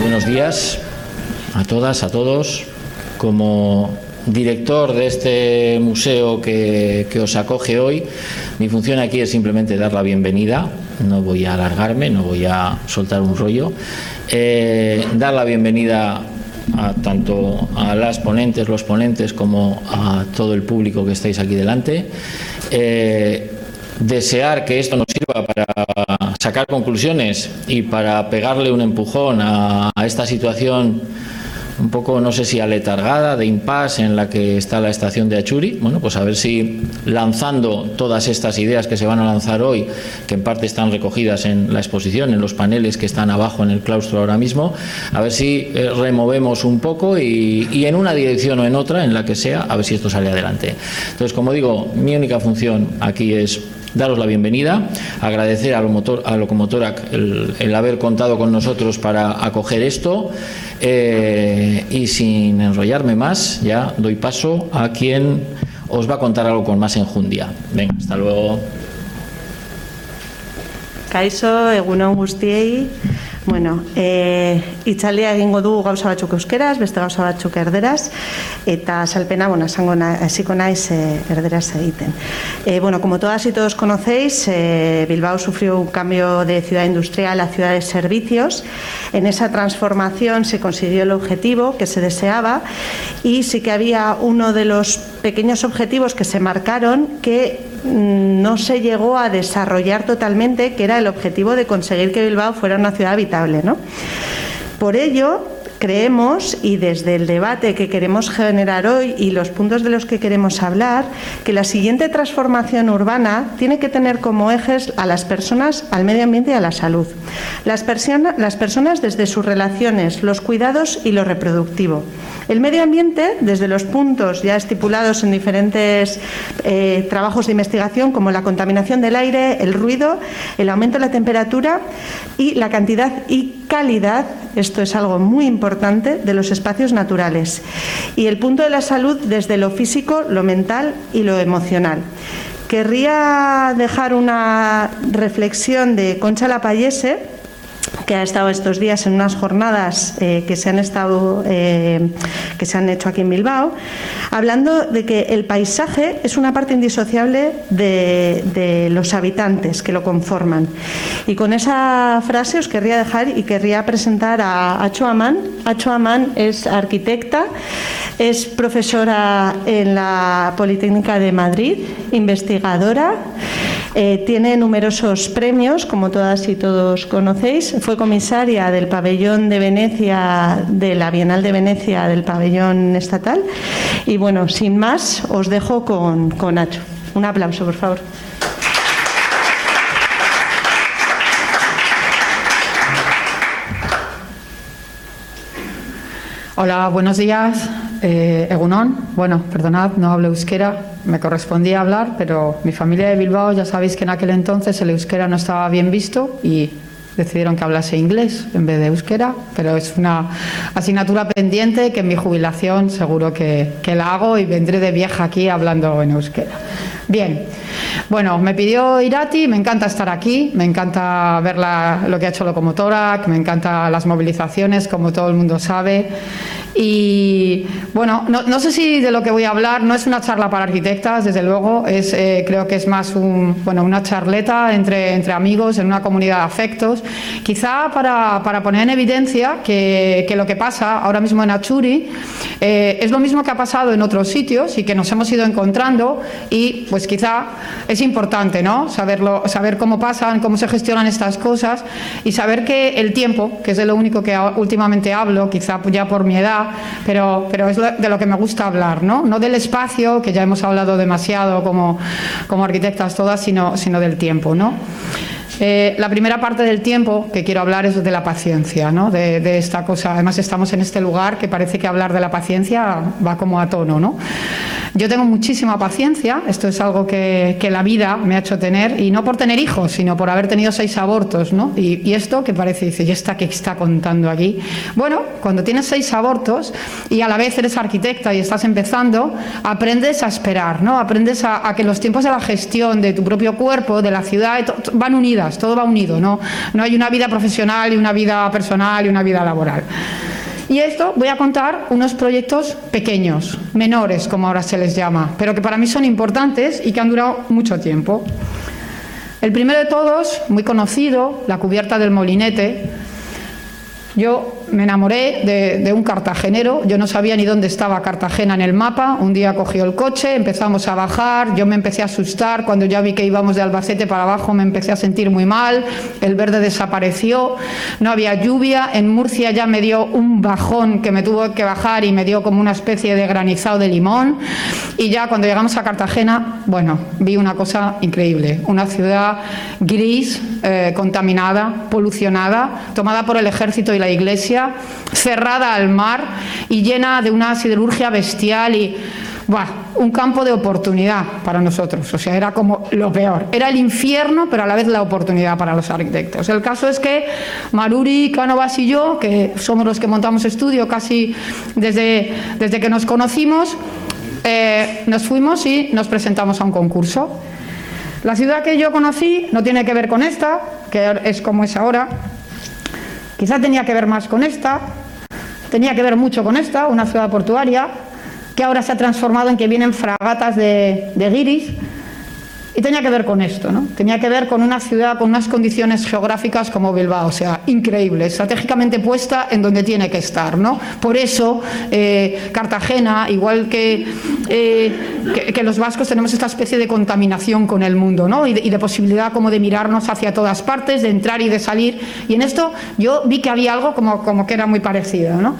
Buenos días a todas, a todos. Como director de este museo que, os acoge hoy, mi función aquí es simplemente dar la bienvenida. No voy a alargarme, no voy a soltar un rollo. Eh, dar la bienvenida a tanto a las ponentes, los ponentes, como a todo el público que estáis aquí delante. Eh, desear que esto nos sirva para sacar conclusiones y para pegarle un empujón a, esta situación un poco, no sé si aletargada, de impasse en la que está la estación de Achuri. Bueno, pues a ver si lanzando todas estas ideas que se van a lanzar hoy, que en parte están recogidas en la exposición, en los paneles que están abajo en el claustro ahora mismo, a ver si eh, removemos un poco y, y en una dirección o en otra, en la que sea, a ver si esto sale adelante. Entonces, como digo, mi única función aquí es daros la bienvenida, agradecer a, Lomotor, a Locomotora el, haber contado con nosotros para acoger esto eh, y sin enrollarme más, ya doy paso a quien os va a contar algo con más enjundia. Venga, hasta luego. Kaiso, egunon gustiei. Bueno, e, itzaldia egingo du gauza batzuk euskeraz, beste gauza batzuk erderaz, eta salpena, bueno, esango na, hasiko naiz e, erderaz egiten. E, bueno, como todas y todos conocéis, e, Bilbao sufrió un cambio de ciudad industrial a ciudad de servicios. En esa transformación se consiguió el objetivo que se deseaba y sí que había uno de los pequeños objetivos que se marcaron que no se llegó a desarrollar totalmente, que era el objetivo de conseguir que Bilbao fuera una ciudad habitable. ¿no? Por ello, creemos, y desde el debate que queremos generar hoy y los puntos de los que queremos hablar, que la siguiente transformación urbana tiene que tener como ejes a las personas, al medio ambiente y a la salud. Las, las personas desde sus relaciones, los cuidados y lo reproductivo. El medio ambiente, desde los puntos ya estipulados en diferentes eh, trabajos de investigación, como la contaminación del aire, el ruido, el aumento de la temperatura y la cantidad y calidad, esto es algo muy importante, de los espacios naturales. Y el punto de la salud desde lo físico, lo mental y lo emocional. Querría dejar una reflexión de Concha Lapayese que ha estado estos días en unas jornadas eh, que se han estado eh, que se han hecho aquí en Bilbao, hablando de que el paisaje es una parte indisociable de, los habitantes que lo conforman. Y con esa frase os querría dejar y querría presentar a Acho Amán. Acho Amán es arquitecta, es profesora en la Politécnica de Madrid, investigadora. Eh, tiene numerosos premios, como todas y todos conocéis. Fue comisaria del pabellón de Venecia, de la Bienal de Venecia, del pabellón estatal. Y bueno, sin más, os dejo con, con Nacho. Un aplauso, por favor. Hola, buenos días. Eh, Egunon, bueno, perdonad, no hablo euskera, me correspondía hablar, pero mi familia de Bilbao, ya sabéis que en aquel entonces el euskera no estaba bien visto y decidieron que hablase inglés en vez de euskera, pero es una asignatura pendiente que en mi jubilación seguro que, que la hago y vendré de vieja aquí hablando en euskera. Bien, bueno, me pidió Irati, me encanta estar aquí, me encanta ver lo que ha hecho Locomotora, me encanta las movilizaciones, como todo el mundo sabe. Y bueno, no, sé si de lo que voy a hablar no es una charla para arquitectas, desde luego, es, eh, creo que es más un, bueno, una charleta entre, entre amigos en una comunidad de afectos, quizá para, para poner en evidencia que, que, lo que pasa ahora mismo en Achuri eh, es lo mismo que ha pasado en otros sitios y que nos hemos ido encontrando y pues quizá es importante ¿no? Saberlo, saber cómo pasan, cómo se gestionan estas cosas y saber que el tiempo, que es de lo único que últimamente hablo, quizá ya por mi edad, pero, pero es de lo que me gusta hablar, ¿no? No del espacio, que ya hemos hablado demasiado como, como arquitectas todas, sino, sino del tiempo, ¿no? Eh, la primera parte del tiempo que quiero hablar es de la paciencia, ¿no? de, esta cosa. Además, estamos en este lugar que parece que hablar de la paciencia va como a tono. ¿no? Yo tengo muchísima paciencia, esto es algo que, la vida me ha hecho tener, y no por tener hijos, sino por haber tenido seis abortos. ¿no? Y, esto que parece, dice, ¿y esta que está contando aquí? Bueno, cuando tienes seis abortos y a la vez eres arquitecta y estás empezando, aprendes a esperar, ¿no? aprendes a, a que los tiempos de la gestión de tu propio cuerpo, de la ciudad, van unidas juntas, todo va unido, ¿no? No hay una vida profesional y una vida personal y una vida laboral. Y esto voy a contar unos proyectos pequeños, menores, como ahora se les llama, pero que para mí son importantes y que han durado mucho tiempo. El primero de todos, muy conocido, la cubierta del molinete. Yo me enamoré de, un cartagenero, yo no sabía ni dónde estaba Cartagena en el mapa, un día cogió el coche, empezamos a bajar, yo me empecé a asustar, cuando ya vi que íbamos de Albacete para abajo me empecé a sentir muy mal, el verde desapareció, no había lluvia, en Murcia ya me dio un bajón que me tuvo que bajar y me dio como una especie de granizado de limón. Y ya cuando llegamos a Cartagena, bueno, vi una cosa increíble, una ciudad gris, eh, contaminada, polucionada, tomada por el ejército y la iglesia, cerrada al mar y llena de una siderurgia bestial y un campo de oportunidad para nosotros. O sea, era como lo peor. Era el infierno, pero a la vez la oportunidad para los arquitectos. El caso es que Maruri, Cánovas y yo, que somos los que montamos estudio casi desde, desde que nos conocimos, eh, nos fuimos y nos presentamos a un concurso. La ciudad que yo conocí no tiene que ver con esta, que es como es ahora, Quizá tenía que ver más con esta, tenía que ver mucho con esta, una ciudad portuaria, que ahora se ha transformado en que vienen fragatas de, de guiris y tenía que ver con esto, ¿no? Tenía que ver con una ciudad con unas condiciones geográficas como Bilbao, o sea, increíble, estratégicamente puesta en donde tiene que estar, ¿no? Por eso eh, Cartagena, igual eh, que, que, los vascos, tenemos esta especie de contaminación con el mundo, ¿no? Y de, posibilidad como de mirarnos hacia todas partes, de entrar y de salir. Y en esto yo vi que había algo como, como que era muy parecido, ¿no?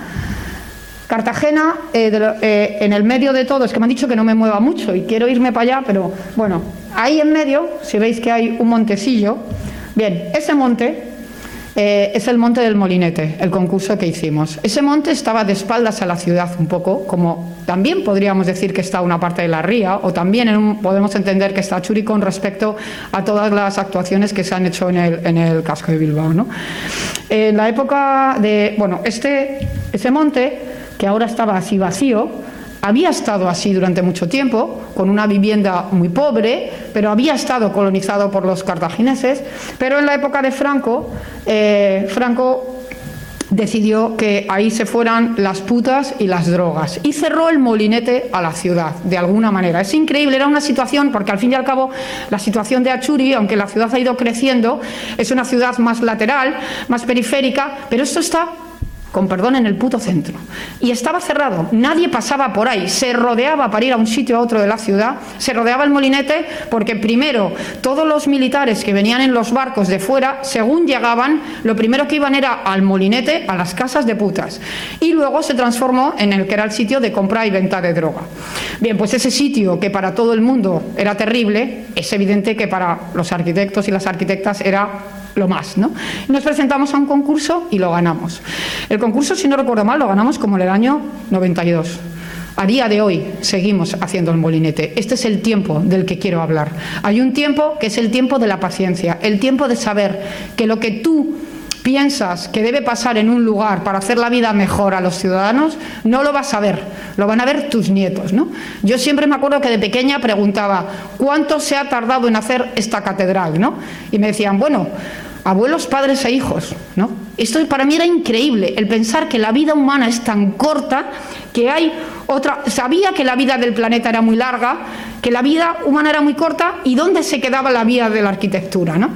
Cartagena, eh, en el medio de todo, es que me han dicho que no me mueva mucho y quiero irme para allá, pero bueno, Ahí en medio, si veis que hay un montecillo, bien, ese monte eh, es el monte del Molinete, el concurso que hicimos. Ese monte estaba de espaldas a la ciudad un poco, como también podríamos decir que está una parte de la ría, o también podemos entender que está Churi con respecto a todas las actuaciones que se han hecho en el, casco de Bilbao. ¿no? En la época de, bueno, este, ese monte, que ahora estaba así vacío, había estado así durante mucho tiempo, con una vivienda muy pobre, pero había estado colonizado por los cartagineses. Pero en la época de Franco, eh, Franco decidió que ahí se fueran las putas y las drogas y cerró el molinete a la ciudad, de alguna manera. Es increíble, era una situación, porque al fin y al cabo la situación de Achuri, aunque la ciudad ha ido creciendo, es una ciudad más lateral, más periférica, pero esto está con perdón, en el puto centro. Y estaba cerrado, nadie pasaba por ahí, se rodeaba para ir a un sitio a otro de la ciudad, se rodeaba el molinete porque primero todos los militares que venían en los barcos de fuera, según llegaban, lo primero que iban era al molinete, a las casas de putas. Y luego se transformó en el que era el sitio de compra y venta de droga. Bien, pues ese sitio que para todo el mundo era terrible, es evidente que para los arquitectos y las arquitectas era lo más, ¿no? Nos presentamos a un concurso y lo ganamos. El concurso, si no recuerdo mal, lo ganamos como en el año 92. A día de hoy seguimos haciendo el molinete. Este es el tiempo del que quiero hablar. Hay un tiempo que es el tiempo de la paciencia, el tiempo de saber que lo que tú piensas que debe pasar en un lugar para hacer la vida mejor a los ciudadanos, no lo vas a ver, lo van a ver tus nietos. ¿no? Yo siempre me acuerdo que de pequeña preguntaba, ¿cuánto se ha tardado en hacer esta catedral? ¿no? Y me decían, bueno, abuelos, padres e hijos. ¿no? Esto para mí era increíble, el pensar que la vida humana es tan corta que hay otra. Sabía que la vida del planeta era muy larga, que la vida humana era muy corta y dónde se quedaba la vida de la arquitectura. ¿no?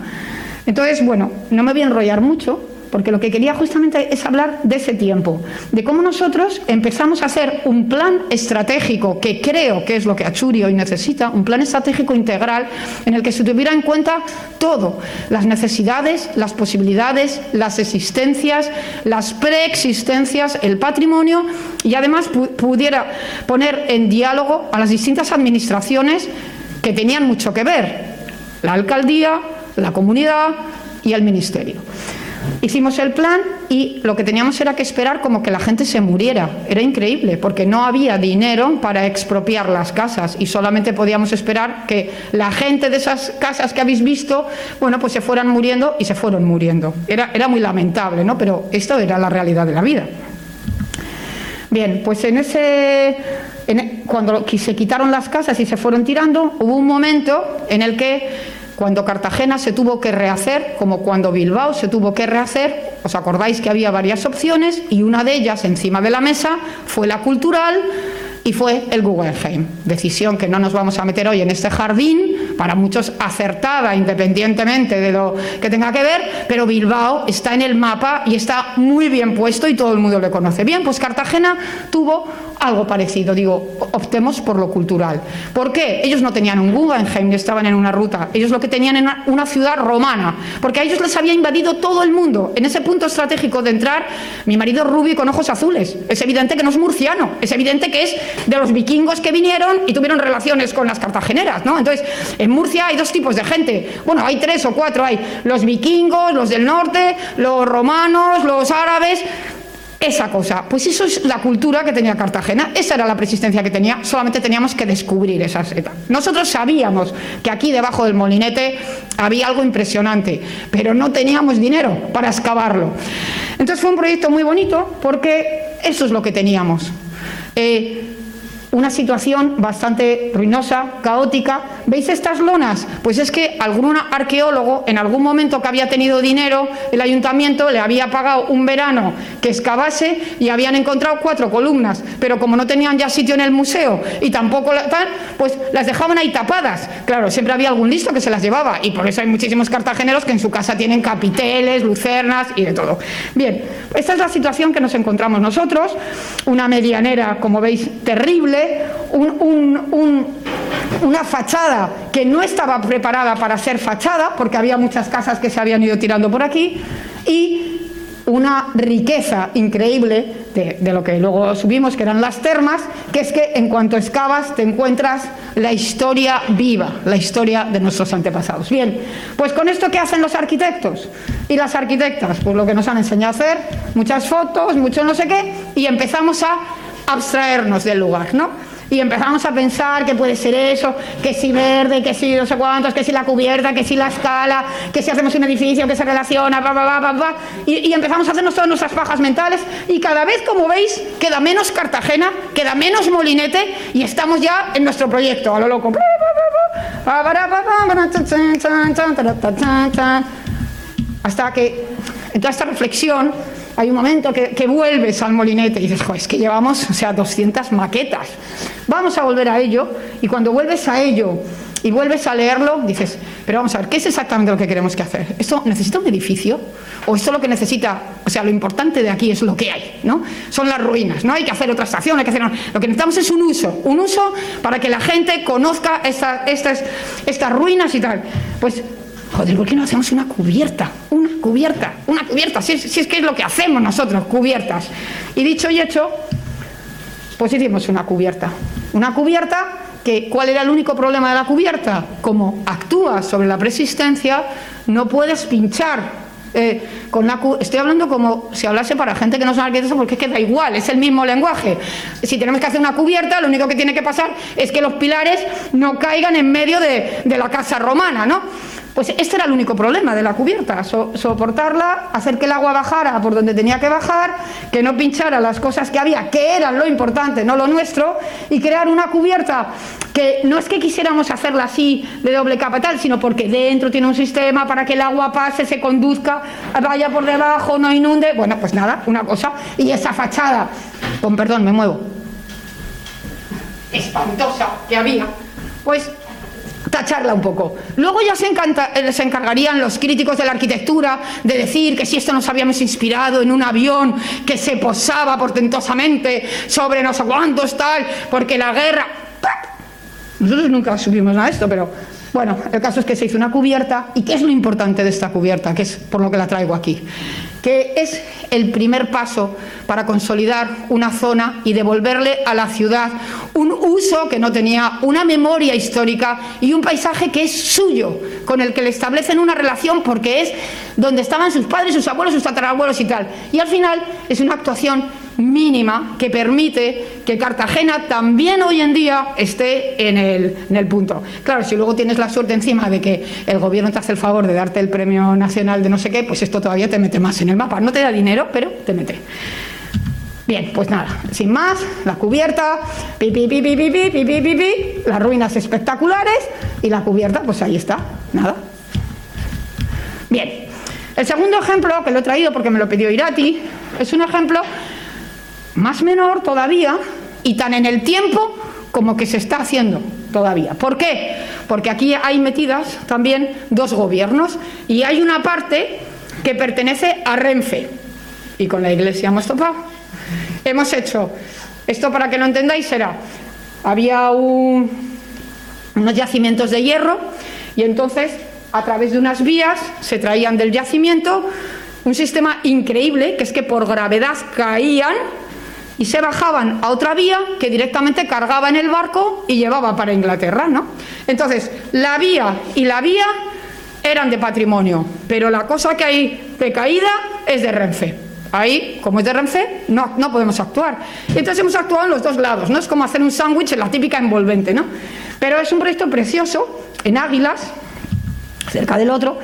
Entonces, bueno, no me voy a enrollar mucho, porque lo que quería justamente es hablar de ese tiempo, de cómo nosotros empezamos a hacer un plan estratégico, que creo que es lo que Achuri hoy necesita, un plan estratégico integral en el que se tuviera en cuenta todo, las necesidades, las posibilidades, las existencias, las preexistencias, el patrimonio y además pudiera poner en diálogo a las distintas administraciones que tenían mucho que ver, la alcaldía, la comunidad y el ministerio. Hicimos el plan y lo que teníamos era que esperar como que la gente se muriera. Era increíble porque no había dinero para expropiar las casas y solamente podíamos esperar que la gente de esas casas que habéis visto, bueno, pues se fueran muriendo y se fueron muriendo. Era, era muy lamentable, ¿no? Pero esto era la realidad de la vida. Bien, pues en ese e, cuando se quitaron las casas y se fueron tirando, hubo un momento en el que cuando Cartagena se tuvo que rehacer, como cuando Bilbao se tuvo que rehacer, os acordáis que había varias opciones y una de ellas encima de la mesa fue la cultural y fue el Guggenheim. Decisión que no nos vamos a meter hoy en este jardín, para muchos acertada independientemente de lo que tenga que ver, pero Bilbao está en el mapa y está muy bien puesto y todo el mundo le conoce. Bien, pues Cartagena tuvo algo parecido, digo, optemos por lo cultural. ¿Por qué? Ellos no tenían un Guggenheim, estaban en una ruta, ellos lo que tenían era una ciudad romana, porque a ellos les había invadido todo el mundo. En ese punto estratégico de entrar, mi marido rubio con ojos azules, es evidente que no es murciano, es evidente que es de los vikingos que vinieron y tuvieron relaciones con las cartageneras, ¿no? Entonces, en Murcia hay dos tipos de gente. Bueno, hay tres o cuatro, hay los vikingos, los del norte, los romanos, los árabes, esa cosa. Pues eso es la cultura que tenía Cartagena, esa era la persistencia que tenía, solamente teníamos que descubrir esa seta. Nosotros sabíamos que aquí debajo del molinete había algo impresionante, pero no teníamos dinero para excavarlo. Entonces fue un proyecto muy bonito porque eso es lo que teníamos. Eh, una situación bastante ruinosa, caótica. ¿Veis estas lonas? Pues es que algún arqueólogo, en algún momento que había tenido dinero, el ayuntamiento le había pagado un verano que excavase y habían encontrado cuatro columnas, pero como no tenían ya sitio en el museo y tampoco tal, pues las dejaban ahí tapadas. Claro, siempre había algún listo que se las llevaba y por eso hay muchísimos cartageneros que en su casa tienen capiteles, lucernas y de todo. Bien, esta es la situación que nos encontramos nosotros, una medianera, como veis, terrible, una fachada que no estaba preparada para ser fachada, porque había muchas casas que se habían ido tirando por aquí, y una riqueza increíble de, de, lo que luego subimos, que eran las termas, que es que en cuanto excavas te encuentras la historia viva, la historia de nuestros antepasados. Bien, pues con esto ¿qué hacen los arquitectos y las arquitectas? Pues lo que nos han enseñado a hacer, muchas fotos, mucho no sé qué, y empezamos a abstraernos del lugar, ¿no? Y empezamos a pensar que puede ser eso, que si verde, que si no sé cuántos, que si la cubierta, que si la escala, que si hacemos un edificio que se relaciona, bla, bla, bla, bla, Y, y empezamos a hacernos todas nuestras pajas mentales y cada vez, como veis, queda menos Cartagena, queda menos Molinete y estamos ya en nuestro proyecto, a lo loco. Hasta que en toda esta reflexión hay un momento que, vuelves al molinete y dices, Joder, es que llevamos, o sea, 200 maquetas. Vamos a volver a ello y cuando vuelves a ello y vuelves a leerlo, dices, pero vamos a ver, ¿qué es exactamente lo que queremos que hacer? ¿Esto necesita un edificio? ¿O esto lo que necesita, o sea, lo importante de aquí es lo que hay, ¿no? Son las ruinas, no hay que hacer otra estación, hay que hacer... Lo que necesitamos es un uso, un uso para que la gente conozca estas, estas ruinas y tal. Pues Joder, ¿por qué no hacemos una cubierta? Una cubierta, una cubierta, si es, que es lo que hacemos nosotros, cubiertas. Y dicho y hecho, pues hicimos una cubierta. Una cubierta que, ¿cuál era el único problema de la cubierta? Como actúa sobre la persistencia, no puedes pinchar eh, con la, estoy hablando como si hablase para gente que no son arquitectos porque es que da igual, es el mismo lenguaje. Si tenemos que hacer una cubierta, lo único que tiene que pasar es que los pilares no caigan en medio de la casa romana, ¿no? Pues este era el único problema de la cubierta, soportarla, hacer que el agua bajara por donde tenía que bajar, que no pinchara las cosas que había, que eran lo importante, no lo nuestro, y crear una cubierta que no es que quisiéramos hacerla así de doble capa tal, sino porque dentro tiene un sistema para que el agua pase, se conduzca, vaya por debajo, no inunde. Bueno, pues nada, una cosa. Y esa fachada, con perdón, me muevo, espantosa que había, pues tacharla un poco. Luego ya se, eh, se, encargarían los críticos de la arquitectura de decir que si esto nos habíamos inspirado en un avión que se posaba portentosamente sobre no sé cuántos tal, porque la guerra... Nosotros nunca subimos a esto, pero bueno, el caso es que se hizo una cubierta. ¿Y qué es lo importante de esta cubierta? Que es por lo que la traigo aquí. Que es el primer paso para consolidar una zona y devolverle a la ciudad un uso que no tenía, una memoria histórica y un paisaje que es suyo, con el que le establecen una relación porque es donde estaban sus padres, sus abuelos, sus tatarabuelos y tal. Y al final es una actuación mínima que permite que Cartagena también hoy en día esté en el, en el, punto. Claro, si luego tienes la suerte encima de que el gobierno te hace el favor de darte el premio nacional de no sé qué, pues esto todavía te mete más en el mapa. No te da dinero, pero te mete. Bien, pues nada, sin más, la cubierta, pi, pi, pi, pi, pi, las ruinas espectaculares y la cubierta, pues ahí está, nada, Bien, el segundo ejemplo, que lo he traído porque me lo pidió Irati, es un ejemplo más menor todavía y tan en el tiempo como que se está haciendo todavía. ¿Por qué? Porque aquí hay metidas también dos gobiernos y hay una parte que pertenece a Renfe y con la Iglesia hemos topado. Hemos hecho, esto para que lo entendáis será, había unos yacimientos de hierro y entonces a través de unas vías se traían del yacimiento un sistema increíble que es que por gravedad caían y se bajaban a otra vía que directamente cargaba en el barco y llevaba para Inglaterra, ¿no? Entonces, la vía y la vía eran de patrimonio, pero la cosa que hay de caída es de Renfe. Ahí, como es de Renfe, no, no podemos actuar. Entonces hemos actuado en los dos lados, ¿no? Es como hacer un sándwich en la típica envolvente, ¿no? Pero es un proyecto precioso, en Águilas, cerca del otro,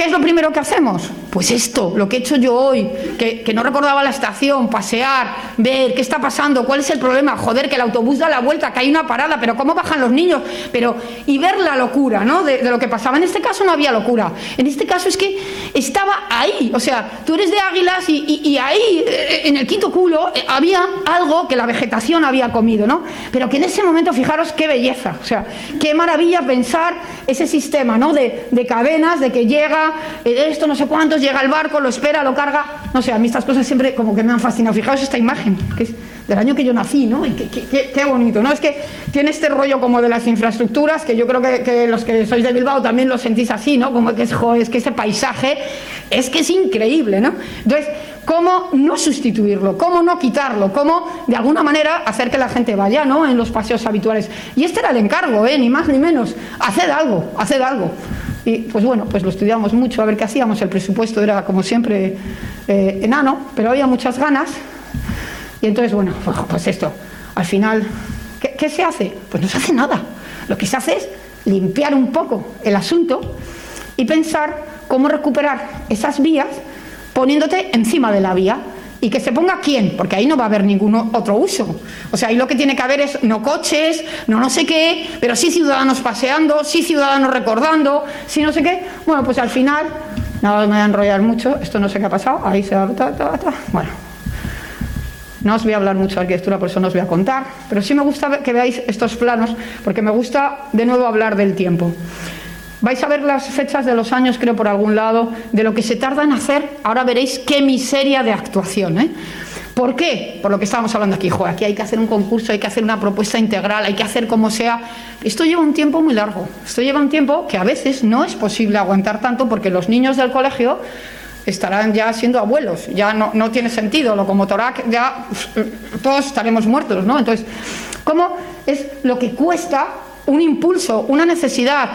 ¿Qué es lo primero que hacemos? Pues esto, lo que he hecho yo hoy, que, no recordaba la estación, pasear, ver qué está pasando, cuál es el problema, joder, que el autobús da la vuelta, que hay una parada, pero cómo bajan los niños, pero y ver la locura, ¿no? De, lo que pasaba. En este caso no había locura, en este caso es que estaba ahí, o sea, tú eres de Águilas y, ahí, eh, en el quinto culo, eh, había algo que la vegetación había comido, ¿no? Pero que en ese momento, fijaros qué belleza, o sea, qué maravilla pensar ese sistema, ¿no? De, de cadenas, de que llega eh, esto no sé cuántos, llega el barco, lo espera, lo carga. No sé, a mí estas cosas siempre como que me han fascinado. Fijaos esta imagen, que es del año que yo nací, ¿no? Y qué, bonito, ¿no? Es que tiene este rollo como de las infraestructuras, que yo creo que, los que sois de Bilbao también lo sentís así, ¿no? Como que es, es que ese paisaje es que es increíble, ¿no? Entonces, ¿cómo no sustituirlo? ¿Cómo no quitarlo? ¿Cómo, de alguna manera, hacer que la gente vaya, ¿no? En los paseos habituales. Y este era el encargo, ¿eh? Ni más ni menos. Haced algo, haced algo. Y pues bueno, pues lo estudiamos mucho a ver qué hacíamos. El presupuesto era como siempre eh, enano, pero había muchas ganas. Y entonces, bueno, pues, esto, al final, ¿qué, ¿qué, se hace? Pues no se hace nada. Lo que se hace es limpiar un poco el asunto y pensar cómo recuperar esas vías poniéndote encima de la vía y que se ponga quién, porque ahí no va a haber ningún otro uso. O sea, ahí lo que tiene que haber es no coches, no no sé qué, pero sí ciudadanos paseando, sí ciudadanos recordando, sí no sé qué. Bueno, pues al final, nada me voy a enrollar mucho, esto no sé qué ha pasado, ahí se va, bueno. No os voy a hablar mucho de arquitectura, por eso no os voy a contar, pero sí me gusta que veáis estos planos, porque me gusta de nuevo hablar del tiempo. Vais a ver las fechas de los años, creo, por algún lado, de lo que se tarda en hacer. Ahora veréis qué miseria de actuación. ¿eh? ¿Por qué? Por lo que estábamos hablando aquí. Joder, aquí hay que hacer un concurso, hay que hacer una propuesta integral, hay que hacer como sea. Esto lleva un tiempo muy largo. Esto lleva un tiempo que a veces no es posible aguantar tanto porque los niños del colegio estarán ya siendo abuelos, ya no, tiene sentido, locomotorac, ya todos estaremos muertos, ¿no? Entonces, ¿cómo es lo que cuesta un impulso, una necesidad,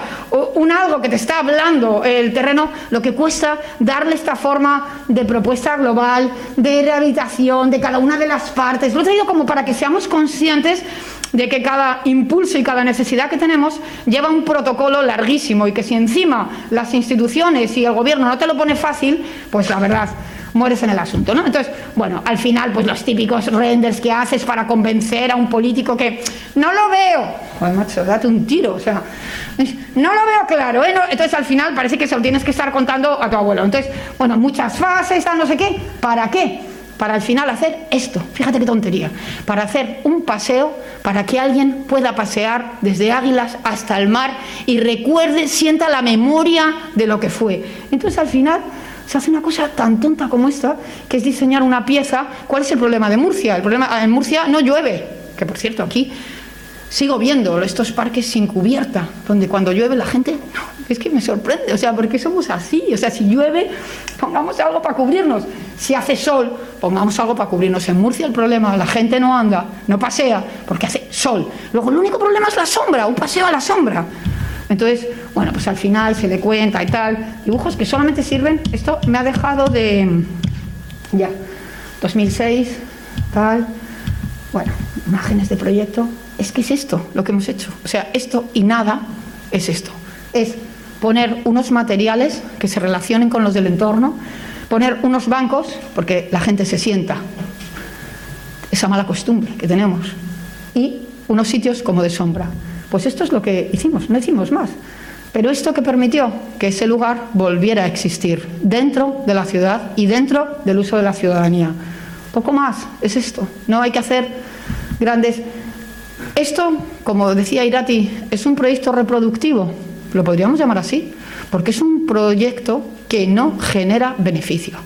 un algo que te está hablando el terreno, lo que cuesta darle esta forma de propuesta global, de rehabilitación de cada una de las partes. Lo he traído como para que seamos conscientes de que cada impulso y cada necesidad que tenemos lleva un protocolo larguísimo y que si encima las instituciones y el gobierno no te lo pone fácil, pues la verdad mueres en el asunto, ¿no? Entonces, bueno, al final, pues los típicos renders que haces para convencer a un político que no lo veo. Joder, macho, date un tiro, o sea, no lo veo claro, ¿eh? entonces al final parece que se lo tienes que estar contando a tu abuelo. Entonces, bueno, muchas fases, no sé qué, ¿para qué? Para al final hacer esto, fíjate qué tontería, para hacer un paseo para que alguien pueda pasear desde Águilas hasta el mar y recuerde, sienta la memoria de lo que fue. Entonces al final se hace una cosa tan tonta como esta, que es diseñar una pieza. ¿Cuál es el problema de Murcia? El problema en Murcia no llueve, que por cierto aquí sigo viendo estos parques sin cubierta, donde cuando llueve la gente, es que me sorprende, o sea, porque somos así, o sea, si llueve, pongamos algo para cubrirnos, si hace sol, pongamos algo para cubrirnos. En Murcia el problema, la gente no anda, no pasea, porque hace sol. Luego el único problema es la sombra, un paseo a la sombra. Entonces, bueno, pues al final se le cuenta y tal, dibujos que solamente sirven, esto me ha dejado de, ya, 2006, tal, bueno, imágenes de proyecto, es que es esto lo que hemos hecho, o sea, esto y nada es esto, es poner unos materiales que se relacionen con los del entorno, poner unos bancos, porque la gente se sienta, esa mala costumbre que tenemos, y unos sitios como de sombra. Pues esto es lo que hicimos, no hicimos más. Pero esto que permitió que ese lugar volviera a existir dentro de la ciudad y dentro del uso de la ciudadanía. Poco más es esto. No hay que hacer grandes. Esto, como decía Irati, es un proyecto reproductivo, lo podríamos llamar así, porque es un proyecto que no genera beneficio.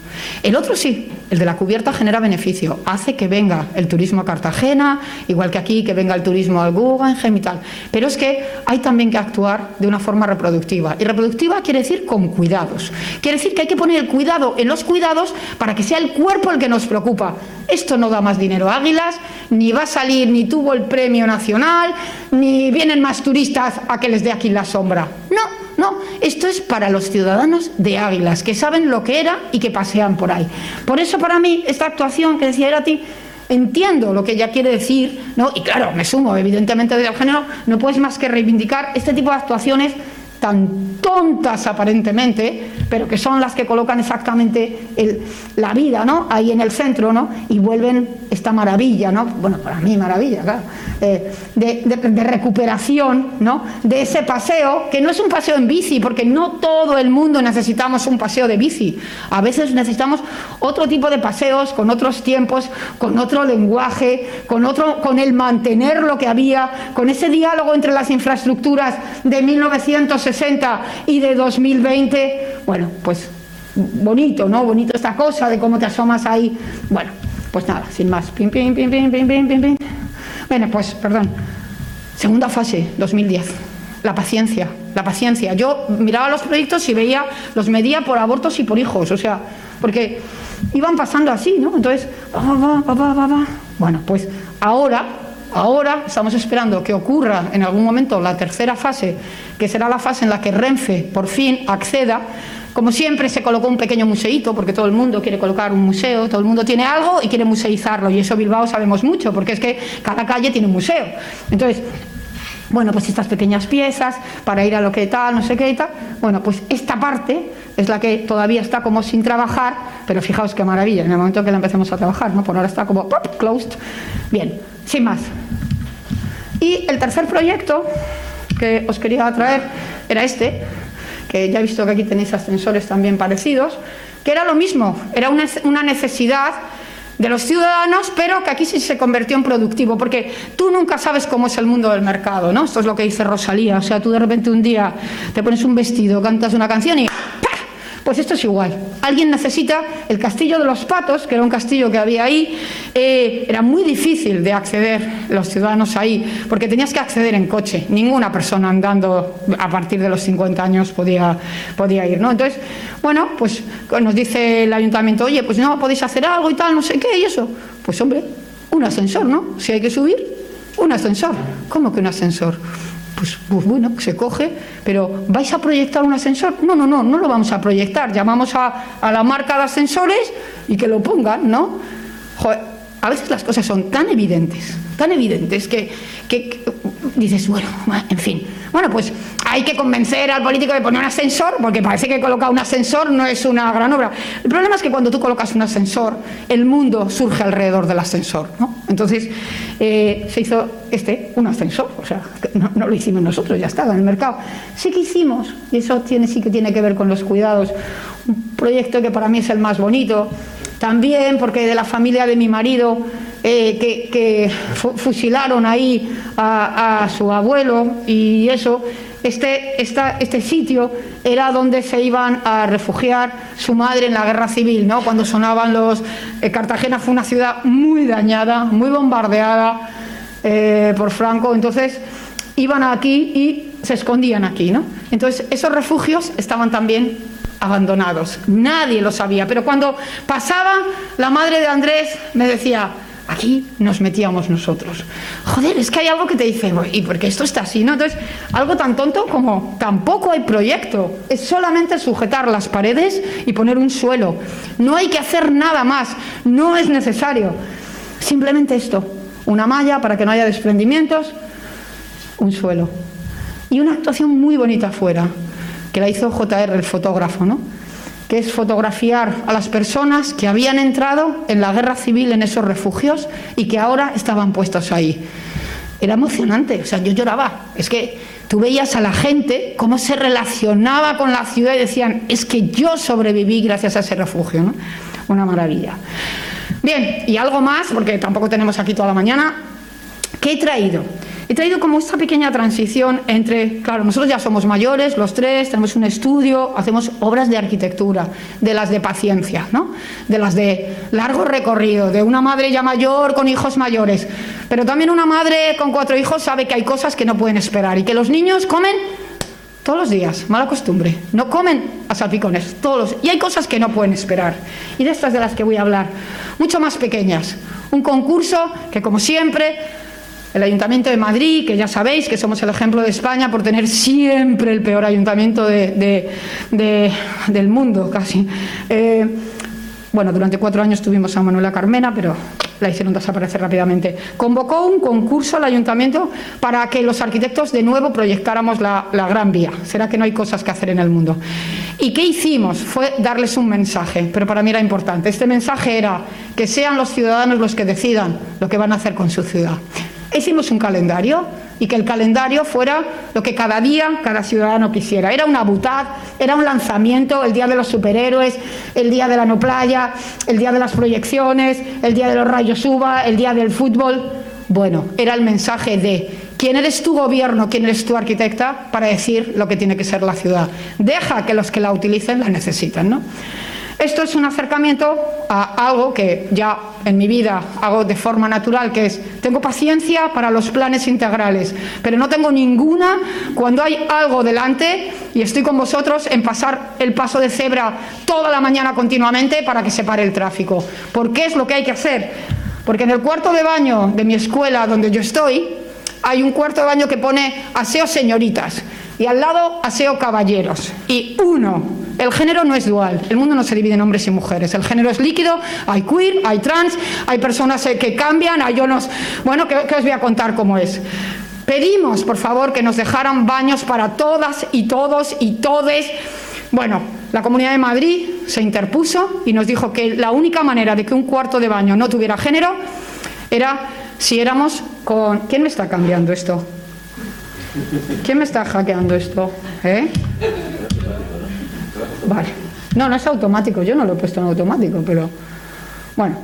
El otro sí, el de la cubierta genera beneficio, hace que venga el turismo a Cartagena, igual que aquí, que venga el turismo al Guggenheim y tal. Pero es que hay también que actuar de una forma reproductiva. Y reproductiva quiere decir con cuidados. Quiere decir que hay que poner el cuidado en los cuidados para que sea el cuerpo el que nos preocupa. Esto no da más dinero a Águilas, ni va a salir, ni tuvo el premio nacional, ni vienen más turistas a que les dé aquí la sombra. No, no, esto es para los ciudadanos de Águilas, que saben lo que era y que pasean por ahí. Por eso para mí esta actuación que decía Erati, entiendo lo que ella quiere decir, ¿no? y claro, me sumo evidentemente del género, no puedes más que reivindicar este tipo de actuaciones tan tontas aparentemente, pero que son las que colocan exactamente la vida, ¿no? Ahí en el centro, ¿no? Y vuelven esta maravilla, ¿no? Bueno, para mí maravilla, claro, eh, de, recuperación, ¿no? De ese paseo, que no es un paseo en bici, porque no todo el mundo necesitamos un paseo de bici. A veces necesitamos otro tipo de paseos, con otros tiempos, con otro lenguaje, con otro, con el mantener lo que había, con ese diálogo entre las infraestructuras de 1960 y de 2020. Bueno, pues bonito, ¿no? Bonito esta cosa de cómo te asomas ahí. Bueno, pues nada, sin más. Pim, pim, pim, pim, pim, pim, pim, Bueno, pues, perdón. Segunda fase, 2010. La paciencia, la paciencia. Yo miraba los proyectos y veía, los medía por abortos y por hijos, o sea, porque iban pasando así, ¿no? Entonces, va, va, va, va, Bueno, pues ahora, ahora estamos esperando que ocurra en algún momento la tercera fase, que será la fase en la que Renfe por fin acceda como siempre se colocó un pequeño museíto, porque todo el mundo quiere colocar un museo, todo el mundo tiene algo y quiere museizarlo. Y eso Bilbao sabemos mucho, porque es que cada calle tiene un museo. Entonces, bueno, pues estas pequeñas piezas para ir a lo que tal, no sé qué y tal. Bueno, pues esta parte es la que todavía está como sin trabajar, pero fijaos qué maravilla, en el momento que la empecemos a trabajar, ¿no? Por ahora está como closed. Bien, sin más. Y el tercer proyecto que os quería traer era este, que ya he visto que aquí tenéis ascensores también parecidos, que era lo mismo, era una, necesidad de los ciudadanos, pero que aquí sí se convirtió en productivo, porque tú nunca sabes cómo es el mundo del mercado, ¿no? Esto es lo que dice Rosalía, o sea, tú de repente un día te pones un vestido, cantas una canción y pues esto es igual. Alguien necesita el castillo de los patos, que era un castillo que había ahí. Eh, era muy difícil de acceder los ciudadanos ahí, porque tenías que acceder en coche. Ninguna persona andando a partir de los 50 años podía, podía ir. ¿no? Entonces, bueno, pues nos dice el ayuntamiento, oye, pues no, podéis hacer algo y tal, no sé qué, y eso. Pues hombre, un ascensor, ¿no? Si hay que subir, un ascensor. ¿Cómo que un ascensor? Pues, pues, bueno, se coge, pero ¿vais a proyectar un ascensor? No, no, no, no lo vamos a proyectar. Llamamos a, la marca de ascensores y que lo pongan, ¿no? a veces las cosas son tan evidentes, tan evidentes que, dices, bueno, en fin. Bueno, pues hay que convencer al político de poner un ascensor, porque parece que colocar un ascensor no es una gran obra. El problema es que cuando tú colocas un ascensor, el mundo surge alrededor del ascensor. ¿no? Entonces, eh, se hizo este, un ascensor, o sea, no, no, lo hicimos nosotros, ya estaba en el mercado. Sí que hicimos, y eso tiene, sí que tiene que ver con los cuidados, un proyecto que para mí es el más bonito, también porque de la familia de mi marido, eh, que, fusilaron ahí a, su abuelo y eso, este, este sitio era donde se iban a refugiar su madre en la guerra civil, ¿no? cuando sonaban los... Eh, Cartagena fue una ciudad muy dañada, muy bombardeada eh, por Franco, entonces iban aquí y se escondían aquí. ¿no? Entonces esos refugios estaban también abandonados. Nadie lo sabía. Pero cuando pasaba, la madre de Andrés me decía, aquí nos metíamos nosotros. Joder, es que hay algo que te dice, ¿y porque esto está así? ¿no? Entonces, algo tan tonto como tampoco hay proyecto. Es solamente sujetar las paredes y poner un suelo. No hay que hacer nada más. No es necesario. Simplemente esto. Una malla para que no haya desprendimientos, un suelo. Y una actuación muy bonita afuera que la hizo JR, el fotógrafo, ¿no? Que es fotografiar a las personas que habían entrado en la guerra civil en esos refugios y que ahora estaban puestos ahí. era emocionante, o sea, yo lloraba. Es que tú veías a la gente cómo se relacionaba con la ciudad y decían, es que yo sobreviví gracias a ese refugio, ¿no? Una maravilla. Bien, y algo más, porque tampoco tenemos aquí toda la mañana. ¿Qué he traído? He traído como esta pequeña transición entre, claro, nosotros ya somos mayores, los tres, tenemos un estudio, hacemos obras de arquitectura, de las de paciencia, ¿no? De las de largo recorrido, de una madre ya mayor con hijos mayores. Pero también una madre con cuatro hijos sabe que hay cosas que no pueden esperar y que los niños comen todos los días, mala costumbre. No comen a salpicones, todos Y hay cosas que no pueden esperar. Y de estas de las que voy a hablar, mucho más pequeñas. Un concurso que, como siempre, el Ayuntamiento de Madrid, que ya sabéis que somos el ejemplo de España por tener siempre el peor ayuntamiento del mundo, casi. Eh, bueno, durante cuatro años tuvimos a Manuela Carmena, pero la hicieron desaparecer rápidamente. Convocó un concurso al ayuntamiento para que los arquitectos de nuevo proyectáramos la, la, Gran Vía. ¿Será que no hay cosas que hacer en el mundo? ¿Y qué hicimos? Fue darles un mensaje, pero para mí era importante. Este mensaje era que sean los ciudadanos los que decidan lo que van a hacer con su ciudad. Hicimos un calendario y que el calendario fuera lo que cada día cada ciudadano quisiera. Era una butad, era un lanzamiento, el día de los superhéroes, el día de la no playa, el día de las proyecciones, el día de los rayos uva, el día del fútbol. Bueno, era el mensaje de quién eres tu gobierno, quién eres tu arquitecta para decir lo que tiene que ser la ciudad. Deja que los que la utilicen la necesitan, ¿no? Esto es un acercamiento a algo que ya en mi vida hago de forma natural, que es, tengo paciencia para los planes integrales, pero no tengo ninguna cuando hay algo delante y estoy con vosotros en pasar el paso de cebra toda la mañana continuamente para que se pare el tráfico. ¿Por qué es lo que hay que hacer? Porque en el cuarto de baño de mi escuela donde yo estoy, hay un cuarto de baño que pone aseo señoritas y al lado aseo caballeros. Y uno, el género no es dual, el mundo no se divide en hombres y mujeres, el género es líquido, hay queer, hay trans, hay personas eh, que cambian, hay unos... Bueno, que, os voy a contar cómo es. Pedimos, por favor, que nos dejaran baños para todas y todos y todes. Bueno, la Comunidad de Madrid se interpuso y nos dijo que la única manera de que un cuarto de baño no tuviera género era si éramos con... ¿Quién me está cambiando esto? ¿Quién me está hackeando esto? ¿Eh? Vale. No, no es automático, yo no lo he puesto en automático, pero bueno.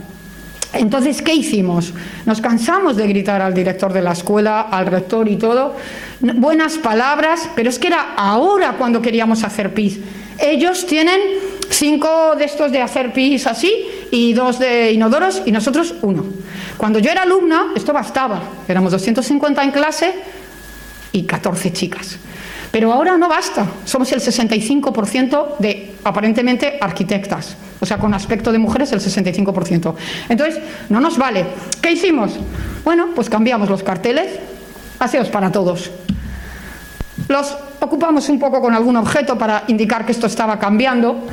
Entonces, ¿qué hicimos? Nos cansamos de gritar al director de la escuela, al rector y todo. Buenas palabras, pero es que era ahora cuando queríamos hacer pis. Ellos tienen cinco de estos de hacer pis así y dos de inodoros y nosotros uno. Cuando yo era alumna, esto bastaba. Éramos 250 en clase, y 14 chicas. Pero ahora no basta, somos el 65% de aparentemente arquitectas, o sea, con aspecto de mujeres el 65%. Entonces, no nos vale. ¿Qué hicimos? Bueno, pues cambiamos los carteles, aseos para todos. Los ocupamos un poco con algún objeto para indicar que esto estaba cambiando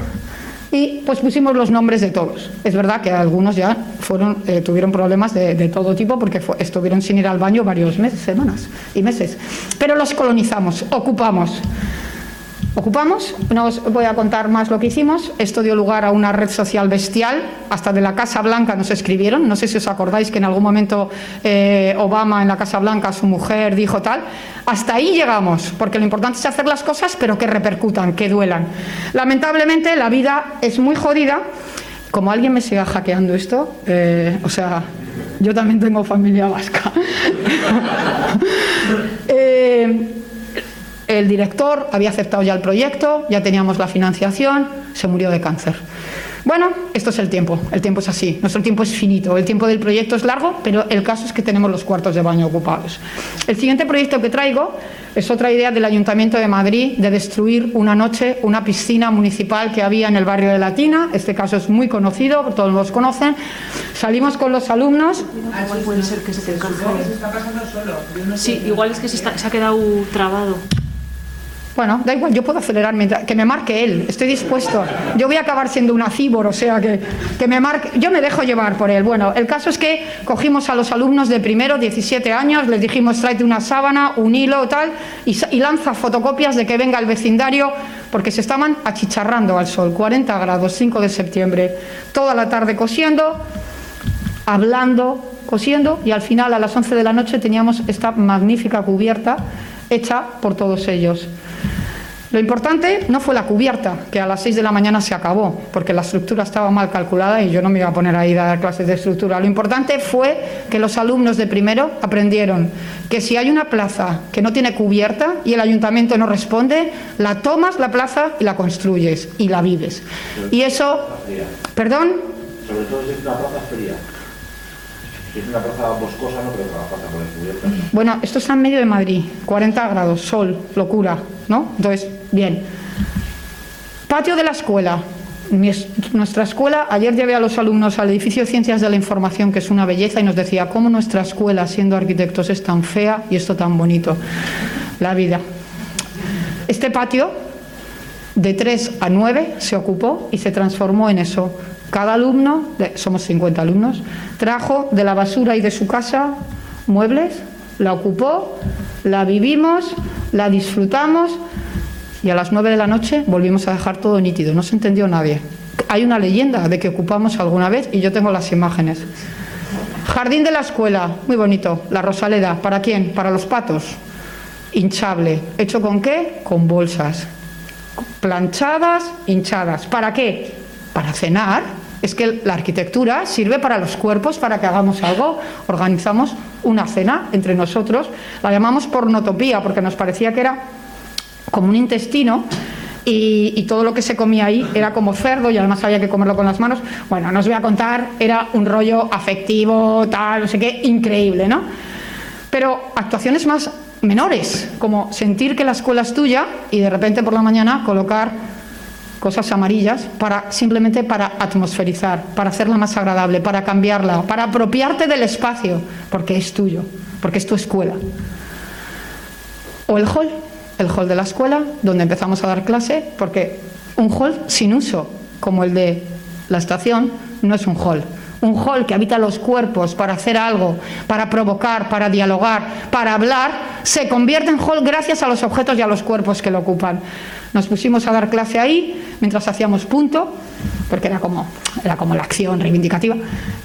y pues pusimos los nombres de todos. Es verdad que algunos ya fueron, eh, tuvieron problemas de, todo tipo porque estuvieron sin ir al baño varios meses, semanas y meses. Pero los colonizamos, ocupamos. Ocupamos, no os voy a contar más lo que hicimos. Esto dio lugar a una red social bestial. Hasta de la Casa Blanca nos escribieron. No sé si os acordáis que en algún momento eh, Obama en la Casa Blanca, su mujer, dijo tal. Hasta ahí llegamos, porque lo importante es hacer las cosas, pero que repercutan, que duelan. Lamentablemente, la vida es muy jodida. Como alguien me siga hackeando esto, eh, o sea, yo también tengo familia vasca. eh, el director había aceptado ya el proyecto, ya teníamos la financiación, se murió de cáncer. Bueno, esto es el tiempo, el tiempo es así, nuestro tiempo es finito, el tiempo del proyecto es largo, pero el caso es que tenemos los cuartos de baño ocupados. El siguiente proyecto que traigo es otra idea del Ayuntamiento de Madrid de destruir una noche una piscina municipal que había en el barrio de Latina, este caso es muy conocido, todos los conocen. Salimos con los alumnos. Igual puede ser que se Sí, igual es que se, se ha quedado trabado. Bueno, da igual, yo puedo acelerar mientras, que me marque él, estoy dispuesto. Yo voy a acabar siendo una cibor, o sea, que, que me marque, yo me dejo llevar por él. Bueno, el caso es que cogimos a los alumnos de primero, 17 años, les dijimos tráete una sábana, un hilo, tal, y, y lanza fotocopias de que venga el vecindario, porque se estaban achicharrando al sol, 40 grados, 5 de septiembre, toda la tarde cosiendo, hablando, cosiendo y al final a las 11 de la noche teníamos esta magnífica cubierta hecha por todos ellos. Lo importante no fue la cubierta, que a las 6 de la mañana se acabó, porque la estructura estaba mal calculada y yo no me iba a poner ahí a dar clases de estructura. Lo importante fue que los alumnos de primero aprendieron que si hay una plaza que no tiene cubierta y el ayuntamiento no responde, la tomas la plaza y la construyes y la vives. Y eso, perdón. Sobre todo si es una plaza fría. Es una plaza boscosa, no creo que la plaza con cubierta. Bueno, esto está en medio de Madrid, 40 grados, sol, locura, ¿no? Entonces, bien. Patio de la escuela. Nuestra escuela, ayer llevé a los alumnos al edificio de Ciencias de la Información, que es una belleza, y nos decía cómo nuestra escuela, siendo arquitectos, es tan fea y esto tan bonito. La vida. Este patio, de 3 a 9, se ocupó y se transformó en eso. Cada alumno, somos 50 alumnos, trajo de la basura y de su casa muebles, la ocupó, la vivimos, la disfrutamos y a las nueve de la noche volvimos a dejar todo nítido, no se entendió nadie. Hay una leyenda de que ocupamos alguna vez y yo tengo las imágenes. Jardín de la escuela, muy bonito, la Rosaleda, ¿para quién? Para los patos. Hinchable, ¿hecho con qué? Con bolsas. Planchadas, hinchadas. ¿Para qué? Para cenar. Es que la arquitectura sirve para los cuerpos, para que hagamos algo. Organizamos una cena entre nosotros, la llamamos pornotopía porque nos parecía que era como un intestino y, todo lo que se comía ahí era como cerdo y además había que comerlo con las manos. Bueno, no os voy a contar, era un rollo afectivo, tal, no sé qué, increíble, ¿no? Pero actuaciones más menores, como sentir que la escuela es tuya y de repente por la mañana colocar cosas amarillas para simplemente para atmosferizar, para hacerla más agradable, para cambiarla, para apropiarte del espacio, porque es tuyo, porque es tu escuela. O el hall, el hall de la escuela, donde empezamos a dar clase, porque un hall sin uso, como el de la estación, no es un hall. Un hall que habita los cuerpos para hacer algo, para provocar, para dialogar, para hablar, se convierte en hall gracias a los objetos y a los cuerpos que lo ocupan. Nos pusimos a dar clase ahí mientras hacíamos punto, porque era como, era como la acción reivindicativa.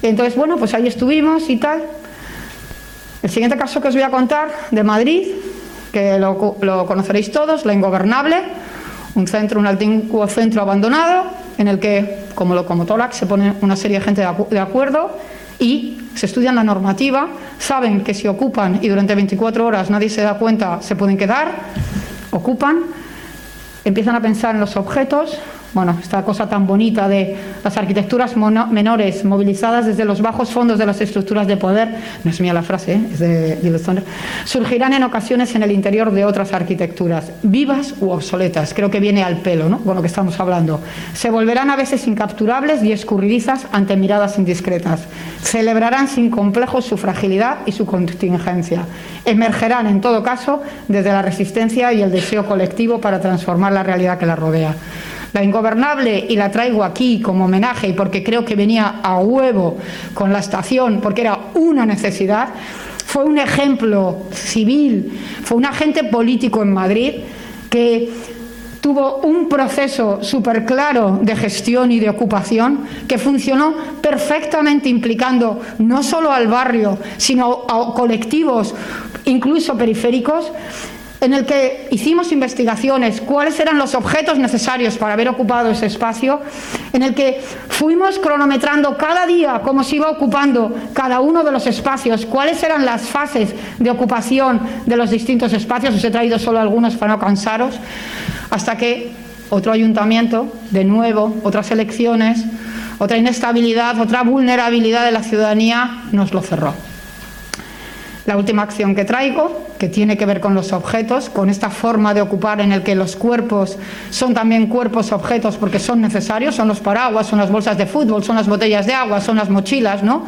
entonces, bueno, pues ahí estuvimos y tal. El siguiente caso que os voy a contar, de Madrid, que lo, conoceréis todos, La Ingobernable, un centro, un antiguo centro abandonado, en el que, como lo como Tolac, se pone una serie de gente de acuerdo y se estudian la normativa, saben que si ocupan y durante 24 horas nadie se da cuenta, se pueden quedar, ocupan, empiezan a pensar en los objetos, bueno, esta cosa tan bonita de las arquitecturas menores movilizadas desde los bajos fondos de las estructuras de poder, no es mía la frase, ¿eh? es de Gilles surgirán en ocasiones en el interior de otras arquitecturas, vivas u obsoletas, creo que viene al pelo, ¿no? Con lo que estamos hablando. Se volverán a veces incapturables y escurridizas ante miradas indiscretas. Celebrarán sin complejos su fragilidad y su contingencia. Emergerán, en todo caso, desde la resistencia y el deseo colectivo para transformar la realidad que la rodea. La ingobernable, y la traigo aquí como homenaje porque creo que venía a huevo con la estación, porque era una necesidad, fue un ejemplo civil, fue un agente político en Madrid que tuvo un proceso súper claro de gestión y de ocupación que funcionó perfectamente implicando no solo al barrio, sino a colectivos, incluso periféricos, en el que hicimos investigaciones, cuáles eran los objetos necesarios para haber ocupado ese espacio, en el que fuimos cronometrando cada día cómo se iba ocupando cada uno de los espacios, cuáles eran las fases de ocupación de los distintos espacios, os he traído solo algunos para no cansaros, hasta que otro ayuntamiento, de nuevo, otras elecciones, otra inestabilidad, otra vulnerabilidad de la ciudadanía nos lo cerró. La última acción que traigo, que tiene que ver con los objetos, con esta forma de ocupar en el que los cuerpos son también cuerpos objetos porque son necesarios, son los paraguas, son las bolsas de fútbol, son las botellas de agua, son las mochilas, ¿no?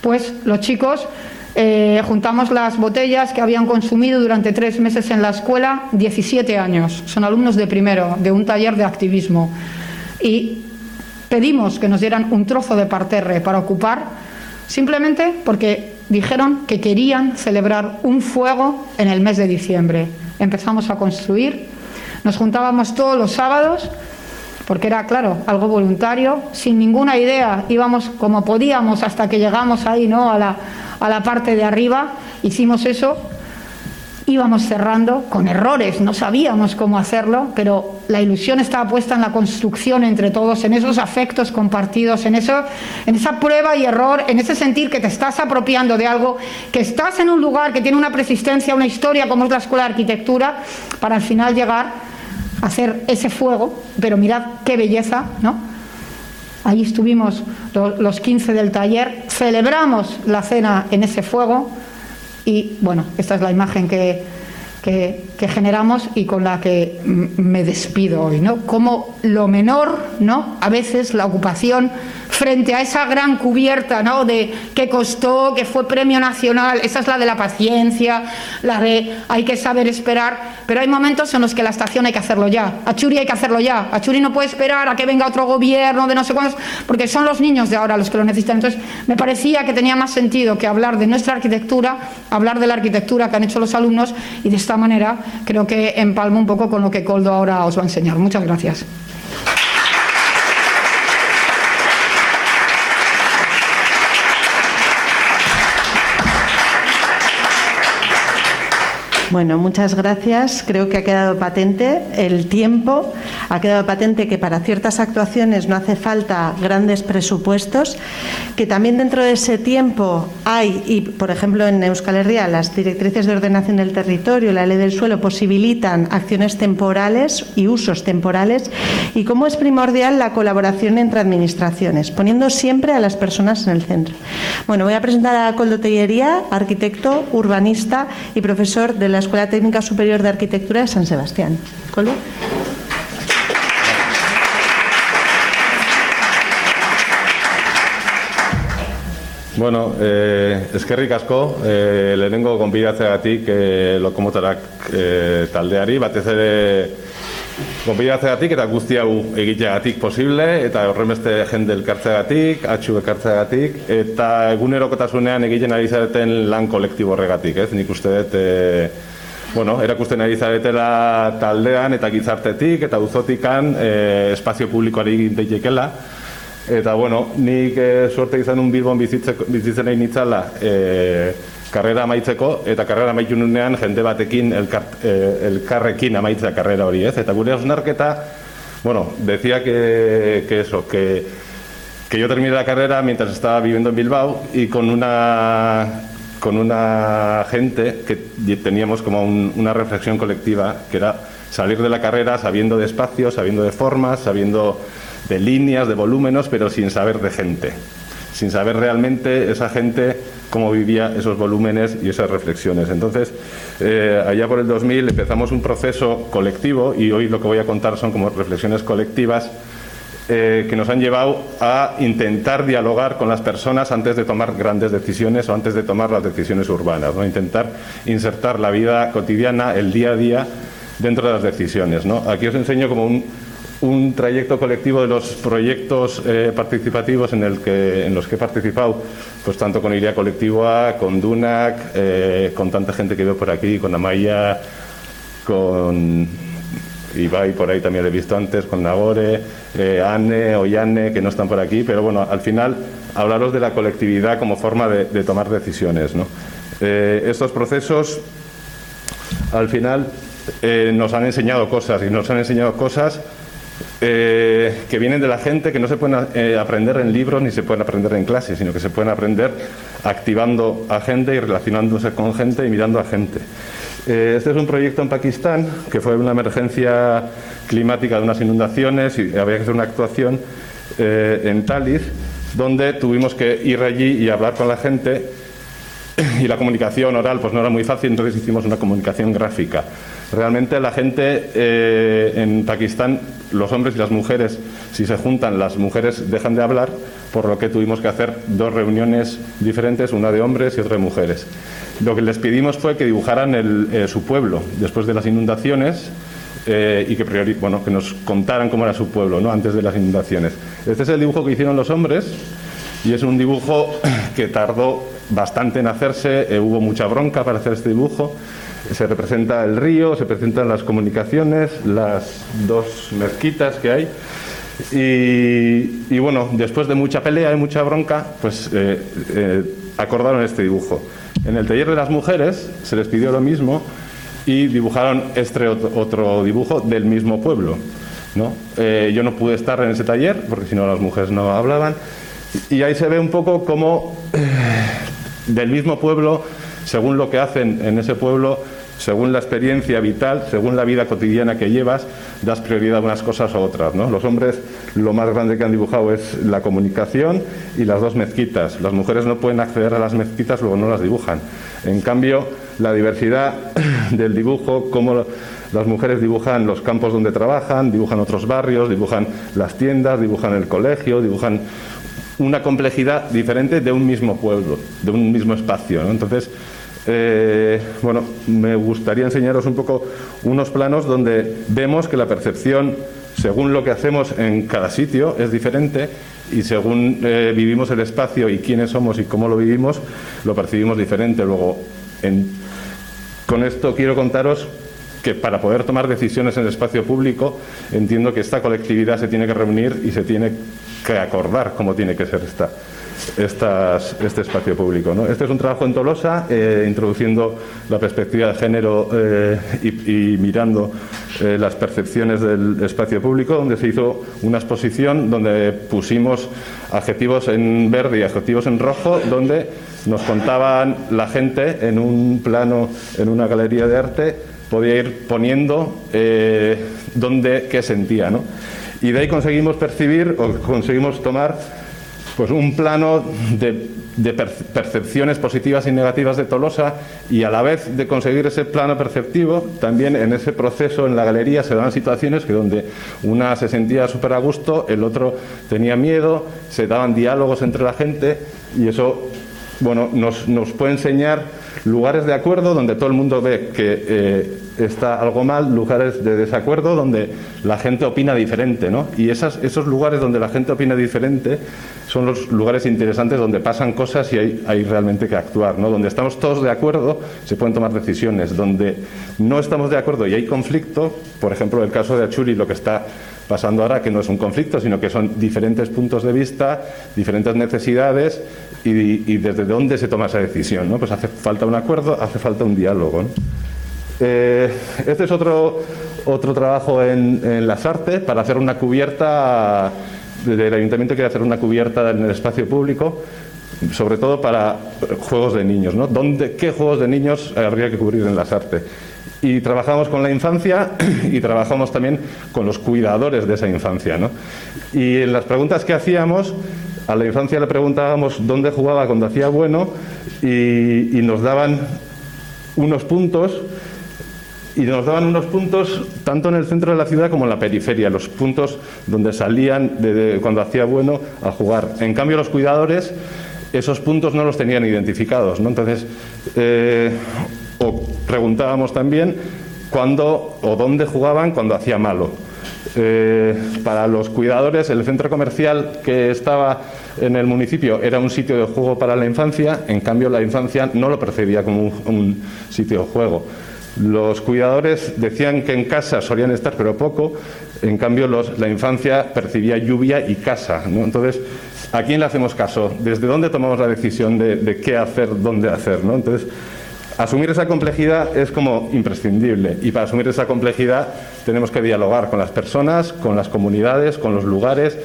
Pues los chicos eh, juntamos las botellas que habían consumido durante tres meses en la escuela, 17 años, son alumnos de primero, de un taller de activismo, y pedimos que nos dieran un trozo de parterre para ocupar, simplemente porque dijeron que querían celebrar un fuego en el mes de diciembre. Empezamos a construir, nos juntábamos todos los sábados porque era, claro, algo voluntario, sin ninguna idea, íbamos como podíamos hasta que llegamos ahí, ¿no? A la, a la parte de arriba, hicimos eso íbamos cerrando con errores, no sabíamos cómo hacerlo, pero la ilusión estaba puesta en la construcción entre todos, en esos afectos compartidos, en, eso, en esa prueba y error, en ese sentir que te estás apropiando de algo, que estás en un lugar que tiene una persistencia, una historia como es la Escuela de Arquitectura, para al final llegar a hacer ese fuego, pero mirad qué belleza, ¿no? Ahí estuvimos los 15 del taller, celebramos la cena en ese fuego, y bueno, esta es la imagen que, que, generamos y con la que me despido hoy, ¿no? Como lo menor, ¿no? A veces la ocupación frente a esa gran cubierta, ¿no? De que costó, que fue premio nacional, esa es la de la paciencia, la de hay que saber esperar, pero hay momentos en los que la estación hay que hacerlo ya. A Churi hay que hacerlo ya. A Churi no puede esperar a que venga otro gobierno de no sé cuántos, porque son los niños de ahora los que lo necesitan. Entonces, me parecía que tenía más sentido que hablar de nuestra arquitectura, hablar de la arquitectura que han hecho los alumnos y de esta manera creo que empalmo un poco con lo que Coldo ahora os va a enseñar. Muchas gracias. Bueno, muchas gracias. Creo que ha quedado patente el tiempo, ha quedado patente que para ciertas actuaciones no hace falta grandes presupuestos, que también dentro de ese tiempo hay, y por ejemplo en Euskal Herria, las directrices de ordenación del territorio, la ley del suelo posibilitan acciones temporales y usos temporales, y cómo es primordial la colaboración entre administraciones, poniendo siempre a las personas en el centro. Bueno, voy a presentar a Coldo Tellería, arquitecto, urbanista y profesor de la la Escuela Técnica Superior de Arquitectura de San Sebastián. ¿Coldo? Bueno, eh, eskerrik asko, eh, lehenengo gonbidatzeagatik eh, lokomotorak eh, taldeari, batez ere gonbidatzeagatik eta guzti hau egiteagatik posible, eta horremeste jende elkartzeagatik, atxu elkartzeagatik, eta egunerokotasunean egiten ari zareten lan kolektibo horregatik, ez? Nik uste dut, e, bueno, erakusten ari zaretela taldean eta gizartetik eta uzotikan e, espazio publikoari egin daitekela. Eta, bueno, nik e, suerte izan un bilbon bizitzen nahi nitzala e, karrera amaitzeko, eta karrera amaitu nunean jende batekin elkar, e, elkarrekin amaitzea karrera hori, ez? Eta gure osnarketa, bueno, decía que, que eso, que, que yo terminé la carrera mientras estaba viviendo en Bilbao y con una con una gente que teníamos como una reflexión colectiva, que era salir de la carrera sabiendo de espacios, sabiendo de formas, sabiendo de líneas, de volúmenes, pero sin saber de gente, sin saber realmente esa gente cómo vivía esos volúmenes y esas reflexiones. Entonces, eh, allá por el 2000 empezamos un proceso colectivo y hoy lo que voy a contar son como reflexiones colectivas eh, que nos han llevado a intentar dialogar con las personas antes de tomar grandes decisiones o antes de tomar las decisiones urbanas, ¿no? intentar insertar la vida cotidiana, el día a día, dentro de las decisiones. Aquí os enseño como un, un trayecto colectivo de los proyectos eh, participativos en, el que, en los que he participado, pues tanto con Iria Colectiva, con Dunac, eh, con tanta gente que veo por aquí, con Amaya, con Ibai por ahí también lo he visto antes, con Nagore, eh, Anne o Yanne, que no están por aquí, pero bueno, al final hablaros de la colectividad como forma de, tomar decisiones. Eh, estos procesos, al final, nos han enseñado cosas y nos han enseñado cosas que vienen de la gente que no se pueden aprender en libros ni se pueden aprender en clases, sino que se pueden aprender activando a gente y relacionándose con gente y mirando a gente. Eh, este es un proyecto en Pakistán que fue una emergencia climática de unas inundaciones y había que hacer una actuación eh, en Talis, donde tuvimos que ir allí y hablar con la gente y la comunicación oral pues no era muy fácil, entonces hicimos una comunicación gráfica. Realmente la gente eh, en Pakistán, los hombres y las mujeres, si se juntan, las mujeres dejan de hablar, por lo que tuvimos que hacer dos reuniones diferentes, una de hombres y otra de mujeres. Lo que les pedimos fue que dibujaran eh, su pueblo después de las inundaciones eh, y que, que nos contaran cómo era su pueblo ¿no? antes de las inundaciones. Este es el dibujo que hicieron los hombres y es un dibujo que tardó bastante en hacerse, eh, hubo mucha bronca para hacer este dibujo. Se representa el río, se presentan las comunicaciones, las dos mezquitas que hay Y, bueno, después de mucha pelea y mucha bronca, pues eh, eh, acordaron este dibujo. En el taller de las mujeres se les pidió lo mismo y dibujaron este otro, dibujo del mismo pueblo. ¿no? Eh, yo no pude estar en ese taller porque si no las mujeres no hablaban. Y ahí se ve un poco cómo eh, del mismo pueblo, según lo que hacen en ese pueblo, según la experiencia vital, según la vida cotidiana que llevas, das prioridad a unas cosas a otras. ¿no? Los hombres lo más grande que han dibujado es la comunicación y las dos mezquitas. Las mujeres no pueden acceder a las mezquitas, luego no las dibujan. En cambio, la diversidad del dibujo, cómo las mujeres dibujan los campos donde trabajan, dibujan otros barrios, dibujan las tiendas, dibujan el colegio, dibujan una complejidad diferente de un mismo pueblo, de un mismo espacio. Entonces, eh, bueno, me gustaría enseñaros un poco unos planos donde vemos que la percepción, según lo que hacemos en cada sitio, es diferente y según eh, vivimos el espacio y quiénes somos y cómo lo vivimos, lo percibimos diferente. Luego, en, con esto quiero contaros que para poder tomar decisiones en el espacio público, entiendo que esta colectividad se tiene que reunir y se tiene que acordar cómo tiene que ser esta, este espacio público. Este es un trabajo en Tolosa, eh, introduciendo la perspectiva de género eh, y, mirando eh, las percepciones del espacio público, donde se hizo una exposición donde pusimos adjetivos en verde y adjetivos en rojo, donde nos contaban la gente en un plano, en una galería de arte, podía ir poniendo dónde, qué sentía. ¿no? Y de ahí conseguimos percibir o conseguimos tomar pues, un plano de, percepciones positivas y negativas de Tolosa y a la vez de conseguir ese plano perceptivo, también en ese proceso en la galería se daban situaciones que donde una se sentía súper a gusto, el otro tenía miedo, se daban diálogos entre la gente y eso bueno, nos, nos puede enseñar lugares de acuerdo donde todo el mundo ve que eh, está algo mal, lugares de desacuerdo donde la gente opina diferente, ¿no? Y esos lugares donde la gente opina diferente son los lugares interesantes donde pasan cosas y hay, hay, realmente que actuar, ¿no? Donde estamos todos de acuerdo se pueden tomar decisiones, donde no estamos de acuerdo y hay conflicto, por ejemplo, el caso de Achuri, lo que está pasando ahora, que no es un conflicto, sino que son diferentes puntos de vista, diferentes necesidades y, desde dónde se toma esa decisión. ¿no? Pues hace falta un acuerdo, hace falta un diálogo. Eh, este es otro, otro trabajo en, las artes para hacer una cubierta. El ayuntamiento quiere hacer una cubierta en el espacio público, sobre todo para juegos de niños. ¿no? ¿Dónde, ¿Qué juegos de niños habría que cubrir en las artes? Y trabajamos con la infancia y trabajamos también con los cuidadores de esa infancia. ¿no? Y en las preguntas que hacíamos, a la infancia le preguntábamos dónde jugaba cuando hacía bueno y, nos daban unos puntos y nos daban unos puntos tanto en el centro de la ciudad como en la periferia, los puntos donde salían de, cuando hacía bueno a jugar. En cambio, los cuidadores esos puntos no los tenían identificados. ¿no? Entonces, eh, o preguntábamos también cuándo o dónde jugaban cuando hacía malo. Eh, para los cuidadores, el centro comercial que estaba en el municipio era un sitio de juego para la infancia, en cambio la infancia no lo percibía como un, un sitio de juego. Los cuidadores decían que en casa solían estar, pero poco, en cambio los, la infancia percibía lluvia y casa. ¿no? Entonces, ¿a quién le hacemos caso? ¿Desde dónde tomamos la decisión de, de qué hacer, dónde hacer? ¿no? Entonces, asumir esa complejidad es como imprescindible y para asumir esa complejidad tenemos que dialogar con las personas, con las comunidades, con los lugares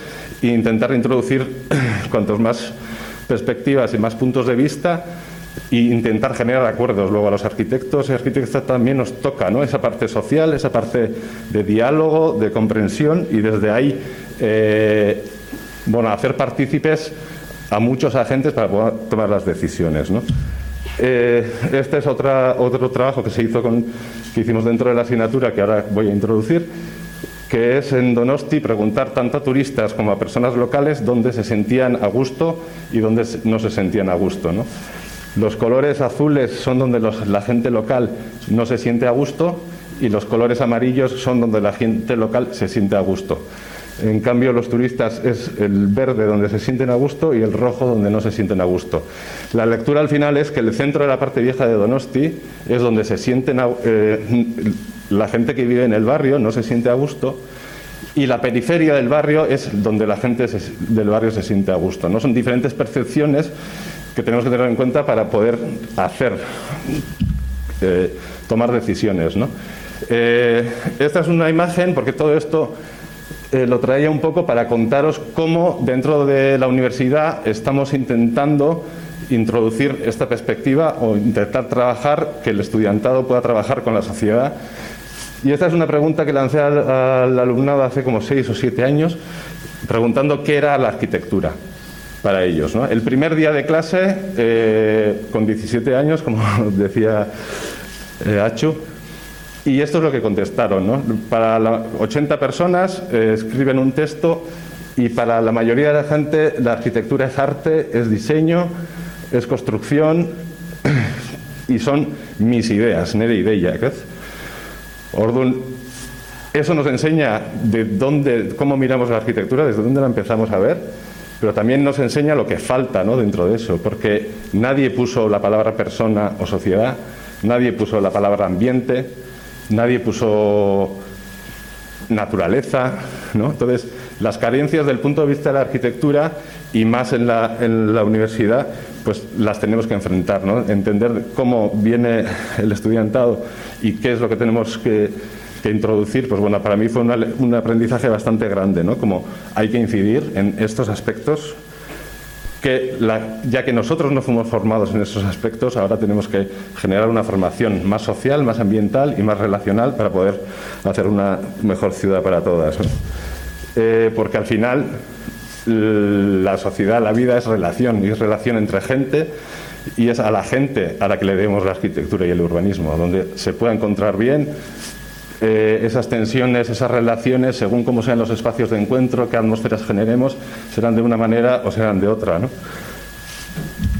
e intentar introducir cuantos más perspectivas y más puntos de vista e intentar generar acuerdos. Luego a los arquitectos y arquitectas también nos toca ¿no? esa parte social, esa parte de diálogo, de comprensión y desde ahí eh, bueno, hacer partícipes a muchos agentes para poder tomar las decisiones. ¿no? Eh, este es otro trabajo que se hizo que hicimos dentro de la asignatura que ahora voy a introducir, que es en Donosti preguntar tanto a turistas como a personas locales dónde se sentían a gusto y dónde no se sentían a gusto. Los colores azules son donde la gente local no se siente a gusto y los colores amarillos son donde la gente local se siente a gusto. En cambio, los turistas es el verde donde se sienten a gusto y el rojo donde no se sienten a gusto. La lectura al final es que el centro de la parte vieja de Donosti es donde se sienten eh, la gente que vive en el barrio no se siente a gusto y la periferia del barrio es donde la gente del barrio se siente a gusto. ¿no? Son diferentes percepciones que tenemos que tener en cuenta para poder hacer, eh, tomar decisiones. Eh, esta es una imagen, porque todo esto eh, lo traía un poco para contaros cómo dentro de la universidad estamos intentando introducir esta perspectiva o intentar trabajar, que el estudiantado pueda trabajar con la sociedad y esta es una pregunta que lancé al, al alumnado hace como seis o siete años, preguntando qué era la arquitectura para ellos. El primer día de clase, eh, con 17 años, como decía eh, Achu, y esto es lo que contestaron. ¿no? Para la- 80 personas eh, escriben un texto y para la mayoría de la gente la arquitectura es arte, es diseño, es construcción y son mis ideas, nere ideiak, ez? Orduan, eso nos enseña de dónde, cómo miramos la arquitectura, desde dónde la empezamos a ver, pero también nos enseña lo que falta ¿no? dentro de eso, porque nadie puso la palabra persona o sociedad, nadie puso la palabra ambiente, nadie puso naturaleza, ¿no? Entonces, las carencias del punto de vista de la arquitectura y más en la, en la universidad, pues las tenemos que enfrentar, ¿no? Entender cómo viene el estudiantado y qué es lo que tenemos que, introducir, pues bueno, para mí fue un aprendizaje bastante grande, ¿no? Como hay que incidir en estos aspectos que ya que nosotros no fuimos formados en esos aspectos, ahora tenemos que generar una formación más social, más ambiental y más relacional para poder hacer una mejor ciudad para todas. Eh, porque al final la sociedad, la vida es relación, y es relación entre gente y es a la gente a la que le demos la arquitectura y el urbanismo, donde se pueda encontrar bien eh, esas tensiones, esas relaciones, según cómo sean los espacios de encuentro, qué atmósferas generemos, serán de una manera o serán de otra. ¿no?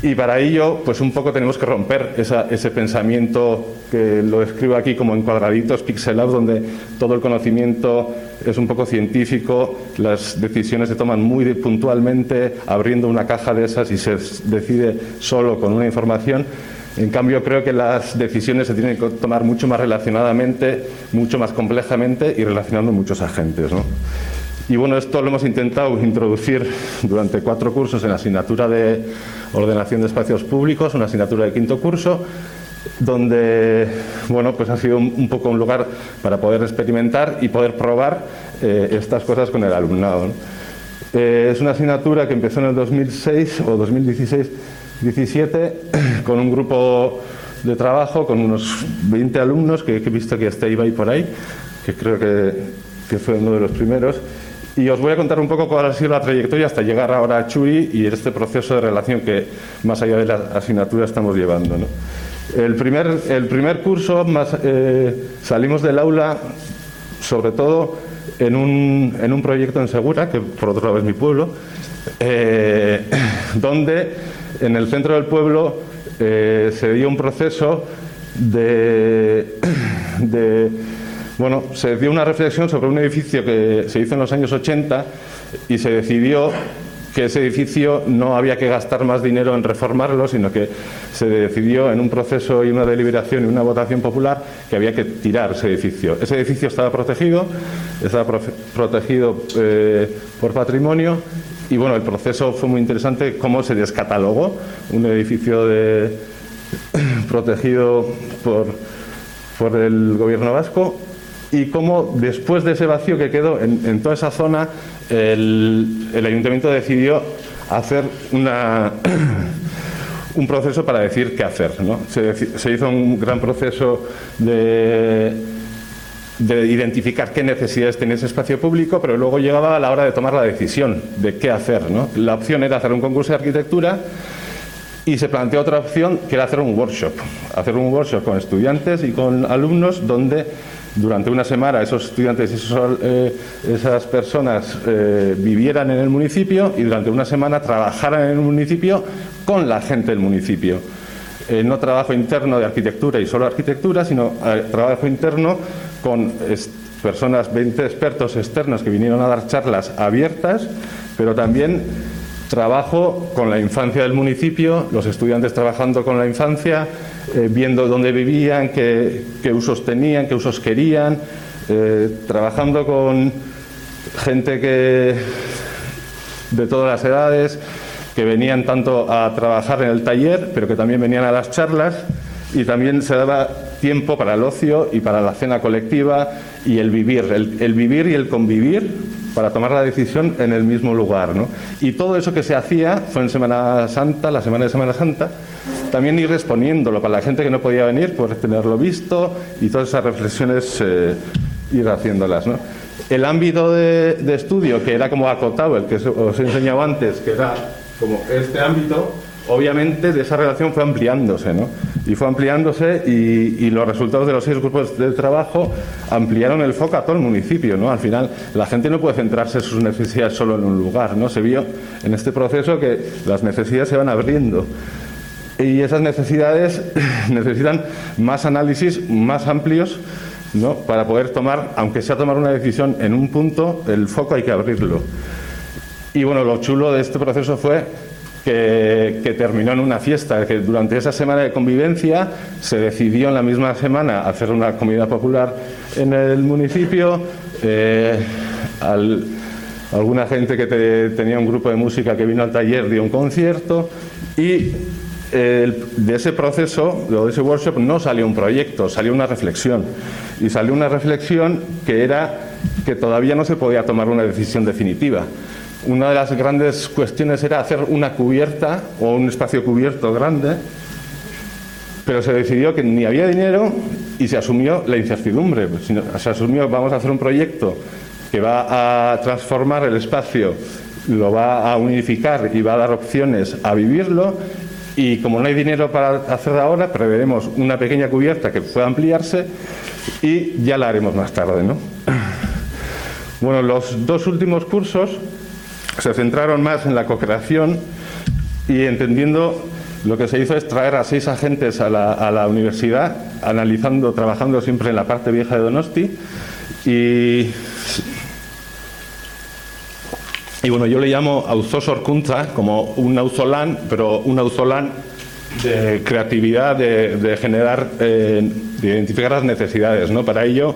Y para ello, pues un poco tenemos que romper ese pensamiento que lo escribo aquí como en cuadraditos pixelados, donde todo el conocimiento es un poco científico, las decisiones se toman muy puntualmente, abriendo una caja de esas y se decide solo con una información. En cambio, creo que las decisiones se tienen que tomar mucho más relacionadamente, mucho más complejamente y relacionando muchos agentes. Y bueno, esto lo hemos intentado introducir durante cuatro cursos en la asignatura de ordenación de espacios públicos, una asignatura de quinto curso, donde bueno, pues ha sido un, poco un lugar para poder experimentar y poder probar eh, estas cosas con el alumnado. Eh, es una asignatura que empezó en el 2006 o 2016-17 con un grupo de trabajo con unos 20 alumnos que, he visto que está Ibai por ahí, que creo que, que fue uno de los primeros. Y os voy a contar un poco cuál ha sido la trayectoria hasta llegar ahora a Churi y este proceso de relación que más allá de la asignatura estamos llevando. ¿no? El, primer, el primer curso más, eh, salimos del aula sobre todo en un, en un proyecto en Segura, que por otro lado es mi pueblo, eh, donde en el centro del pueblo eh, se dio un proceso de, bueno, se dio una reflexión sobre un edificio que se hizo en los años 80 y se decidió que ese edificio no había que gastar más dinero en reformarlo, sino que se decidió en un proceso y una deliberación y una votación popular que había que tirar ese edificio. Ese edificio estaba protegido, estaba protegido eh, por patrimonio y bueno, el proceso fue muy interesante cómo se descatalogó un edificio protegido por, por el gobierno vasco y cómo después de ese vacío que quedó en, toda esa zona, el, el ayuntamiento decidió hacer una, un proceso para decir qué hacer. ¿no? Se hizo un gran proceso de, de identificar qué necesidades tenía ese espacio público, pero luego llegaba a la hora de tomar la decisión de qué hacer. ¿no? La opción era hacer un concurso de arquitectura y se planteó otra opción que era hacer un workshop, hacer un workshop con estudiantes y con alumnos donde durante una semana esos estudiantes y eh, esas personas eh, vivieran en el municipio y durante una semana trabajaran en el municipio con la gente del municipio. Eh, no trabajo interno de arquitectura y solo arquitectura, sino eh, trabajo interno con personas, 20 expertos externos que vinieron a dar charlas abiertas, pero también trabajo con la infancia del municipio, los estudiantes trabajando con la infancia, eh, viendo dónde vivían, qué, usos tenían, qué usos querían, trabajando con gente que de todas las edades, que venían tanto a trabajar en el taller, pero que también venían a las charlas y también se daba tiempo para el ocio y para la cena colectiva y el vivir, el, vivir y el convivir para tomar la decisión en el mismo lugar. ¿no? Y todo eso que se hacía fue en Semana Santa, la semana de Semana Santa, también ir exponiéndolo para la gente que no podía venir, por tenerlo visto y todas esas reflexiones eh, ir haciéndolas. ¿no? El ámbito de, de, estudio, que era como acotado, el que os he enseñado antes, que era como este ámbito, obviamente de esa relación fue ampliándose, ¿no? Y fue ampliándose y, los resultados de los seis grupos de trabajo ampliaron el foco a todo el municipio, ¿no? Al final la gente no puede centrarse sus necesidades solo en un lugar, ¿no? Se vio en este proceso que las necesidades se van abriendo y esas necesidades necesitan más análisis más amplios ¿no? para poder tomar, aunque sea tomar una decisión en un punto, el foco hay que abrirlo. Y bueno, lo chulo de este proceso fue que, terminó en una fiesta, que durante esa semana de convivencia se decidió en la misma semana hacer una comida popular en el municipio. Eh, alguna gente que tenía un grupo de música que vino al taller dio un concierto y de ese proceso, de ese workshop, no salió un proyecto, salió una reflexión. Y salió una reflexión que era que todavía no se podía tomar una decisión definitiva una de las grandes cuestiones era hacer una cubierta o un espacio cubierto grande, pero se decidió que ni había dinero y se asumió la incertidumbre. Se asumió vamos a hacer un proyecto que va a transformar el espacio, lo va a unificar y va a dar opciones a vivirlo. Y como no hay dinero para hacer ahora, preveremos una pequeña cubierta que pueda ampliarse y ya la haremos más tarde. ¿no? Bueno, los dos últimos cursos se centraron más en la co-creación y entendiendo lo que se hizo es traer a seis agentes a la, universidad, analizando, trabajando siempre en la parte vieja de Donosti y y bueno, yo le llamo Auzosor Kunza como un auzolán, pero un auzolán de creatividad, de, generar, eh, de identificar las necesidades. ¿no? Para ello,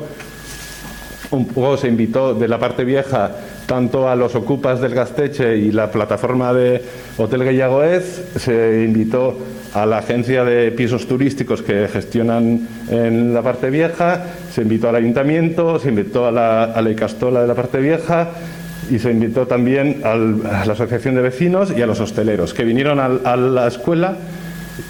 un poco se invitó de la parte vieja tanto a los ocupas del Gasteche y la plataforma de Hotel Guellagoez, se invitó a la agencia de pisos turísticos que gestionan en la parte vieja, se invitó al ayuntamiento, se invitó a la, a la Icastola de la parte vieja y se invitó también a la asociación de vecinos y a los hosteleros que vinieron a, la escuela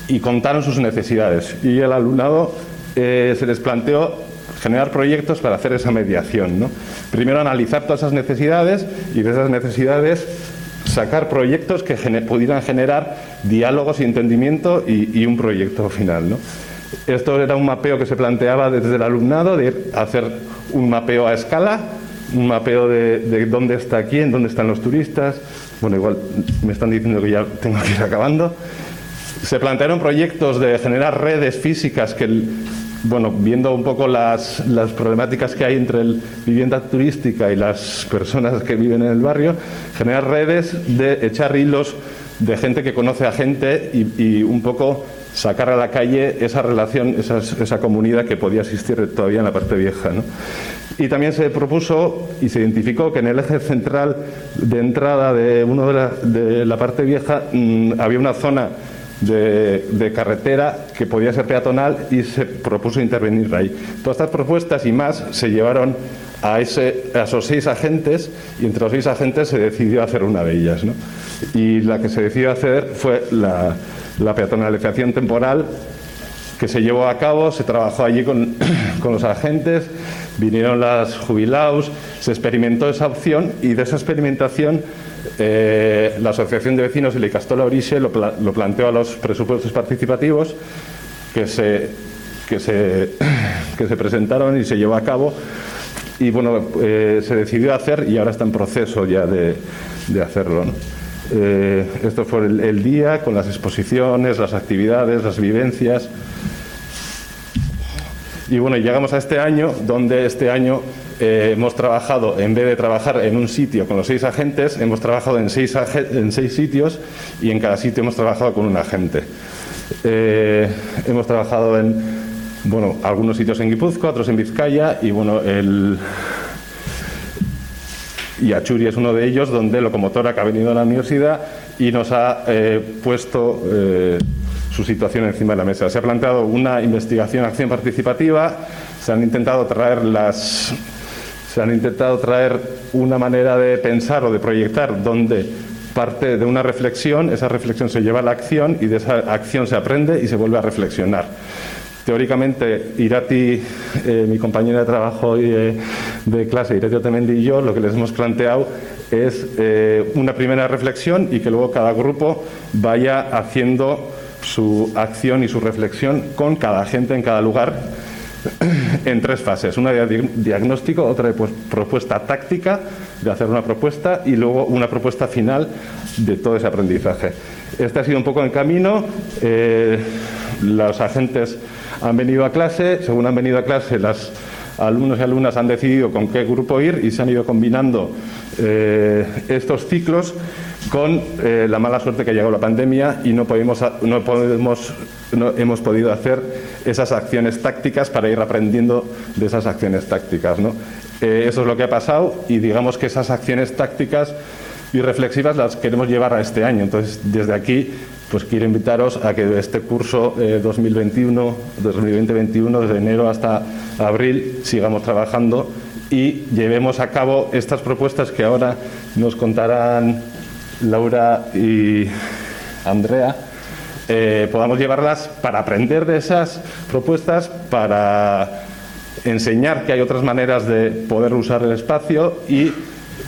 y contaron sus necesidades. Y el alumnado eh, se les planteó generar proyectos para hacer esa mediación. ¿no? Primero analizar todas esas necesidades y de esas necesidades sacar proyectos que pudieran generar diálogos y entendimiento y, un proyecto final. ¿no? Esto era un mapeo que se planteaba desde el alumnado, de hacer un mapeo a escala, un mapeo de, de dónde está quién, dónde están los turistas. Bueno, igual me están diciendo que ya tengo que ir acabando. Se plantearon proyectos de generar redes físicas que bueno, viendo un poco las, problemáticas que hay entre la vivienda turística y las personas que viven en el barrio, generar redes de echar hilos de gente que conoce a gente y, un poco sacar a la calle esa relación, esa, comunidad que podía existir todavía en la parte vieja. Y también se propuso y se identificó que en el eje central de entrada de uno de la, de la parte vieja mm, había una zona de, carretera que podía ser peatonal y se propuso intervenir ahí. Todas estas propuestas y más se llevaron a, esos seis agentes y entre los seis agentes se decidió hacer una de ellas. Y la que se decidió hacer fue la, la peatonalización temporal que se llevó a cabo, se trabajó allí con, con los agentes, vinieron las jubilados, se experimentó esa opción y de esa experimentación eh, la Asociación de Vecinos y la Castola Orixe lo, planteó a los presupuestos participativos que se, que, se, que se presentaron y se llevó a cabo. Y bueno, eh, se decidió hacer y ahora está en proceso ya de, hacerlo. Eh, esto fue el, día con las exposiciones, las actividades, las vivencias. Y bueno, llegamos a este año, donde este año eh, hemos trabajado, en vez de trabajar en un sitio con los seis agentes, hemos trabajado en seis, en seis sitios y en cada sitio hemos trabajado con un agente. Eh, hemos trabajado en bueno, algunos sitios en Guipúzcoa, otros en Vizcaya y bueno, el, y Achuri es uno de ellos, donde Locomotora que ha venido a la universidad y nos ha eh, puesto su situación encima de la mesa. Se ha planteado una investigación, acción participativa, se han intentado traer las se han intentado traer una manera de pensar o de proyectar donde parte de una reflexión, esa reflexión se lleva a la acción y de esa acción se aprende y se vuelve a reflexionar. Teóricamente, Irati, eh, mi compañera de trabajo y de, de clase, Irati Otemendi y yo, lo que les hemos planteado es eh, una primera reflexión y que luego cada grupo vaya haciendo su acción y su reflexión con cada gente en cada lugar en tres fases. Una de diagnóstico, otra de pues, propuesta táctica, de hacer una propuesta y luego una propuesta final de todo ese aprendizaje. Este ha sido un poco el camino. Eh, los agentes han venido a clase, según han venido a clase, las alumnos y alumnas han decidido con qué grupo ir y se han ido combinando eh, estos ciclos con eh, la mala suerte que ha llegado la pandemia y no, podemos, no, podemos, no hemos podido hacer esas acciones tácticas para ir aprendiendo de esas acciones tácticas. ¿no? Eh, eso es lo que ha pasado y digamos que esas acciones tácticas y reflexivas las queremos llevar a este año. Entonces, desde aquí, pues quiero invitaros a que este curso 2021, 2020-2021, desde enero hasta abril, sigamos trabajando y llevemos a cabo estas propuestas que ahora nos contarán Laura y Andrea, eh, podamos llevarlas para aprender de esas propuestas, para enseñar que hay otras maneras de poder usar el espacio y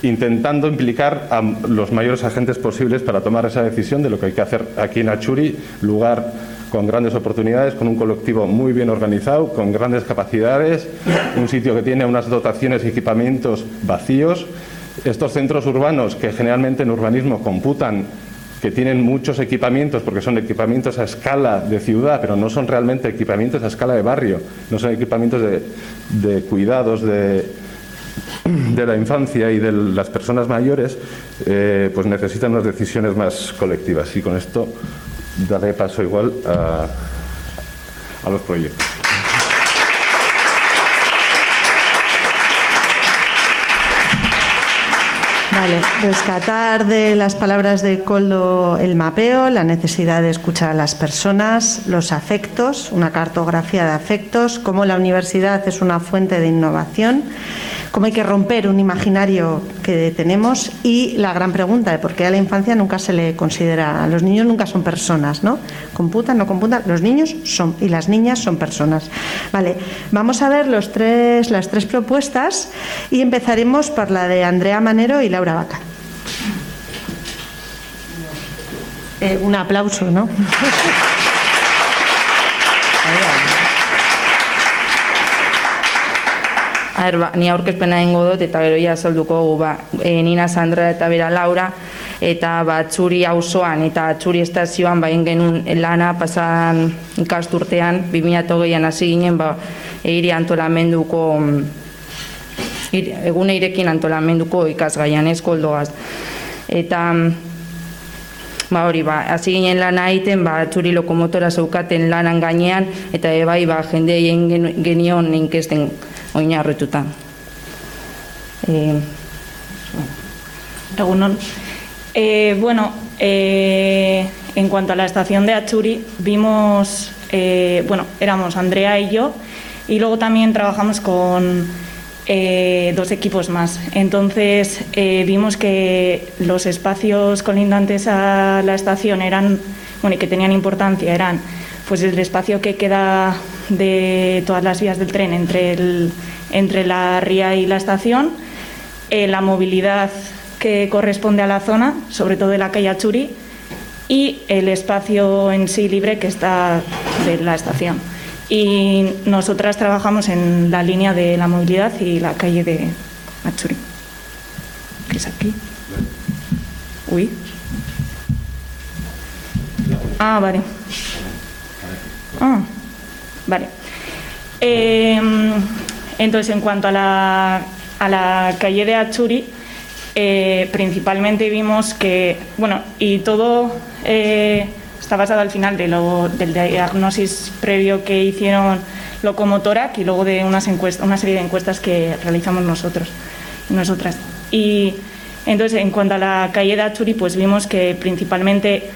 intentando implicar a los mayores agentes posibles para tomar esa decisión de lo que hay que hacer aquí en Achuri, lugar con grandes oportunidades, con un colectivo muy bien organizado, con grandes capacidades, un sitio que tiene unas dotaciones y equipamientos vacíos. Estos centros urbanos que generalmente en urbanismo computan que tienen muchos equipamientos, porque son equipamientos a escala de ciudad, pero no son realmente equipamientos a escala de barrio, no son equipamientos de, cuidados de, la infancia y de las personas mayores, eh, pues necesitan unas decisiones más colectivas. Y con esto daré paso igual a los proyectos. Vale, rescatar de las palabras de Coldo el mapeo, la necesidad de escuchar a las personas, los afectos, una cartografía de afectos, cómo la universidad es una fuente de innovación cómo hay que romper un imaginario que tenemos y la gran pregunta de por qué a la infancia nunca se le considera, los niños nunca son personas, ¿no? Computan, no computan, los niños son y las niñas son personas. Vale, vamos a ver los tres, las tres propuestas y empezaremos por la de Andrea Manero y Laura Vaca. Eh, un aplauso, ¿no? Aher, ba, ni aurkezpena egingo dut eta gero ja salduko ba, e, Nina Sandra eta bera Laura eta ba Txuri auzoan eta Txuri estazioan bain genun lana pasan ikasturtean 2020an hasi ginen ba eiri antolamenduko egune irekin antolamenduko ikasgaian eskoldogaz eta ba hori ba hasi ginen lana egiten ba Txuri lokomotora zeukaten lanan gainean eta e, bai ba jende genion inkesten oinarrituta. Eh, Egunon. Eh, bueno, eh, en cuanto a la estación de Achuri, vimos, eh, bueno, éramos Andrea y yo, y luego también trabajamos con eh, dos equipos más. Entonces vimos que los espacios colindantes a la estación eran, bueno, y que tenían importancia, eran pues el espacio que queda de todas las vías del tren entre, el, entre la ría y la estación, eh, la movilidad que corresponde a la zona, sobre todo de la calle Achuri, y el espacio en sí libre que está de la estación. Y nosotras trabajamos en la línea de la movilidad y la calle de Achuri, que es aquí. Uy. Ah, vale. Ah, vale. Eh, entonces, en cuanto a la, a la calle de Achuri, eh, principalmente vimos que, bueno, y todo eh, está basado al final de lo, del diagnosis previo que hicieron Locomotora y luego de unas encuestas, una serie de encuestas que realizamos nosotros y nosotras. Y entonces, en cuanto a la calle de Achuri, pues vimos que principalmente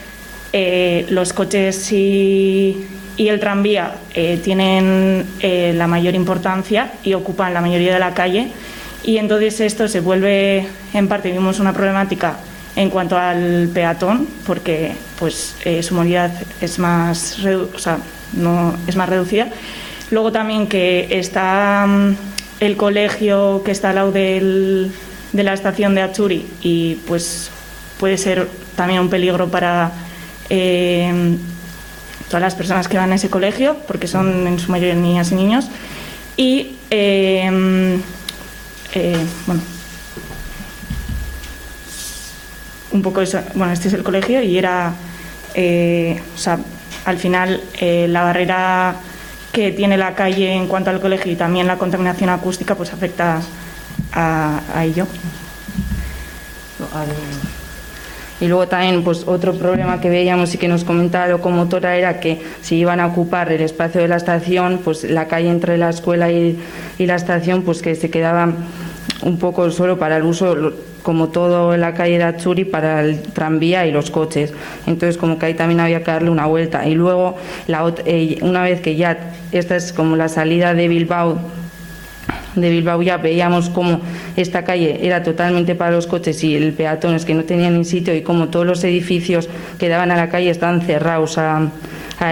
eh, los coches y, y el tranvía eh, tienen eh, la mayor importancia y ocupan la mayoría de la calle. Y entonces esto se vuelve, en parte, vimos una problemática en cuanto al peatón, porque pues eh, su movilidad es más, o sea, no, es más reducida. Luego también que está mm, el colegio que está al lado del- de la estación de Achuri y pues puede ser también un peligro para eh, todas las personas que van a ese colegio, porque son en su mayoría niñas y niños. Y eh, eh, bueno, un poco eso, bueno, este es el colegio y era, eh, o sea, al final eh, la barrera que tiene la calle en cuanto al colegio y también la contaminación acústica pues afecta a ello. Y luego también pues otro problema que veíamos y que nos comentaba la locomotora era que si iban a ocupar el espacio de la estación, pues la calle entre la escuela y, y la estación pues que se quedaba un poco solo para el uso como todo en la calle de Achuri para el tranvía y los coches. Entonces como que ahí también había que darle una vuelta. Y luego la eh, una vez que ya esta es como la salida de Bilbao de Bilbao ya veíamos cómo esta calle era totalmente para los coches y el peatones que no tenían ni sitio y cómo todos los edificios que daban a la calle estaban cerrados a,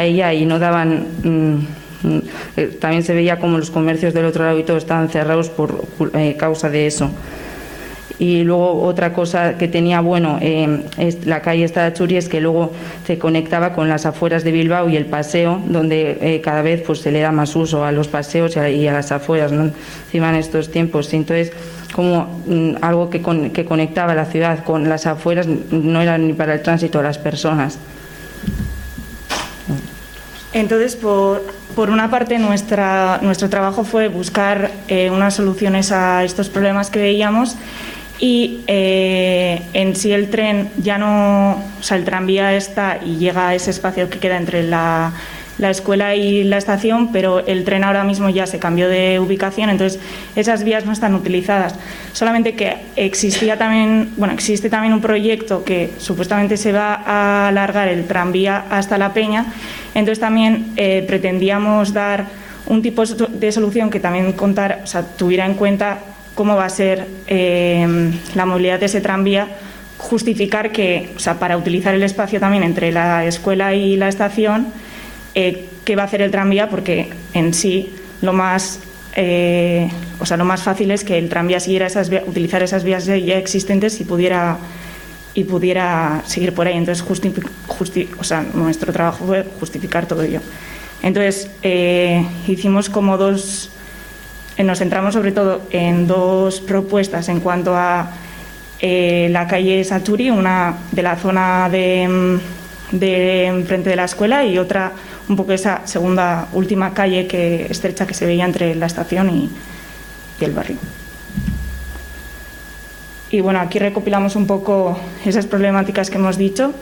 ella y no daban... mm, mm, eh, también se veía como los comercios del otro lado y todo estaban cerrados por eh, causa de eso. Y luego otra cosa que tenía bueno eh, es la calle esta de Achuri es que luego se conectaba con las afueras de Bilbao y el paseo, donde eh, cada vez pues se le da más uso a los paseos y a, las afueras, ¿no? encima en estos tiempos. Entonces como mm, algo que, con- que conectaba la ciudad con las afueras no era ni para el tránsito de las personas. Entonces, por, por una parte, nuestra, nuestro trabajo fue buscar eh, unas soluciones a estos problemas que veíamos y eh, en sí el tren ya no, o sea, el tranvía está y llega a ese espacio que queda entre la, la escuela y la estación, pero el tren ahora mismo ya se cambió de ubicación, entonces esas vías no están utilizadas. Solamente que existía también, bueno, existe también un proyecto que supuestamente se va a alargar el tranvía hasta La Peña, entonces también eh, pretendíamos dar un tipo de solución que también contar, o sea, tuviera en cuenta cómo va a ser eh, la movilidad de ese tranvía, justificar que, o sea, para utilizar el espacio también entre la escuela y la estación, eh, qué va a hacer el tranvía, porque en sí lo más, eh, o sea, lo más fácil es que el tranvía siguiera esas utilizar esas vías ya existentes y pudiera y pudiera seguir por ahí. Entonces, justi- justi- o sea, nuestro trabajo fue justificar todo ello. Entonces, hicimos como dos, nos centramos sobre todo en dos propuestas en cuanto a eh, la calle Saturi, una de la zona de, de enfrente de la escuela y otra un poco esa segunda, última calle que estrecha que se veía entre la estación y, el barrio. Y bueno, aquí recopilamos un poco esas problemáticas que hemos dicho.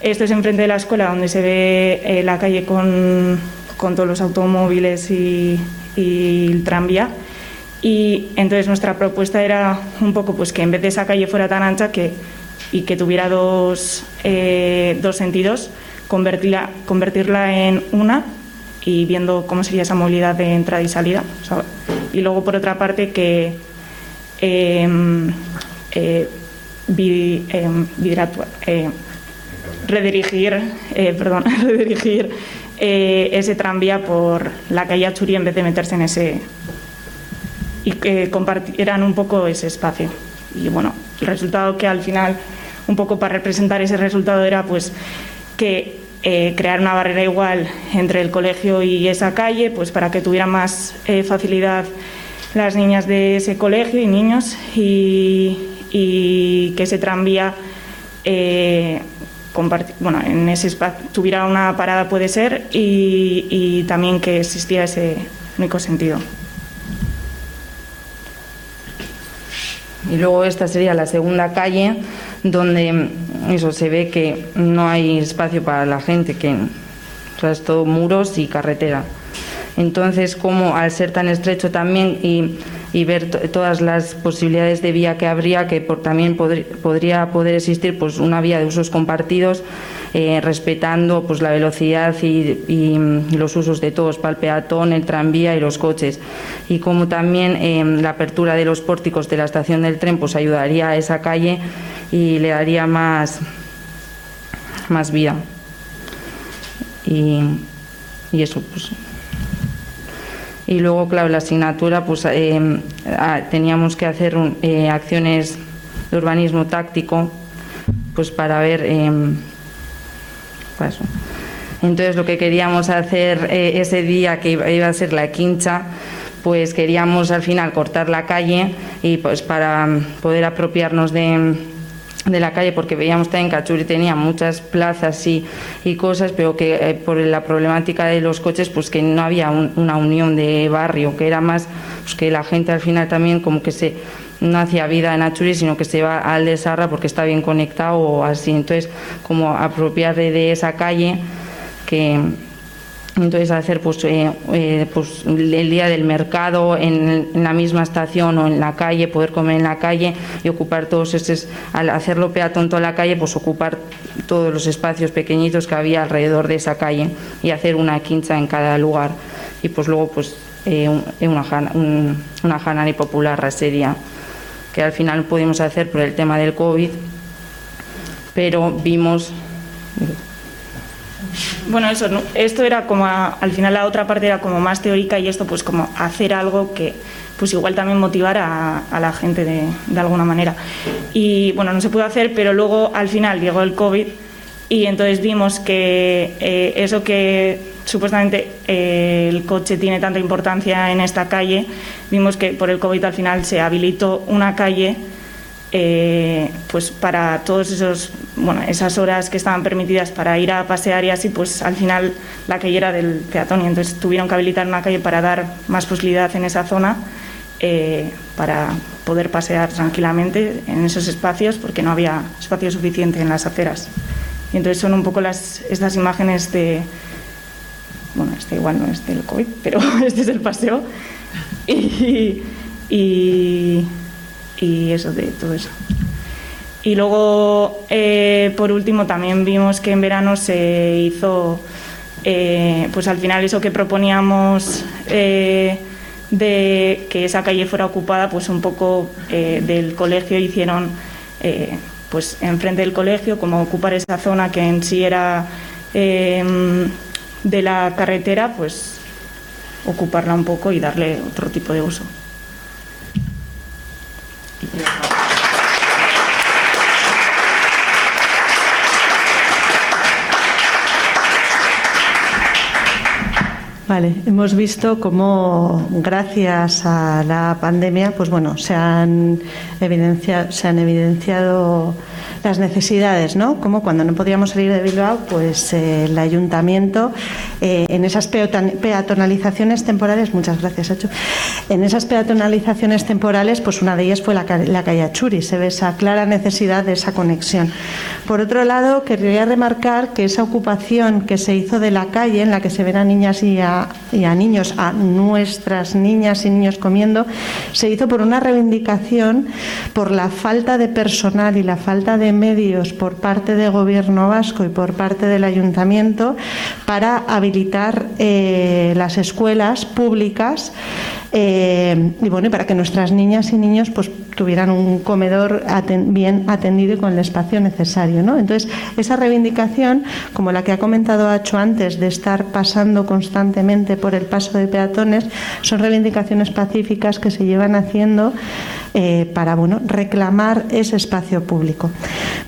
Esto es enfrente de la escuela donde se ve eh, la calle con todos los automóviles y, y el tranvía. Y entonces nuestra propuesta era un poco pues que en vez de esa calle fuera tan ancha que, y que tuviera dos, eh, dos sentidos, convertirla, convertirla en una y viendo cómo sería esa movilidad de entrada y salida. O sea, y luego por otra parte que eh, eh, bi- eh, bidratua- eh, redirigir, eh, perdón, redirigir eh, ese tranvía por la calle Achuri en vez de meterse en ese y que compartieran un poco ese espacio. Y bueno, el resultado que al final, un poco para representar ese resultado era pues que eh, crear una barrera igual entre el colegio y esa calle, pues para que tuvieran más eh, facilidad las niñas de ese colegio y niños y, y que ese tranvía eh, bueno, en ese espacio tuviera una parada puede ser y, también que existiera ese único sentido. Y luego esta sería la segunda calle donde mm, eso se ve que no hay espacio para la gente, que es todo muros y carretera. Entonces, como al ser tan estrecho también y y ver todas las posibilidades de vía que habría, que también podría poder existir pues, una vía de usos compartidos, eh, respetando pues, la velocidad y, los usos de todos, para el peatón, el tranvía y los coches. Y como también eh, la apertura de los pórticos de la estación del tren pues, ayudaría a esa calle y le daría más, más vida. Y, y eso, pues y luego, claro, la asignatura, pues eh, teníamos que hacer eh, acciones de urbanismo táctico, pues para ver, eh, pues, entonces lo que queríamos hacer ese día que iba a ser la quincha, pues queríamos al final cortar la calle y pues para poder apropiarnos de de la calle porque veíamos también que Achuri tenía muchas plazas y, y cosas pero que eh, por la problemática de los coches pues que no había una unión de barrio que era más pues que la gente al final también como que se no hacía vida en Achuri sino que se va al de Sarra porque está bien conectado o así. Entonces como apropiarse de esa calle que entonces hacer pues, eh, eh, pues, el día del mercado en, la misma estación o en la calle, poder comer en la calle y ocupar todos esos, al hacerlo peatón toda la calle, pues ocupar todos los espacios pequeñitos que había alrededor de esa calle y hacer una quincha en cada lugar. Y pues luego pues eh, una, una janari popular rasería, que al final pudimos hacer por el tema del COVID, pero vimos bueno, eso, esto era como, al final la otra parte era como más teórica y esto pues como hacer algo que pues igual también motivara a, la gente de, alguna manera. Y bueno, no se pudo hacer, pero luego al final llegó el COVID y entonces vimos que eh, eso que supuestamente eh, el coche tiene tanta importancia en esta calle, vimos que por el COVID al final se habilitó una calle eh, pues para todos esos bueno esas horas que estaban permitidas para ir a pasear y así pues al final la calle era del peatón y entonces tuvieron que habilitar una calle para dar más posibilidad en esa zona eh, para poder pasear tranquilamente en esos espacios porque no había espacio suficiente en las aceras. Y entonces son un poco las estas imágenes de bueno este igual no es del COVID pero este es el paseo. Y, y y eso de todo eso. Y luego, eh, por último, también vimos que en verano se hizo, eh, pues al final eso que proponíamos eh, de que esa calle fuera ocupada, pues un poco del colegio hicieron, pues enfrente del colegio, como ocupar esa zona que en sí era de la carretera, pues ocuparla un poco y darle otro tipo de uso. Vale, hemos visto cómo gracias a la pandemia, pues bueno, se han evidenciado, se han evidenciado las necesidades, ¿no? Como cuando no podíamos salir de Bilbao, pues eh, el ayuntamiento eh, en esas peatonalizaciones temporales, muchas gracias, Acho, en esas peatonalizaciones temporales, pues una de ellas fue la, calle Achuri, se ve esa clara necesidad de esa conexión. Por otro lado, querría remarcar que esa ocupación que se hizo de la calle, en la que se ven a niñas y a, y a niños, a nuestras niñas y niños comiendo, se hizo por una reivindicación por la falta de personal y la falta de medios por parte del Gobierno vasco y por parte del Ayuntamiento para habilitar eh, las escuelas públicas eh, y bueno, para que nuestras niñas y niños pues tuvieran un comedor bien atendido y con el espacio necesario. ¿no? Entonces, esa reivindicación, como la que ha comentado Hacho antes, de estar pasando constantemente por el paso de peatones, son reivindicaciones pacíficas que se llevan haciendo eh, para bueno, reclamar ese espacio público.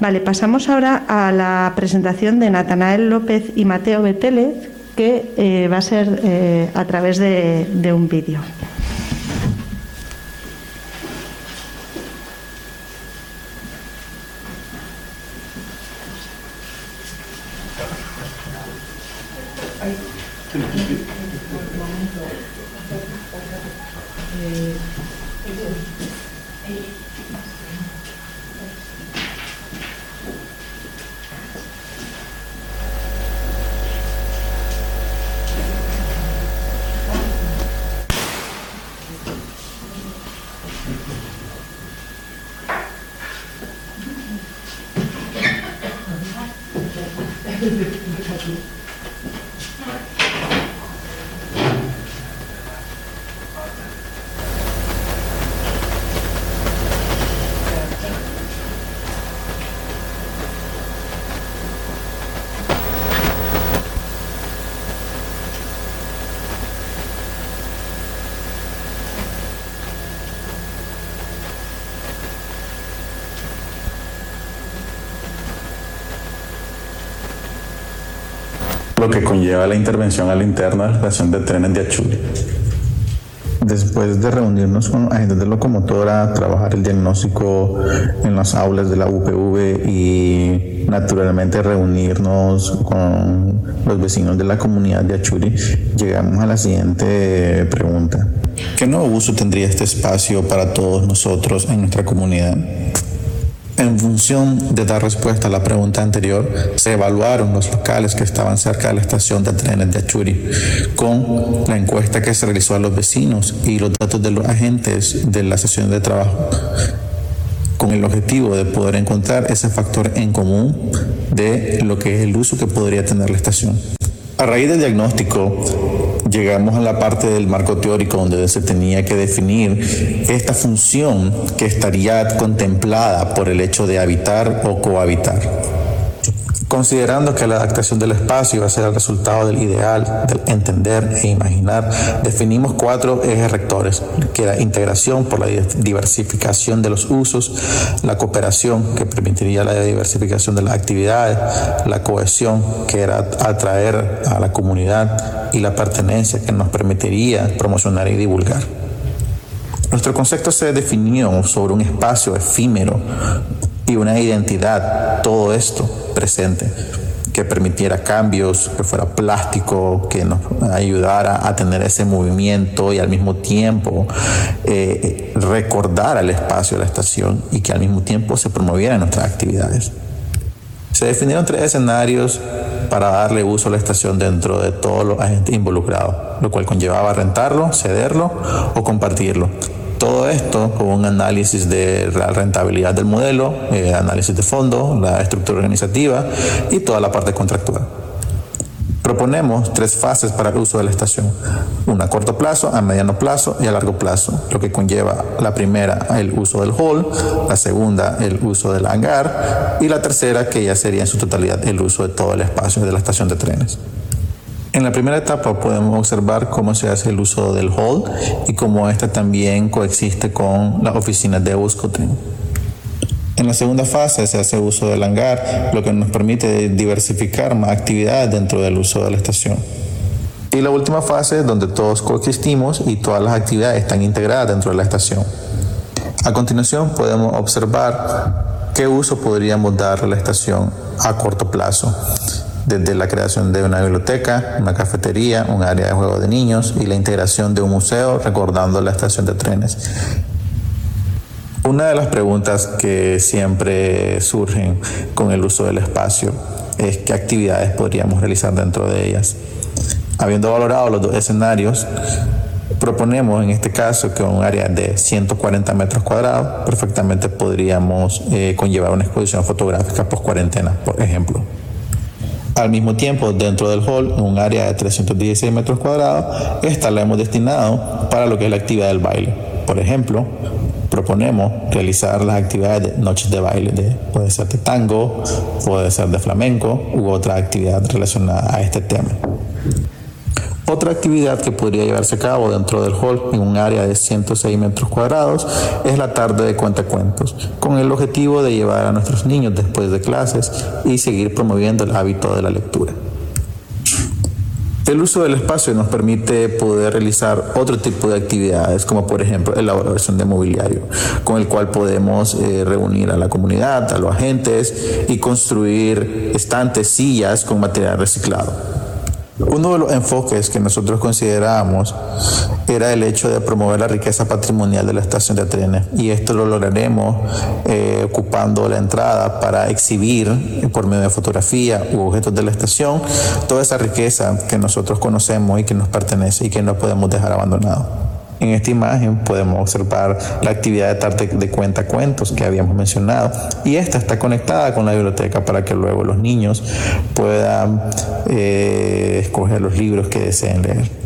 Vale, pasamos ahora a la presentación de Natanael López y Mateo Betélez, que eh, va a ser eh, a través de un vídeo. Lo que conlleva la intervención a la interna de la estación de trenes de Achuri. Después de reunirnos con agentes de locomotora, trabajar el diagnóstico en las aulas de la UPV y naturalmente reunirnos con los vecinos de la comunidad de Achuri, llegamos a la siguiente pregunta. ¿Qué nuevo uso tendría este espacio para todos nosotros en nuestra comunidad? En función de dar respuesta a la pregunta anterior, se evaluaron los locales que estaban cerca de la estación de trenes de Achuri, con la encuesta que se realizó a los vecinos y los datos de los agentes de la sesión de trabajo, con el objetivo de poder encontrar ese factor en común de lo que es el uso que podría tener la estación. A raíz del diagnóstico, llegamos a la parte del marco teórico donde se tenía que definir esta función que estaría contemplada por el hecho de habitar o cohabitar. Considerando que la adaptación del espacio va a ser el resultado del ideal, del entender e imaginar, definimos cuatro ejes rectores, que la integración por la diversificación de los usos, la cooperación, que permitiría la diversificación de las actividades, la cohesión, que era atraer a la comunidad, y la pertenencia, que nos permitiría promocionar y divulgar. Nuestro concepto se definió sobre un espacio efímero y una identidad, todo esto presente, que permitiera cambios, que fuera plástico, que nos ayudara a tener ese movimiento y al mismo tiempo eh, recordar al espacio de la estación y que al mismo tiempo se promovieran nuestras actividades. Se definieron tres escenarios para darle uso a la estación dentro de todos los agentes involucrados, lo cual conllevaba rentarlo, cederlo o compartirlo. Todo esto con un análisis de la rentabilidad del modelo, eh, análisis de fondo, la estructura organizativa y toda la parte contractual. Proponemos tres fases para el uso de la estación, una a corto plazo, a mediano plazo y a largo plazo, lo que conlleva la primera el uso del hall, la segunda el uso del hangar y la tercera que ya sería en su totalidad el uso de todo el espacio de la estación de trenes. En la primera etapa podemos observar cómo se hace el uso del hall y cómo ésta también coexiste con las oficinas de Euskotren. En la segunda fase se hace uso del hangar, lo que nos permite diversificar más actividades dentro del uso de la estación. Y la última fase donde todos coexistimos y todas las actividades están integradas dentro de la estación. A continuación podemos observar qué uso podríamos dar a la estación a corto plazo desde la creación de una biblioteca, una cafetería, un área de juego de niños y la integración de un museo recordando la estación de trenes. Una de las preguntas que siempre surgen con el uso del espacio es qué actividades podríamos realizar dentro de ellas. Habiendo valorado los dos escenarios, proponemos en este caso que un área de 140 metros cuadrados perfectamente podríamos eh, conllevar una exposición fotográfica post cuarentena, por ejemplo. Al mismo tiempo, dentro del hall, en un área de 316 metros cuadrados, esta la hemos destinado para lo que es la actividad del baile. Por ejemplo, proponemos realizar las actividades de noches de baile, de, puede ser de tango, puede ser de flamenco u otra actividad relacionada a este tema. Otra actividad que podría llevarse a cabo dentro del hall en un área de 106 metros cuadrados es la tarde de cuentacuentos, con el objetivo de llevar a nuestros niños después de clases y seguir promoviendo el hábito de la lectura. El uso del espacio nos permite poder realizar otro tipo de actividades, como por ejemplo elaboración de mobiliario, con el cual podemos eh, reunir a la comunidad, a los agentes y construir estantes, sillas con material reciclado. Uno de los enfoques que nosotros considerábamos era el hecho de promover la riqueza patrimonial de la estación de trenes y esto lo lograremos eh, ocupando la entrada para exhibir por medio de fotografía u objetos de la estación toda esa riqueza que nosotros conocemos y que nos pertenece y que no podemos dejar abandonado. En esta imagen podemos observar la actividad de tarde de que habíamos mencionado y esta está conectada con la biblioteca para que luego los niños puedan eh, escoger los libros que deseen leer.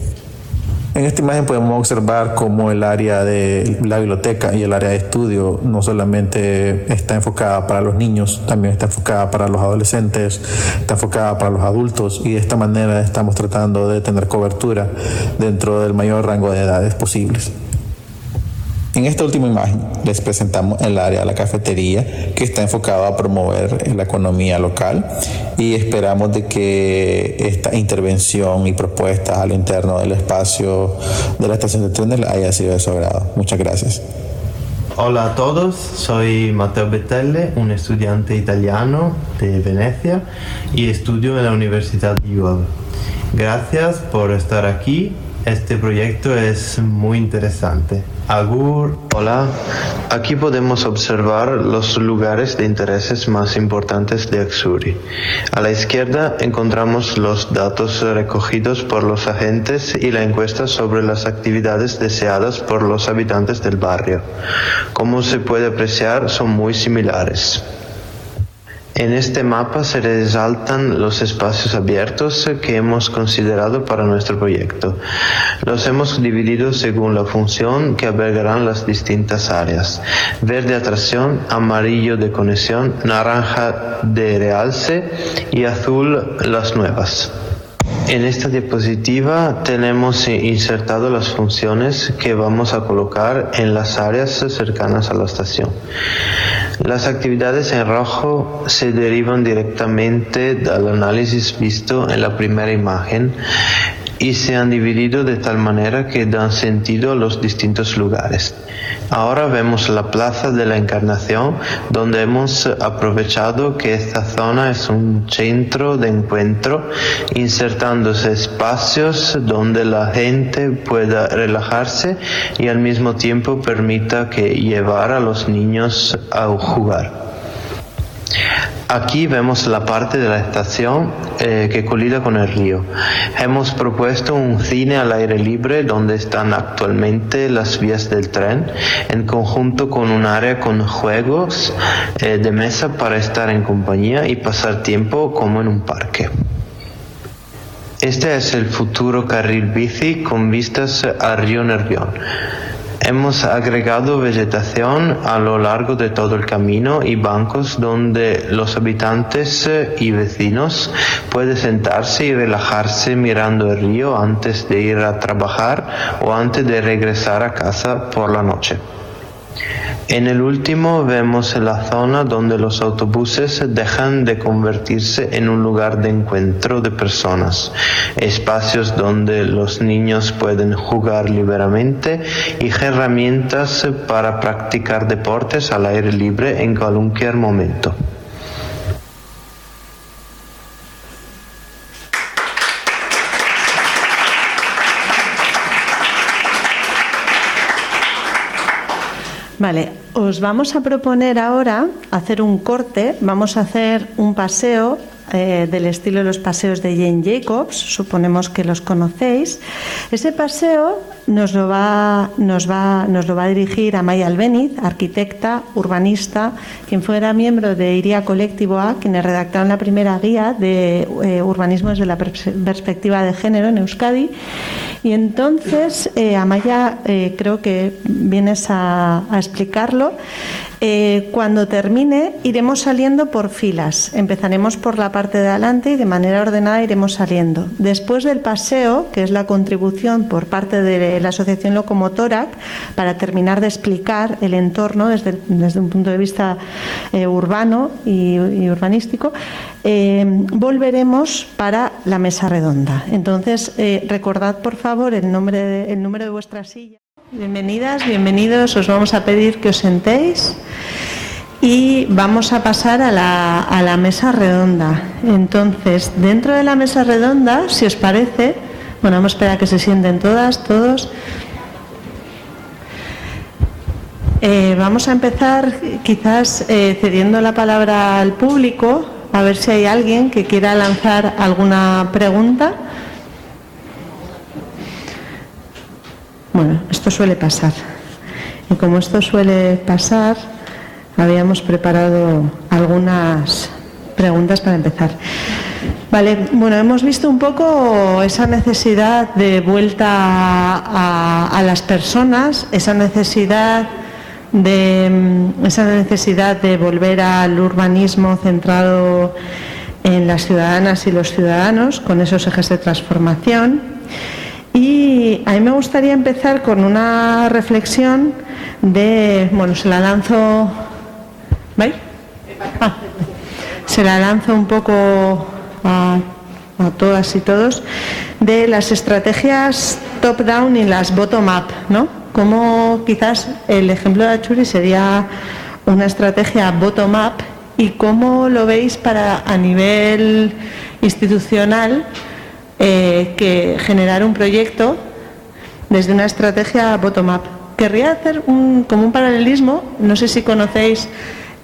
En esta imagen podemos observar cómo el área de la biblioteca y el área de estudio no solamente está enfocada para los niños, también está enfocada para los adolescentes, está enfocada para los adultos y de esta manera estamos tratando de tener cobertura dentro del mayor rango de edades posibles. En esta última imagen les presentamos el área de la cafetería que está enfocado a promover la economía local y esperamos de que esta intervención y propuestas a lo interno del espacio de la estación de trenes haya sido de su agrado. Muchas gracias. Hola a todos, soy Matteo Bettelle, un estudiante italiano de Venecia y estudio en la Universidad de UAB. Gracias por estar aquí, este proyecto es muy interesante. Agur. Hola, aquí podemos observar los lugares de intereses más importantes de Axuri. A la izquierda encontramos los datos recogidos por los agentes y la encuesta sobre las actividades deseadas por los habitantes del barrio. Como se puede apreciar, son muy similares. En este mapa se resaltan los espacios abiertos que hemos considerado para nuestro proyecto. Los hemos dividido según la función que albergarán las distintas áreas. Verde atracción, amarillo de conexión, naranja de realce y azul las nuevas. En esta diapositiva tenemos insertado las funciones que vamos a colocar en las áreas cercanas a la estación. Las actividades en rojo se derivan directamente del análisis visto en la primera imagen y se han dividido de tal manera que dan sentido a los distintos lugares. Ahora vemos la Plaza de la Encarnación, donde hemos aprovechado que esta zona es un centro de encuentro, insertándose espacios donde la gente pueda relajarse y al mismo tiempo permita que llevar a los niños a jugar. Aquí vemos la parte de la estación eh, que colida con el río. Hemos propuesto un cine al aire libre donde están actualmente las vías del tren, en conjunto con un área con juegos eh, de mesa para estar en compañía y pasar tiempo como en un parque. Este es el futuro carril bici con vistas al río Nervión. Hemos agregado vegetación a lo largo de todo el camino y bancos donde los habitantes y vecinos pueden sentarse y relajarse mirando el río antes de ir a trabajar o antes de regresar a casa por la noche. En el último vemos la zona donde los autobuses dejan de convertirse en un lugar de encuentro de personas, espacios donde los niños pueden jugar libremente y herramientas para practicar deportes al aire libre en cualquier momento. Vale, os vamos a proponer ahora hacer un corte, vamos a hacer un paseo eh, del estilo de los paseos de Jane Jacobs, suponemos que los conocéis. Ese paseo nos lo va, a dirigir Amaya Albeniz, arquitecta, urbanista, quien fuera miembro de Iria Colectivo A, quienes redactaron la primera guía de eh, urbanismo desde la perspectiva de género en Euskadi. Y entonces, eh, Amaya, creo que vienes a explicarlo. Eh, cuando termine, iremos saliendo por filas. Empezaremos por la parte de adelante y de manera ordenada iremos saliendo. Después del paseo, que es la contribución por parte de la Asociación Locomotora, para terminar de explicar el entorno desde, un punto de vista eh, urbano y, urbanístico, eh, volveremos para la mesa redonda. Entonces, recordad por favor el, el número de vuestra silla. Bienvenidas, bienvenidos. Os vamos a pedir que os sentéis y vamos a pasar a la, mesa redonda. Entonces, dentro de la mesa redonda, si os parece, bueno, vamos a esperar a que se sienten todas, todos. Eh, vamos a empezar quizás eh, cediendo la palabra al público, a ver si hay alguien que quiera lanzar alguna pregunta. Bueno, esto suele pasar. Y como esto suele pasar, habíamos preparado algunas preguntas para empezar. Vale, bueno, hemos visto un poco esa necesidad de vuelta a, las personas, esa necesidad de esa necesidad de volver al urbanismo centrado en las ciudadanas y los ciudadanos con esos ejes de transformación. Y a mí me gustaría empezar con una reflexión de, bueno, se la lanzo, ¿veis? Ah, se la lanzo un poco a, a todas y todos, de las estrategias top-down y las bottom-up, ¿no? Como quizás el ejemplo de Achuri sería una estrategia bottom-up y cómo lo veis para a nivel institucional eh, que generar un proyecto desde una estrategia bottom-up. Querría hacer un, como un paralelismo, no sé si conocéis,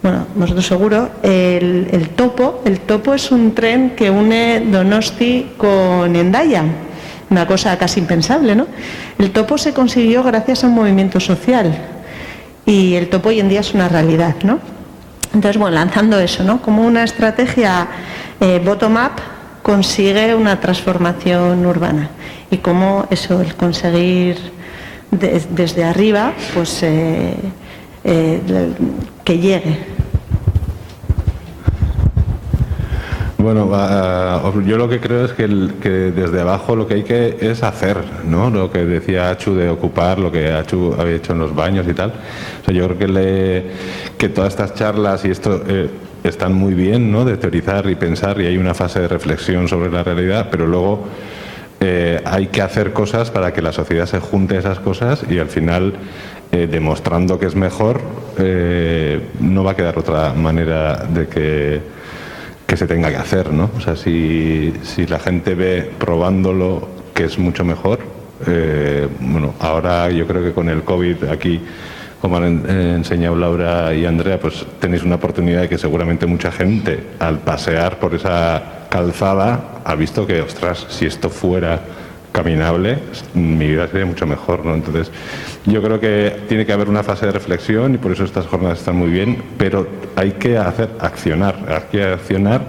bueno, vosotros seguro, el, topo. El topo es un tren que une Donosti con Endaya, una cosa casi impensable, ¿no? El topo se consiguió gracias a un movimiento social y el topo hoy en día es una realidad, ¿no? Entonces, bueno, lanzando eso, ¿no? Como una estrategia eh, bottom-up consigue una transformación urbana y cómo eso, el conseguir de- desde arriba, pues eh, eh, que llegue. Bueno, uh, yo lo que creo es que, que desde abajo lo que hay que es hacer, ¿no? Lo que decía Achu de ocupar, lo que Achu había hecho en los baños y tal. O sea, yo creo que, le- que todas estas charlas y esto eh, están muy bien, ¿no? De teorizar y pensar y hay una fase de reflexión sobre la realidad, pero luego eh, hay que hacer cosas para que la sociedad se junte a esas cosas y al final, eh, demostrando que es mejor, eh, no va a quedar otra manera de que que se tenga que hacer, ¿no? O sea, si, si la gente ve probándolo que es mucho mejor, bueno, ahora yo creo que con el COVID aquí, como han eh, enseñado Laura y Andrea, pues tenéis una oportunidad de que seguramente mucha gente al pasear por esa calzada ha visto que, ostras, si esto fuera caminable, mi vida sería mucho mejor, ¿no? Entonces, yo creo que tiene que haber una fase de reflexión y por eso estas jornadas están muy bien, pero hay que hacer accionar, hay que accionar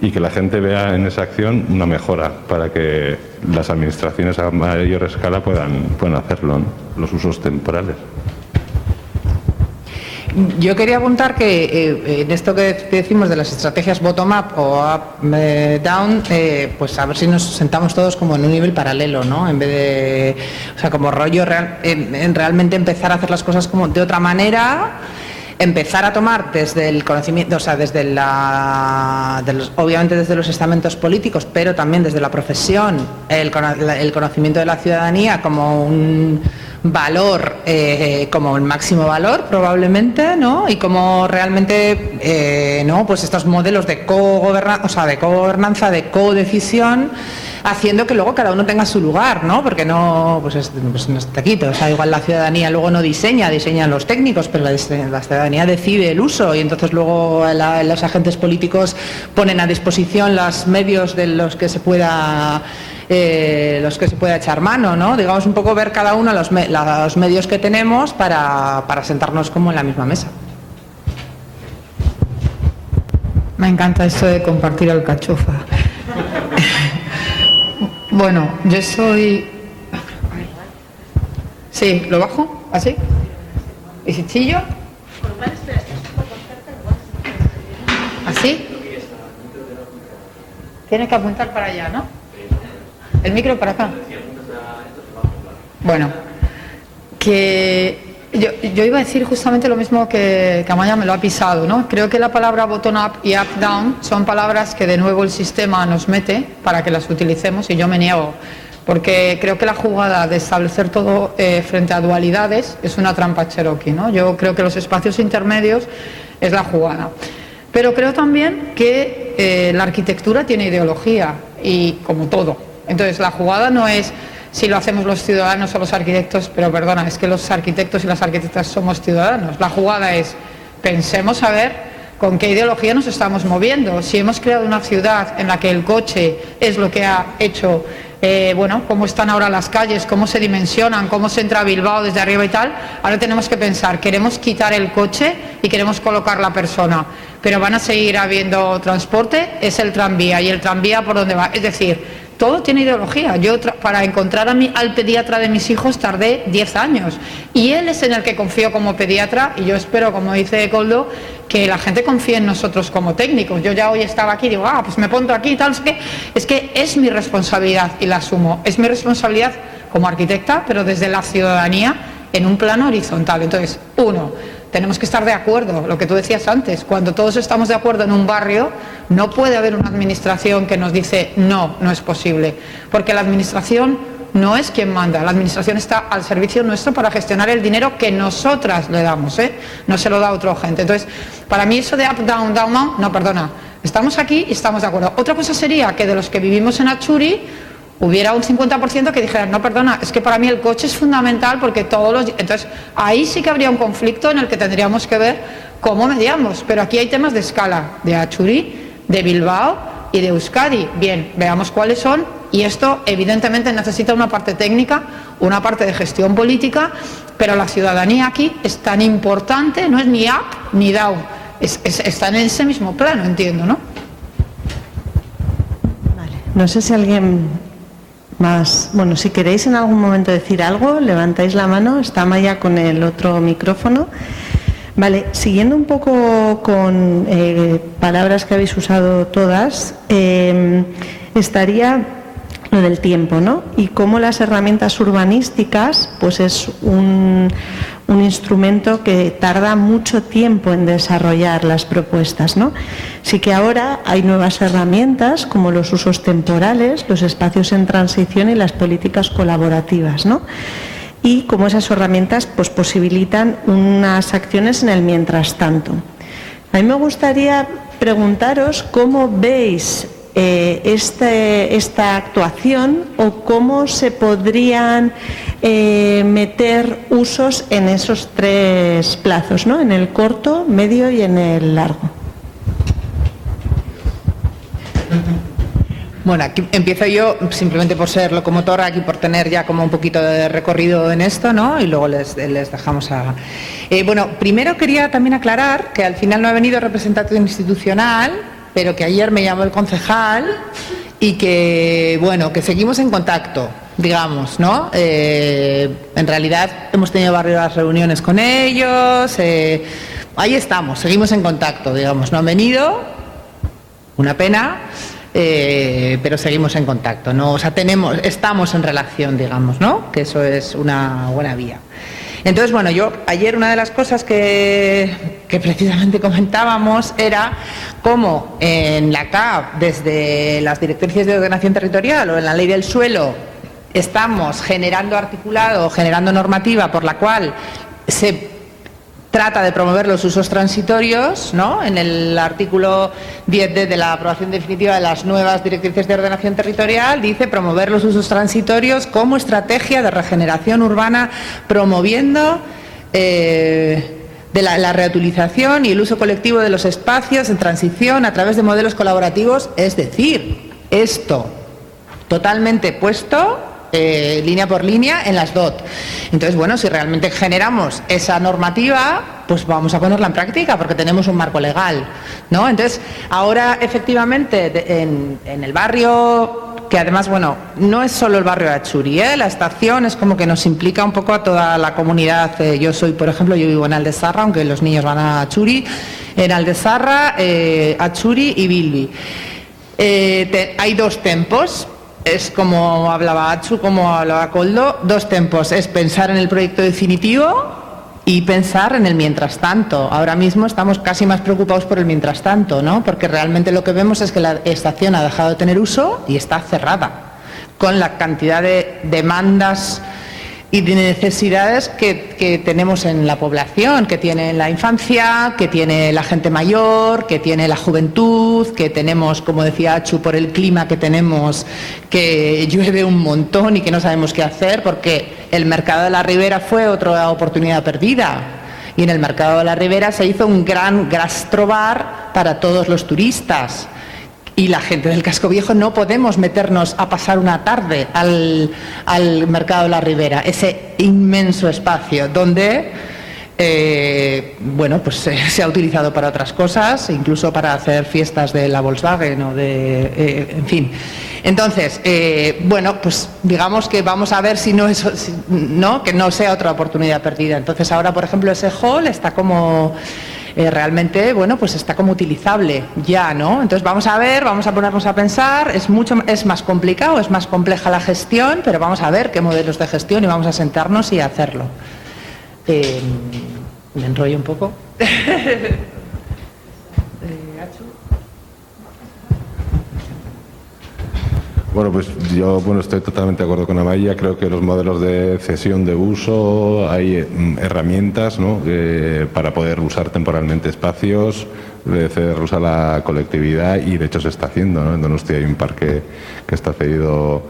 y que la gente vea en esa acción una mejora para que las administraciones a mayor escala puedan, puedan hacerlo, ¿no? los usos temporales. Yo quería apuntar que eh, en esto que decimos de las estrategias bottom-up o up-down, pues a ver si nos sentamos todos como en un nivel paralelo, ¿no? En vez de, o sea, como rollo real- en, en realmente empezar a hacer las cosas como de otra manera, empezar a tomar desde el conocimiento, o sea, desde la, obviamente desde los estamentos políticos, pero también desde la profesión, el conocimiento de la ciudadanía como un valor, eh, como el máximo valor probablemente, ¿no? Y como realmente, eh, ¿no? Pues estos modelos de co-gobernanza, o sea, de co-gobernanza, de co-decisión, haciendo que luego cada uno tenga su lugar, ¿no? Porque no, pues, es, pues no es taquito, o sea, igual la ciudadanía luego no diseña, diseñan los técnicos, pero la, la ciudadanía decide el uso y entonces luego los agentes políticos ponen a disposición los medios de los que se pueda eh, los que se pueda echar mano, ¿no? Digamos un poco ver cada uno los, me- los medios que tenemos para, para sentarnos como en la misma mesa. Me encanta esto de compartir alcachofa. bueno, yo soy... Sí, ¿lo bajo? ¿Así? ¿Y si chillo? ¿Así? Tiene que apuntar para allá, ¿no? El micro para acá. Bueno, que yo, yo iba a decir justamente lo mismo que, que me lo ha pisado, ¿no? Creo que la palabra bottom-up y up-down son palabras que de nuevo el sistema nos mete para que las utilicemos y yo me niego, porque creo que la jugada de establecer todo eh, frente a dualidades es una trampa cherokee, ¿no? Yo creo que los espacios intermedios es la jugada. Pero creo también que eh, la arquitectura tiene ideología y como todo. Entonces la jugada no es si lo hacemos los ciudadanos o los arquitectos, pero perdona, es que los arquitectos y las arquitectas somos ciudadanos. La jugada es pensemos a ver con qué ideología nos estamos moviendo. Si hemos creado una ciudad en la que el coche es lo que ha hecho, eh, bueno, cómo están ahora las calles, cómo se dimensionan, cómo se entra a Bilbao desde arriba y tal, ahora tenemos que pensar, queremos quitar el coche y queremos colocar la persona, pero van a seguir habiendo transporte, es el tranvía y el tranvía por dónde va. Es decir, todo tiene ideología. Yo para encontrar al pediatra de mis hijos tardé 10 años y él es en el que confío como pediatra y yo espero, como dice Coldo, que la gente confíe en nosotros como técnicos. Yo ya hoy estaba aquí y digo, ah, pues me pongo aquí y tal, es que, es que es mi responsabilidad y la asumo. Es mi responsabilidad como arquitecta, pero desde la ciudadanía en un plano horizontal. Entonces, uno, tenemos que estar de acuerdo, lo que tú decías antes, cuando todos estamos de acuerdo en un barrio, no puede haber una administración que nos dice no, no es posible, porque la administración no es quien manda, la administración está al servicio nuestro para gestionar el dinero que nosotras le damos, ¿eh? no se lo da a otra gente. Entonces, para mí eso de up, down, down, down, no, perdona, estamos aquí y estamos de acuerdo. Otra cosa sería que de los que vivimos en Achuri, hubiera un 50% que dijera, no, perdona, es que para mí el coche es fundamental porque todos los... Entonces, ahí sí que habría un conflicto en el que tendríamos que ver cómo mediamos. Pero aquí hay temas de escala, de Achuri, de Bilbao y de Euskadi. Bien, veamos cuáles son. Y esto, evidentemente, necesita una parte técnica, una parte de gestión política, pero la ciudadanía aquí es tan importante, no es ni up ni down, es, está en ese mismo plano, entiendo, ¿no? Vale. No sé si alguien Bueno, si queréis en algún momento decir algo, levantáis la mano. Está Maya con el otro micrófono. Vale, siguiendo un poco con eh, palabras que habéis usado todas, eh, estaría lo del tiempo, ¿no? Y cómo las herramientas urbanísticas, pues es un, un instrumento que tarda mucho tiempo en desarrollar las propuestas, ¿no? Sí que ahora hay nuevas herramientas como los usos temporales, los espacios en transición y las políticas colaborativas, ¿no? Y cómo esas herramientas pues posibilitan unas acciones en el mientras tanto. A mí me gustaría preguntaros cómo veis eh, este, esta actuación o cómo se podrían eh, meter usos en esos tres plazos, ¿no? en el corto, medio y en el largo. Bueno, aquí empiezo yo simplemente por ser locomotora, aquí por tener ya como un poquito de recorrido en esto, ¿no? Y luego les, dejamos a... Eh, bueno, primero quería también aclarar que al final no ha venido representante institucional, pero que ayer me llamó el concejal y que, bueno, que seguimos en contacto, digamos, ¿no? Eh, en realidad hemos tenido varias reuniones con ellos, eh, ahí estamos, seguimos en contacto, digamos, no han venido, una pena, eh, pero seguimos en contacto, ¿no? O sea, tenemos, estamos en relación, digamos, ¿no? Que eso es una buena vía. Entonces, bueno, yo ayer una de las cosas que, precisamente comentábamos era cómo en la CAP, desde las directrices de ordenación territorial o en la ley del suelo, estamos generando articulado, generando normativa por la cual se trata de promover los usos transitorios, ¿no? En el artículo 10 de, la aprobación definitiva de las nuevas directrices de ordenación territorial dice promover los usos transitorios como estrategia de regeneración urbana, promoviendo eh, de la, reutilización y el uso colectivo de los espacios en transición a través de modelos colaborativos, es decir, esto totalmente puesto eh, línea por línea en las DOT. Entonces, bueno, si realmente generamos esa normativa, pues vamos a ponerla en práctica porque tenemos un marco legal, ¿no? Entonces, ahora efectivamente en, el barrio que además, bueno, no es solo el barrio de Achuri, ¿eh? la estación es como que nos implica un poco a toda la comunidad. Eh, yo soy, por ejemplo, yo vivo en Aldezarra, aunque los niños van a Achuri, en Aldezarra, Achuri y Bilbi. hay dos tempos, es como hablaba Achu, como hablaba Coldo, dos tempos. Es pensar en el proyecto definitivo y pensar en el mientras tanto. Ahora mismo estamos casi más preocupados por el mientras tanto, ¿no? Porque realmente lo que vemos es que la estación ha dejado de tener uso y está cerrada, con la cantidad de demandas y de necesidades que, tenemos en la población, que tiene la infancia, que tiene la gente mayor, que tiene la juventud, que tenemos, como decía Achu, por el clima que tenemos, que llueve un montón y que no sabemos qué hacer, porque el mercado de la ribera fue otra oportunidad perdida. Y en el mercado de la ribera se hizo un gran gastrobar para todos los turistas y la gente del casco viejo no podemos meternos a pasar una tarde al, mercado de la Ribera, ese inmenso espacio donde eh, bueno, pues se ha utilizado para otras cosas, incluso para hacer fiestas de la Volkswagen o de, eh, en fin. Entonces, eh, bueno, pues digamos que vamos a ver si no es, no, que no sea otra oportunidad perdida. Entonces ahora, por ejemplo, ese hall está como eh, realmente, bueno, pues está como utilizable ya, ¿no? Entonces vamos a ver, vamos a ponernos a pensar, es mucho, es más complicado, es más compleja la gestión, pero vamos a ver qué modelos de gestión y vamos a sentarnos y hacerlo. Eh, me enrollo un poco. Bueno, pues yo bueno, estoy totalmente de acuerdo con Amaya. Creo que los modelos de cesión de uso, hay mm, herramientas ¿no? Para poder usar temporalmente espacios, de ceder a la colectividad y de hecho se está haciendo. ¿no? En Donostia hay un parque que está cedido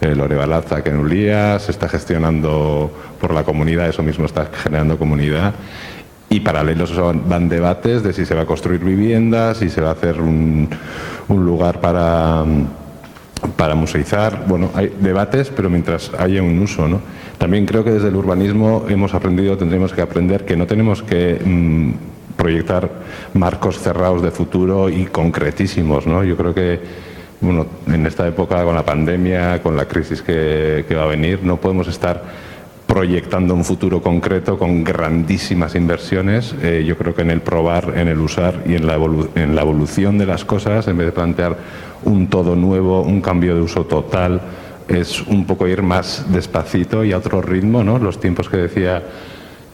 eh, Lore Balaza, que en Ulía, se está gestionando por la comunidad, eso mismo está generando comunidad. Y paralelos van debates de si se va a construir viviendas, si se va a hacer un, un lugar para para museizar, bueno, hay debates, pero mientras haya un uso, ¿no? También creo que desde el urbanismo hemos aprendido, tendremos que aprender que no tenemos que mm, proyectar marcos cerrados de futuro y concretísimos, ¿no? Yo creo que, bueno, en esta época con la pandemia, con la crisis que, va a venir, no podemos estar proyectando un futuro concreto con grandísimas inversiones. Eh, yo creo que en el probar, en el usar y en la, en la evolución de las cosas, en vez de plantear un todo nuevo, un cambio de uso total, es un poco ir más despacito y a otro ritmo, ¿no? Los tiempos que decía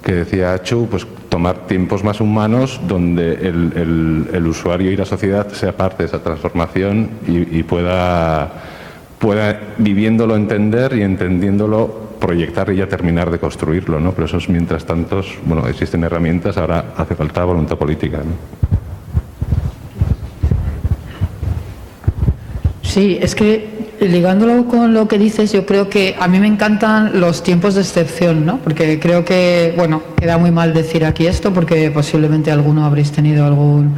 que decía Chu, pues tomar tiempos más humanos donde el, usuario y la sociedad sea parte de esa transformación y, pueda, pueda viviéndolo entender y entendiéndolo proyectar y ya terminar de construirlo, ¿no? Pero eso es mientras tanto, bueno, existen herramientas, ahora hace falta voluntad política. Sí, es que ligándolo con lo que dices, yo creo que a mí me encantan los tiempos de excepción, ¿no? Porque creo que, bueno, queda muy mal decir aquí esto porque posiblemente alguno habréis tenido algún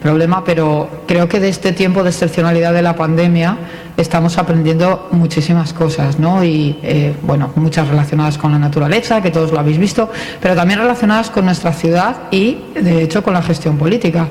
problema, pero creo que de este tiempo de excepcionalidad de la pandemia estamos aprendiendo muchísimas cosas, ¿no? Y, eh, bueno, muchas relacionadas con la naturaleza, que todos lo habéis visto, pero también relacionadas con nuestra ciudad y, de hecho, con la gestión política.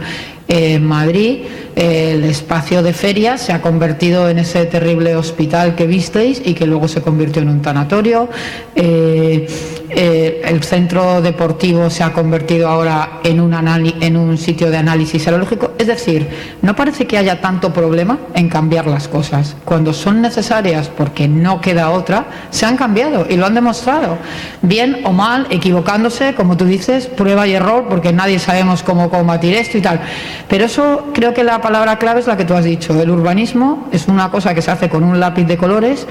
En Madrid, el espacio de ferias se ha convertido en ese terrible hospital que visteis y que luego se convirtió en un tanatorio. Eh, eh, el centro deportivo se ha convertido ahora en un, sitio de análisis serológico. Es decir, no parece que haya tanto problema en cambiar las cosas. Cuando son necesarias, porque no queda otra, se han cambiado y lo han demostrado. Bien o mal, equivocándose, como tú dices, prueba y error, porque nadie sabemos cómo combatir esto y tal. Pero eso creo que la palabra clave es la que tú has dicho. El urbanismo es una cosa que se hace con un lápiz de colores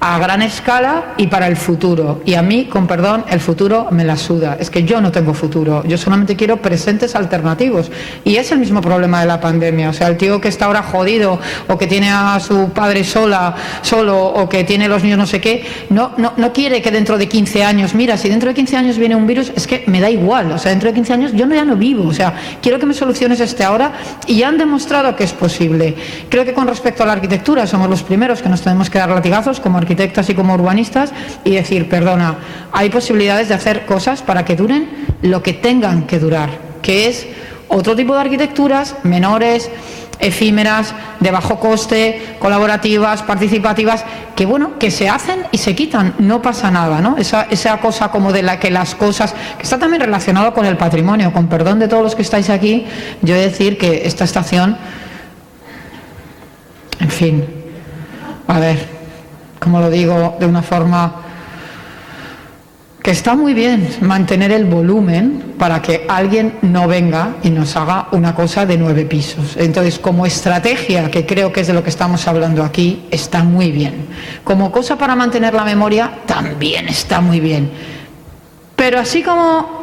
a gran escala y para el futuro. Y a mí, con perdón, el futuro me la suda. Es que yo no tengo futuro. Yo solamente quiero presentes alternativos. Y es el mismo problema de la pandemia. O sea, el tío que está ahora jodido o que tiene a su padre sola, solo o que tiene los niños no sé qué, no, no, no quiere que dentro de 15 años, mira, si dentro de 15 años viene un virus, es que me da igual. O sea, dentro de 15 años yo no, ya no vivo. O sea, quiero que me soluciones este ahora y han demostrado que es posible. Creo que con respecto a la arquitectura somos los primeros que nos tenemos que dar latigazos como arquitectas y como urbanistas y decir, perdona, hay posibilidades de hacer cosas para que duren lo que tengan que durar, que es otro tipo de arquitecturas menores, efímeras, de bajo coste, colaborativas, participativas, que bueno, que se hacen y se quitan, no pasa nada, ¿no? Esa, esa cosa como de la que las cosas, que está también relacionado con el patrimonio, con perdón de todos los que estáis aquí, yo he de decir que esta estación, en fin, a ver, como lo digo de una forma que está muy bien mantener el volumen para que alguien no venga y nos haga una cosa de nueve pisos. Entonces, como estrategia, que creo que es de lo que estamos hablando aquí, está muy bien. Como cosa para mantener la memoria, también está muy bien. Pero así como,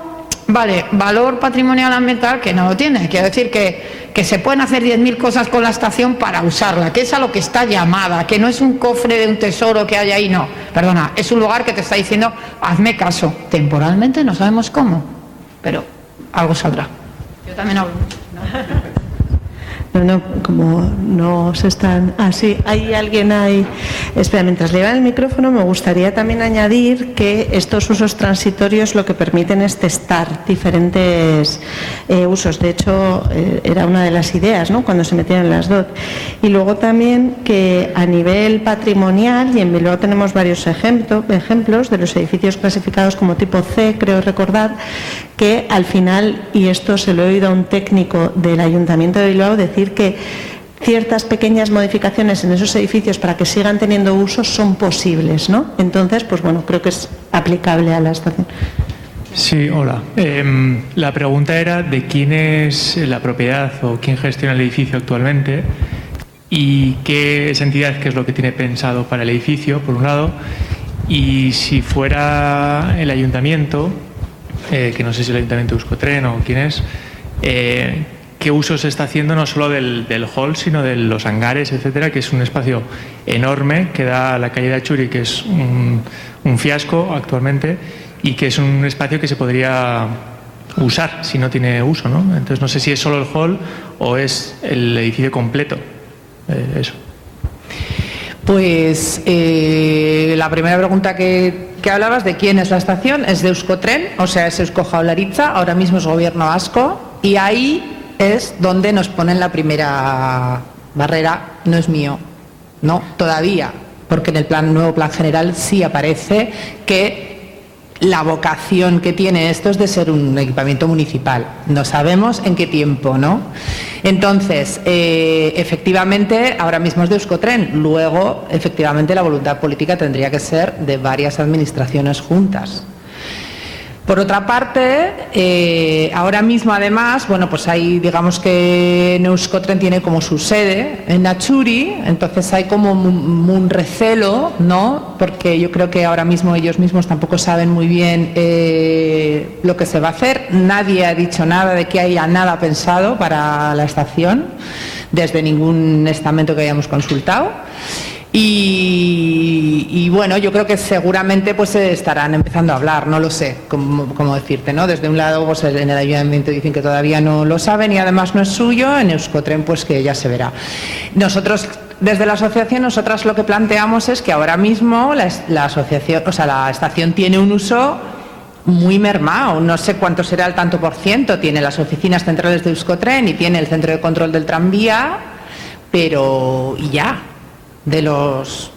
vale, valor patrimonial ambiental, que no lo tiene. Quiero decir que que se pueden hacer 10.000 cosas con la estación para usarla, que es a lo que está llamada, que no es un cofre de un tesoro que hay ahí, no. Perdona, es un lugar que te está diciendo, hazme caso. Temporalmente no sabemos cómo, pero algo saldrá. Yo también hablo. No, no, como no se están. Ah, sí, hay alguien ahí. Espera, mientras le el micrófono, me gustaría también añadir que estos usos transitorios lo que permiten es testar diferentes eh, usos. De hecho, eh, era una de las ideas ¿no? cuando se metieron las DOT. Y luego también que a nivel patrimonial, y en Bilbao tenemos varios ejemplo, ejemplos de los edificios clasificados como tipo C, creo recordar, que al final, y esto se lo he oído a un técnico del Ayuntamiento de Bilbao decir que ciertas pequeñas modificaciones en esos edificios para que sigan teniendo uso son posibles, ¿no? Entonces, pues bueno, creo que es aplicable a la estación. Sí, hola. Em, la pregunta era de quién es la propiedad o quién gestiona el edificio actualmente y qué es entidad, qué es lo que tiene pensado para el edificio, por un lado, y si fuera el ayuntamiento, eh, que no sé si el ayuntamiento de Euskotren o quién es, eh, qué uso se está haciendo no solo del, hall, sino de los hangares, etcétera, que es un espacio enorme que da a la calle de Achuri, que es un, fiasco actualmente y que es un espacio que se podría usar si no tiene uso, ¿no? Entonces no sé si es solo el hall o es el edificio completo. Eh, eso. Pues eh, la primera pregunta que, que, hablabas de quién es la estación es de Euskotren, o sea, es Eusko Jaularitza, ahora mismo es gobierno vasco, y ahí es donde nos ponen la primera barrera, no es mío, no, todavía, porque en el plan, nuevo plan general sí aparece que la vocación que tiene esto es de ser un equipamiento municipal. No sabemos en qué tiempo, ¿no? Entonces, eh, efectivamente, ahora mismo es de Euskotren. Luego, efectivamente, la voluntad política tendría que ser de varias administraciones juntas. Por otra parte, eh, ahora mismo además, bueno, pues hay, digamos que Neuskotren tiene como su sede en Nachuri, entonces hay como un, recelo, ¿no? Porque yo creo que ahora mismo ellos mismos tampoco saben muy bien eh, lo que se va a hacer. Nadie ha dicho nada de que haya nada pensado para la estación, desde ningún estamento que hayamos consultado. Y, bueno, yo creo que seguramente pues estarán empezando a hablar, no lo sé cómo, decirte, ¿no? Desde un lado pues en el ayuntamiento dicen que todavía no lo saben y además no es suyo, en Euskotren pues que ya se verá. Nosotros desde la asociación, nosotras lo que planteamos es que ahora mismo la, asociación, o sea, la estación tiene un uso muy mermado, no sé cuánto será el tanto por ciento, tiene las oficinas centrales de Euskotren y tiene el centro de control del tranvía, pero ya, de los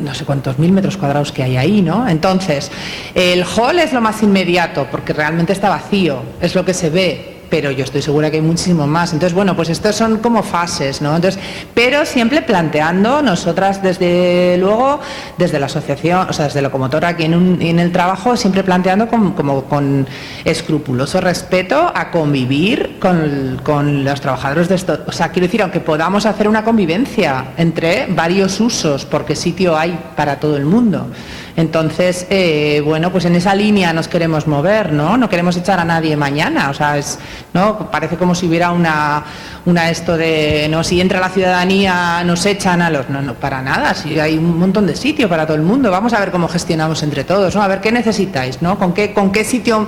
no sé cuántos mil metros cuadrados que hay ahí, ¿no? Entonces, el hall es lo más inmediato, porque realmente está vacío, es lo que se ve, pero yo estoy segura que hay muchísimo más. Entonces, bueno, pues estos son como fases, ¿no? Entonces, pero siempre planteando nosotras desde luego, desde la asociación, o sea, desde locomotora aquí en, el trabajo, siempre planteando con escrupuloso respeto a convivir con, con los trabajadores de esto. O sea, quiero decir, aunque podamos hacer una convivencia entre varios usos, porque sitio hay para todo el mundo. Entonces, eh, bueno, pues en esa línea nos queremos mover, ¿no? No queremos echar a nadie mañana, o sea, es, ¿no? Parece como si hubiera una, una esto de, no, si entra la ciudadanía nos echan a los, no, no, para nada, si hay un montón de sitio para todo el mundo, vamos a ver cómo gestionamos entre todos, ¿no? A ver qué necesitáis, ¿no? ¿Con qué, con qué sitio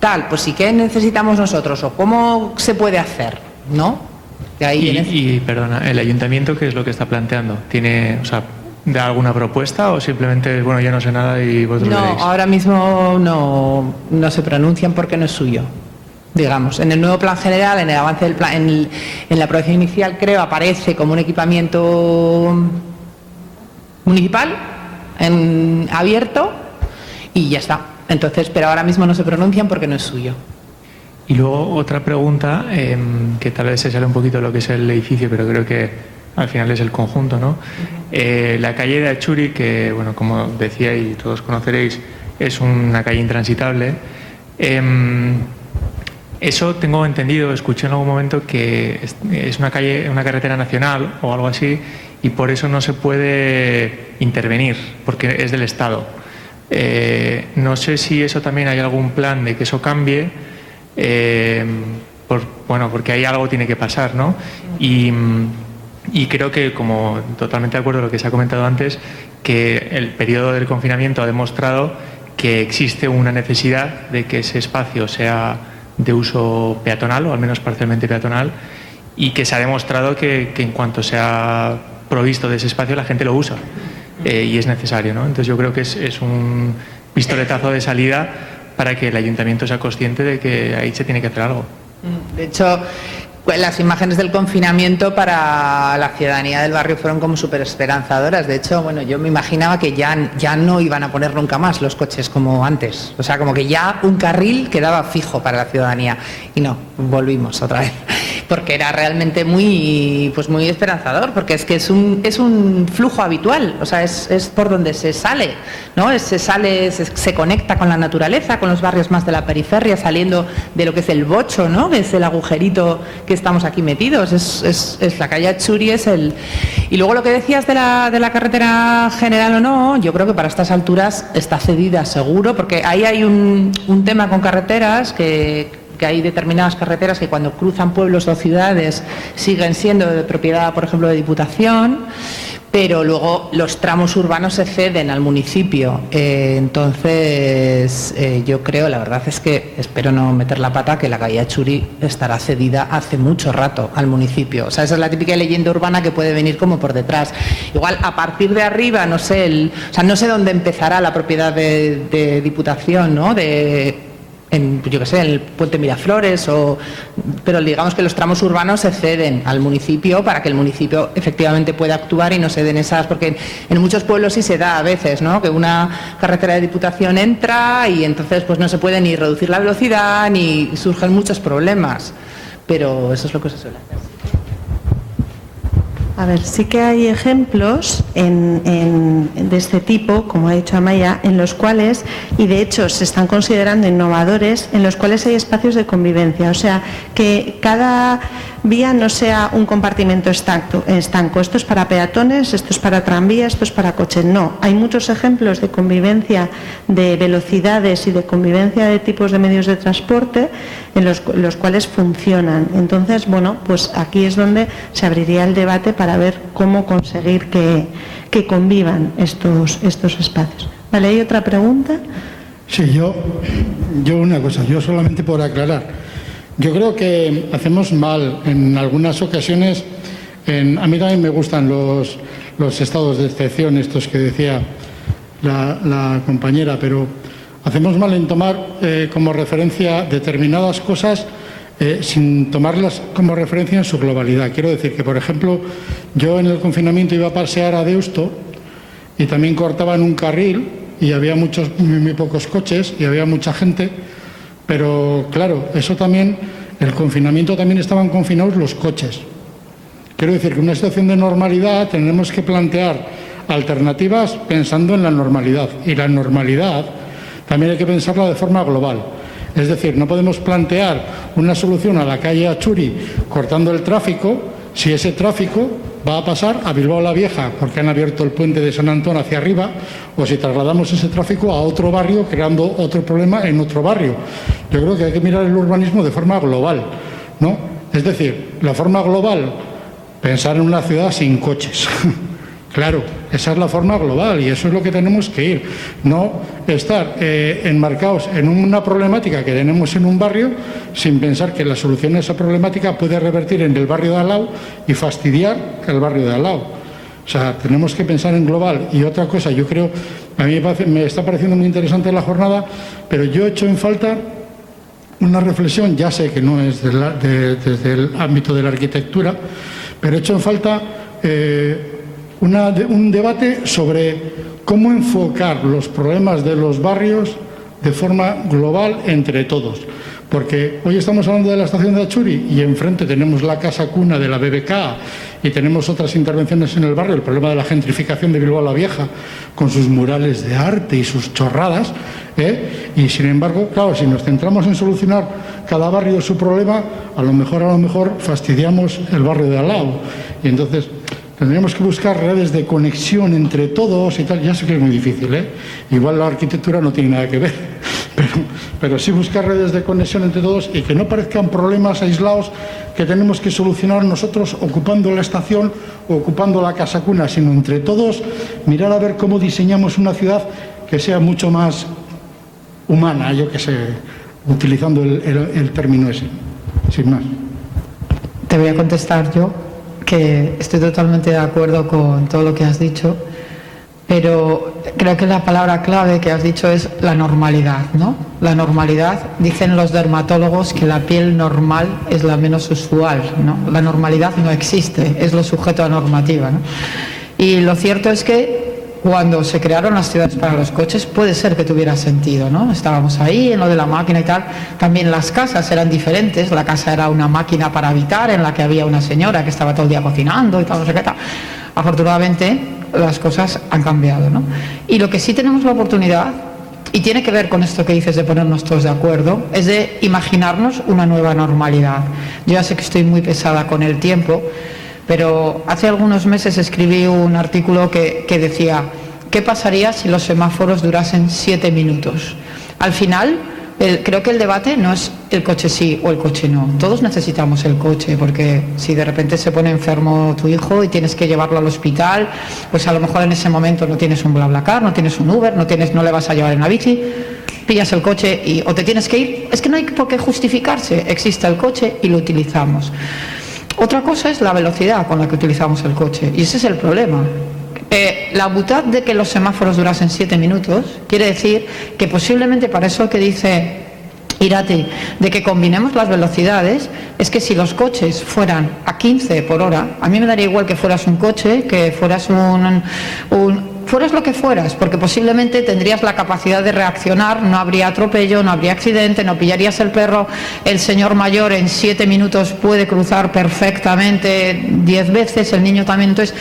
tal? Pues sí, ¿qué necesitamos nosotros? ¿O cómo se puede hacer, ¿no? y, y, perdona, el ayuntamiento, ¿qué es lo que está planteando? Tiene, o sea, de alguna propuesta o simplemente, bueno, yo no sé nada y vosotros No, ahora mismo no, no se pronuncian porque no es suyo. Digamos, en el nuevo plan general, en el avance del plan, en, en la aprobación inicial, creo, aparece como un equipamiento municipal en, abierto y ya está. Entonces, pero ahora mismo no se pronuncian porque no es suyo. Y luego otra pregunta, em, que tal vez se sale un poquito de lo que es el edificio, pero creo que al final es el conjunto, ¿no? Eh, la calle de Achuri, que, bueno, como decía y todos conoceréis, es una calle intransitable. Em, eso tengo entendido, escuché en algún momento que es una calle, una carretera nacional o algo así, y por eso no se puede intervenir, porque es del Estado. Eh, no sé si eso también hay algún plan de que eso cambie, eh, bueno, porque ahí algo tiene que pasar, ¿no? Y y creo que, como totalmente de acuerdo con lo que se ha comentado antes, que el periodo del confinamiento ha demostrado que existe una necesidad de que ese espacio sea de uso peatonal, o al menos parcialmente peatonal, y que se ha demostrado que, en cuanto se ha provisto de ese espacio la gente lo usa eh, y es necesario. ¿no? Entonces yo creo que es, es un pistoletazo de salida para que el ayuntamiento sea consciente de que ahí se tiene que hacer algo. De hecho, las imágenes del confinamiento para la ciudadanía del barrio fueron como súper esperanzadoras. De hecho, bueno, yo me imaginaba que ya, ya no iban a poner nunca más los coches como antes. O sea, como que ya un carril quedaba fijo para la ciudadanía. Y no, volvimos otra vez. Porque era realmente muy, pues muy esperanzador, porque es que es un, es un flujo habitual, o sea, es, es por donde se sale, ¿no? Se sale, se, se conecta con la naturaleza, con los barrios más de la periferia, saliendo de lo que es el bocho, ¿no? Que es el agujerito que estamos aquí metidos, es, es- es la calle Achuri, es el... Y luego lo que decías de la, de la carretera general o no, yo creo que para estas alturas está cedida seguro, porque ahí hay un, un tema con carreteras que que hay determinadas carreteras que cuando cruzan pueblos o ciudades siguen siendo de propiedad, por ejemplo, de Diputación, pero luego los tramos urbanos se ceden al municipio. Eh, entonces, eh, yo creo, la verdad es que espero no meter la pata, que la calle Achuri estará cedida hace mucho rato al municipio. O sea, esa es la típica leyenda urbana que puede venir como por detrás. Igual a partir de arriba, no sé, o sea, no sé dónde empezará la propiedad de, de Diputación, ¿no? De, en, yo qué sé, en el puente Miraflores, o, pero digamos que los tramos urbanos se ceden al municipio para que el municipio efectivamente pueda actuar y no se den esas, porque en, en muchos pueblos sí se da a veces, ¿no? Que una carretera de diputación entra y entonces pues no se puede ni reducir la velocidad ni surgen muchos problemas, pero eso es lo que se suele hacer. A ver, sí que hay ejemplos de este tipo, como ha dicho Amaya, en los cuales, y de hecho se están considerando innovadores, en los cuales hay espacios de convivencia. O sea, que cada vía no sea un compartimento estanco. estanco. Esto es para peatones, esto es para tranvía, esto es para coches. No, hay muchos ejemplos de convivencia de velocidades y de convivencia de tipos de medios de transporte en los, los cuales funcionan. Entonces, bueno, pues aquí es donde se abriría el debate para ver cómo conseguir que, que convivan estos, estos espacios. Vale, ¿hay otra pregunta? Sí, yo, yo una cosa, yo solamente por aclarar. Yo creo que hacemos mal en algunas ocasiones. en- a mí también me gustan los, los estados de excepción, estos que decía la, la compañera, pero hacemos mal en tomar eh, como referencia determinadas cosas eh, sin tomarlas como referencia en su globalidad. Quiero decir que, por ejemplo, yo en el confinamiento iba a pasear a Deusto y también cortaban un carril y había muchos, muy, muy pocos coches y había mucha gente, pero claro, eso también, el confinamiento también estaban confinados los coches. Quiero decir que en una situación de normalidad tenemos que plantear alternativas pensando en la normalidad y la normalidad también hay que pensarla de forma global. Es decir, no podemos plantear una solución a la calle Achuri cortando el tráfico si ese tráfico va a pasar a Bilbao la Vieja porque han abierto el puente de San Antón hacia arriba o si trasladamos ese tráfico a otro barrio creando otro problema en otro barrio. Yo creo que hay que mirar el urbanismo de forma global, ¿no? Es decir, la forma global, pensar en una ciudad sin coches. Claro, esa es la forma global y eso es lo que tenemos que ir. No estar eh, enmarcados en una problemática que tenemos en un barrio sin pensar que la solución a esa problemática puede revertir en el barrio de al lado y fastidiar el barrio de al lado. O sea, tenemos que pensar en global. Y otra cosa, yo creo, a mí me, está pareciendo muy interesante la jornada, pero yo he hecho en falta una reflexión, ya sé que no es desde el ámbito de la arquitectura, pero he hecho en falta eh, una un debate sobre cómo enfocar los problemas de los barrios de forma global entre todos. Porque hoy estamos hablando de la estación de Achuri y enfrente tenemos la casa cuna de la BBK y tenemos otras intervenciones en el barrio, el problema de la gentrificación de Bilbao la Vieja, con sus murales de arte y sus chorradas. ¿eh? Y sin embargo, claro, si nos centramos en solucionar cada barrio su problema, a lo mejor, a lo mejor fastidiamos el barrio de al lado. Y entonces tendríamos que buscar redes de conexión entre todos y tal. Ya sé que es muy difícil, ¿eh? Igual la arquitectura no tiene nada que ver, pero, pero sí buscar redes de conexión entre todos y que no parezcan problemas aislados que tenemos que solucionar nosotros ocupando la estación o ocupando la casa cuna, sino entre todos mirar a ver cómo diseñamos una ciudad que sea mucho más humana, yo que sé, utilizando el, el- el término ese, sin más. Te voy a contestar yo, estoy totalmente de acuerdo con todo lo que has dicho, pero creo que la palabra clave que has dicho es la normalidad, ¿no? La normalidad, dicen los dermatólogos que la piel normal es la menos usual, ¿no? La normalidad no existe, es lo sujeto a normativa, ¿no? Y lo cierto es que cuando se crearon las ciudades para los coches, puede ser que tuviera sentido, ¿no? Estábamos ahí en lo de la máquina y tal. También las casas eran diferentes. La casa era una máquina para habitar en la que había una señora que estaba todo el día cocinando y tal, no sé qué tal. Afortunadamente, las cosas han cambiado, ¿no? Y lo que sí tenemos la oportunidad y tiene que ver con esto que dices de ponernos todos de acuerdo, es de imaginarnos una nueva normalidad. Yo ya sé que estoy muy pesada con el tiempo, pero hace algunos meses escribí un artículo que, decía, ¿qué pasaría si los semáforos durasen siete minutos? Al final, creo que el debate no es el coche sí o el coche no. Todos necesitamos el coche porque si de repente se pone enfermo tu hijo y tienes que llevarlo al hospital, pues a lo mejor en ese momento no tienes un BlaBlaCar, no tienes un Uber, no tienes, no le vas a llevar en la bici, pillas el coche y o te tienes que ir. Es que no hay por qué justificarse. Existe el coche y lo utilizamos. Otra cosa es la velocidad con la que utilizamos el coche y ese es el problema. Eh, la butad de que los semáforos durasen siete minutos quiere decir que posiblemente para eso que dice Irati, de que combinemos las velocidades, es que si los coches fueran a 15 por hora, a mí me daría igual que fueras un coche, que fueras un, un- fueras lo que fueras, porque posiblemente tendrías la capacidad de reaccionar, no habría atropello, no habría accidente, no pillarías el perro, el señor mayor en siete minutos puede cruzar perfectamente diez veces, el niño también. Entonces,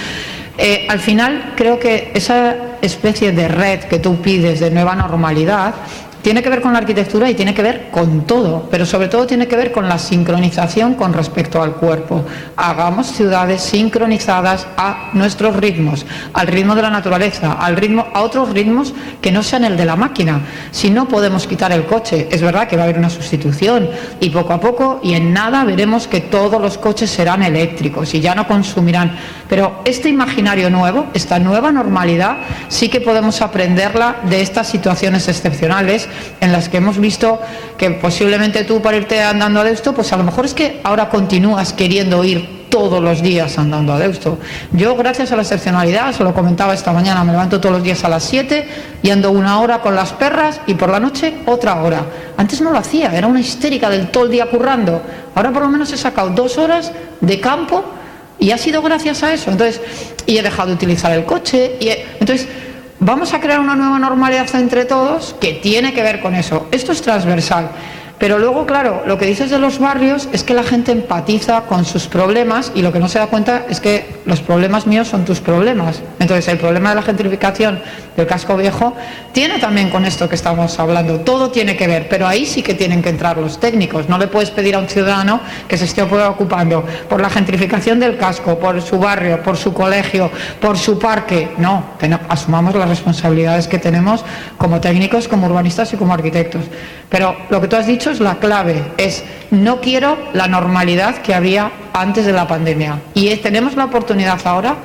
eh, al final creo que esa especie de red que tú pides de nueva normalidad tiene que ver con la arquitectura y tiene que ver con todo, pero sobre todo tiene que ver con la sincronización con respecto al cuerpo. Hagamos ciudades sincronizadas a nuestros ritmos, al ritmo de la naturaleza, al ritmo, a otros ritmos que no sean el de la máquina. Si no podemos quitar el coche, es verdad que va a haber una sustitución y poco a poco y en nada veremos que todos los coches serán eléctricos y ya no consumirán. Pero este imaginario nuevo, esta nueva normalidad, sí que podemos aprenderla de estas situaciones excepcionales en las que hemos visto que posiblemente tú para irte andando a Deusto, pues a lo mejor es que ahora continúas queriendo ir todos los días andando a Deusto. Yo, gracias a la excepcionalidad, se lo comentaba esta mañana, me levanto todos los días a las 7 y ando una hora con las perras y por la noche otra hora. Antes no lo hacía, era una histérica del todo el día currando. Ahora por lo menos he sacado dos horas de campo y ha sido gracias a eso. Entonces, y he dejado de utilizar el coche. Y he- entonces, vamos a crear una nueva normalidad entre todos que tiene que ver con eso. Esto es transversal. Pero luego, claro, lo que dices de los barrios es que la gente empatiza con sus problemas y lo que no se da cuenta es que los problemas míos son tus problemas. Entonces, el problema de la gentrificación del casco viejo tiene también con esto que estamos hablando. Todo tiene que ver, pero ahí sí que tienen que entrar los técnicos. No le puedes pedir a un ciudadano que se esté preocupando por la gentrificación del casco, por su barrio, por su colegio, por su parque. No, asumamos las responsabilidades que tenemos como técnicos, como urbanistas y como arquitectos. Pero lo que tú has dicho es la clave, es no quiero la normalidad que había antes de la pandemia. Y es- tenemos la oportunidad ahora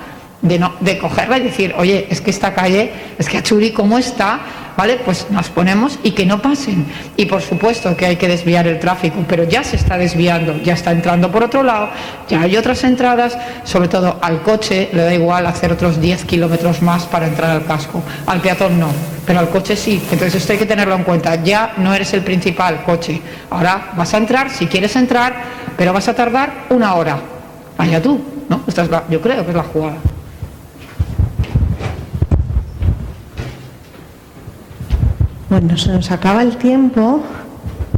de, no, de cogerla y decir, oye, es que esta calle, es que Achuri, ¿cómo está? ¿Vale? Pues nos ponemos y que no pasen. Y por supuesto que hay que desviar el tráfico, pero ya se está desviando, ya está entrando por otro lado, ya hay otras entradas, sobre todo al coche le da igual hacer otros 10 kilómetros más para entrar al casco, al peatón no, pero al coche sí. Entonces esto hay que tenerlo en cuenta, ya no eres el principal coche, ahora vas a entrar si quieres entrar, pero vas a tardar una hora. Allá tú, ¿no? Esta yo creo que es la jugada. Bueno, se nos acaba el tiempo.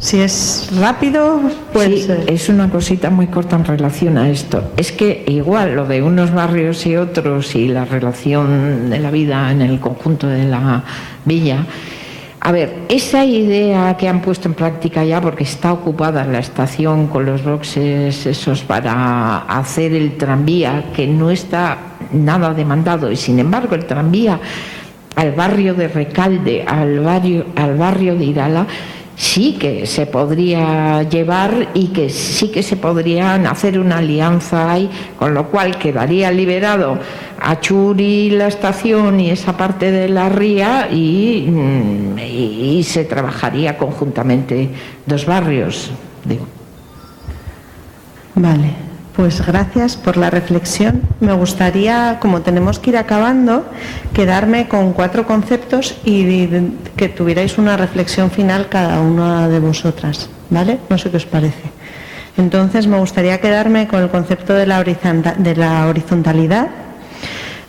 Si es rápido, puede Sí, es una cosita muy corta en relación a esto. Es que igual lo de unos barrios y otros y la relación de la vida en el conjunto de la villa. A ver, esa idea que han puesto en práctica ya, porque está ocupada la estación con los boxes esos para hacer el tranvía, que no está nada demandado, y sin embargo el tranvía al barrio de Recalde, al barrio, al barrio de Irala, sí que se podría llevar y que sí que se podrían hacer una alianza ahí, con lo cual quedaría liberado a Churi la estación y esa parte de la ría y, mm, se trabajaría conjuntamente dos barrios. Digo. Vale, pues gracias por la reflexión. Me gustaría, como tenemos que ir acabando, quedarme con cuatro conceptos y que tuvierais una reflexión final cada una de vosotras, ¿vale? No sé qué os parece. Entonces me gustaría quedarme con el concepto de la, horizontalidad,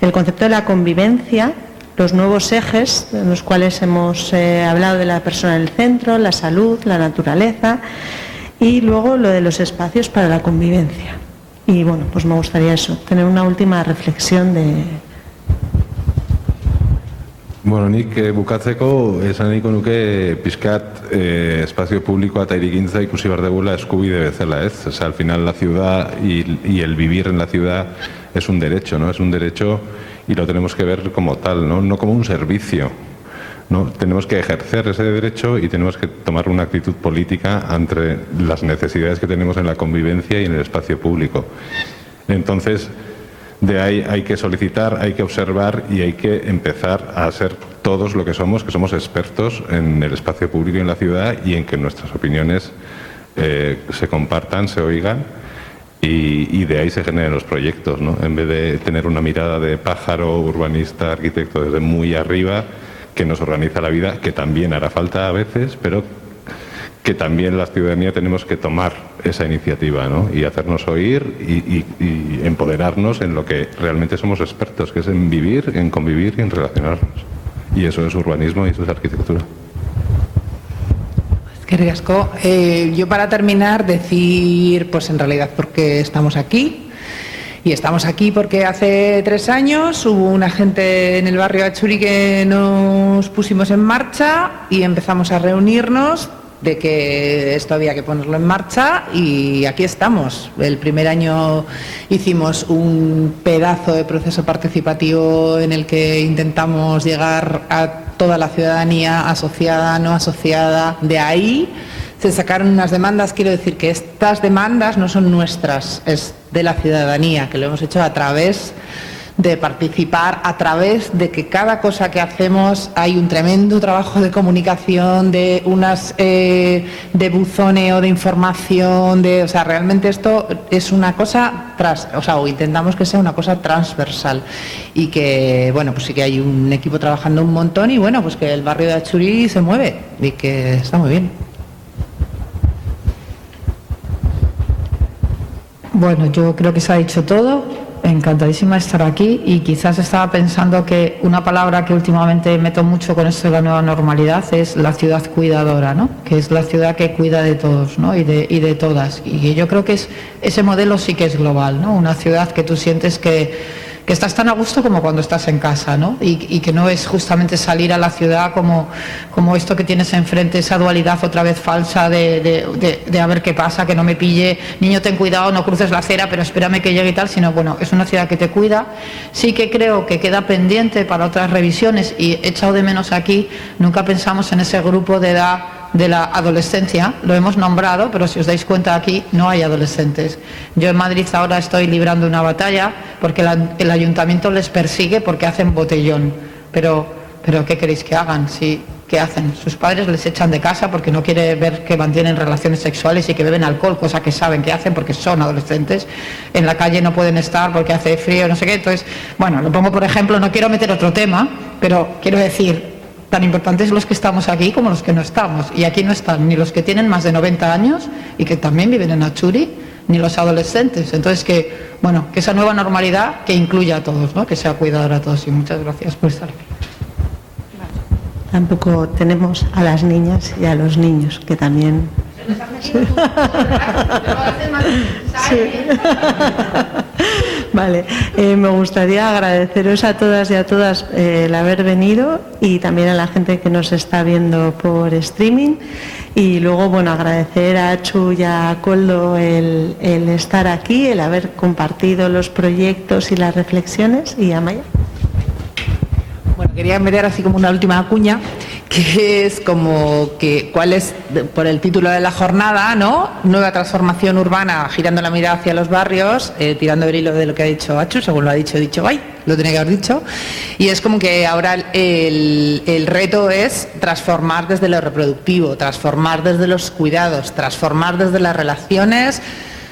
el concepto de la convivencia, los nuevos ejes en los cuales hemos eh, hablado de la persona en el centro, la salud, la naturaleza y luego lo de los espacios para la convivencia. Y bueno, pues me gustaría eso, tener una última reflexión de, Bueno, nik e, bukatzeko esan nahiko nuke pizkat e, espazio publikoa eta irigintza ikusi behar degula eskubide bezala, ez? O sea, al final la ciudad y el vivir en la ciudad es un derecho, ¿no? Es un derecho y lo tenemos que ver como tal, ¿no? No como un servicio. ¿No? Tenemos que ejercer ese derecho y tenemos que tomar una actitud política ante las necesidades que tenemos en la convivencia y en el espacio público. Entonces, de ahí hay que solicitar, hay que observar y hay que empezar a ser todos lo que somos, que somos expertos en el espacio público y en la ciudad y en que nuestras opiniones eh, se compartan, se oigan y, y, de ahí se generen los proyectos, ¿no? En vez de tener una mirada de pájaro, urbanista, arquitecto desde muy arriba que nos organiza la vida, que también hará falta a veces, pero que también la ciudadanía tenemos que tomar esa iniciativa ¿no? y hacernos oír y, empoderarnos en lo que realmente somos expertos, que es en vivir, en convivir y en relacionarnos. Y eso es urbanismo y eso es arquitectura. Que riasco. Eh, yo para terminar decir, pues en realidad porque estamos aquí, y estamos aquí porque hace tres años hubo una gente en el barrio Achuri que nos pusimos en marcha y empezamos a reunirnos de que esto había que ponerlo en marcha y aquí estamos. El primer año hicimos un pedazo de proceso participativo en el que intentamos llegar a toda la ciudadanía asociada, no asociada. De ahí se sacaron unas demandas, quiero decir que estas demandas no son nuestras, es de la ciudadanía, que lo hemos hecho a través de participar a través de que cada cosa que hacemos hay un tremendo trabajo de comunicación, de unas eh, de buzoneo de información, de, o sea, realmente esto es una cosa tras, o sea, o intentamos que sea una cosa transversal y que, bueno, pues sí que hay un equipo trabajando un montón y bueno, pues que el barrio de Achurí se mueve y que está muy bien. Bueno, yo creo que se ha dicho todo encantadísima de estar aquí y quizás estaba pensando que una palabra que últimamente meto mucho con esto de la nueva normalidad es la ciudad cuidadora, ¿no? que es la ciudad que cuida de todos ¿no? y, de, y de todas. Y yo creo que es, ese modelo sí que es global, ¿no? una ciudad que tú sientes que que estás tan a gusto como cuando estás en casa, ¿no? Y, que no es justamente salir a la ciudad como, como esto que tienes enfrente, esa dualidad otra vez falsa de, de, de, a ver qué pasa, que no me pille, niño ten cuidado, no cruces la acera, pero espérame que llegue y tal, sino bueno, es una ciudad que te cuida. Sí que creo que queda pendiente para otras revisiones y echado de menos aquí, nunca pensamos en ese grupo de edad de la adolescencia, lo hemos nombrado, pero si os dais cuenta aquí no hay adolescentes. Yo en Madrid ahora estoy librando una batalla porque el ayuntamiento les persigue porque hacen botellón. Pero, pero ¿qué queréis que hagan? Si, ¿Qué hacen? Sus padres les echan de casa porque no quiere ver que mantienen relaciones sexuales y que beben alcohol, cosa que saben que hacen porque son adolescentes. En la calle no pueden estar porque hace frío, no sé qué. Entonces, bueno, lo pongo por ejemplo, no quiero meter otro tema, pero quiero decir, tan importantes los que estamos aquí como los que no estamos. Y aquí no están ni los que tienen más de 90 años y que también viven en Achuri, ni los adolescentes. Entonces, que, bueno, que esa nueva normalidad que incluya a todos, ¿no? que sea cuidadora a todos. Y muchas gracias por estar aquí. Tampoco tenemos a las niñas y a los niños, que también... Sí. Vale, eh, me gustaría agradeceros a todas y a todas eh, el haber venido y también a la gente que nos está viendo por streaming. Y luego, bueno, agradecer a Chu y a Coldo el estar aquí, el haber compartido los proyectos y las reflexiones. Y a Maya. Bueno, quería meter así como una última cuña, que es como que cuál es, por el título de la jornada, ¿no? Nueva transformación urbana, girando la mirada hacia los barrios, eh, tirando el hilo de lo que ha dicho Achu, según lo ha dicho dicho Bay, lo tenía que haber dicho. Y es como que ahora el, el reto es transformar desde lo reproductivo, transformar desde los cuidados, transformar desde las relaciones,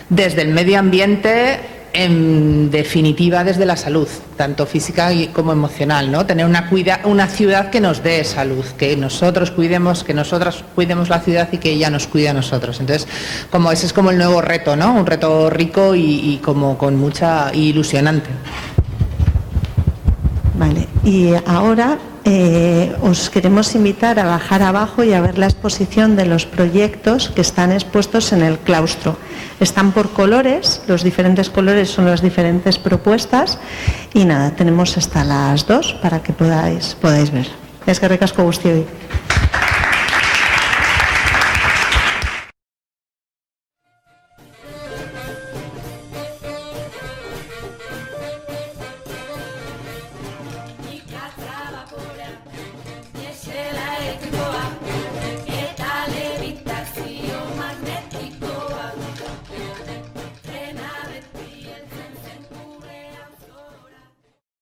desde el medio ambiente en definitiva desde la salud, tanto física como emocional, ¿no? Tener una, cuida, una ciudad que nos dé salud, que nosotros cuidemos, que nosotras cuidemos la ciudad y que ella nos cuide a nosotros. Entonces, como ese es como el nuevo reto, ¿no? Un reto rico y, y como con mucha ilusionante. Vale. Y ahora eh, os queremos invitar a bajar abajo y a ver la exposición de los proyectos que están expuestos en el claustro. Están por colores, los diferentes colores son las diferentes propuestas y nada, tenemos hasta las dos para que podáis, podáis ver. Es que recasco guztioi.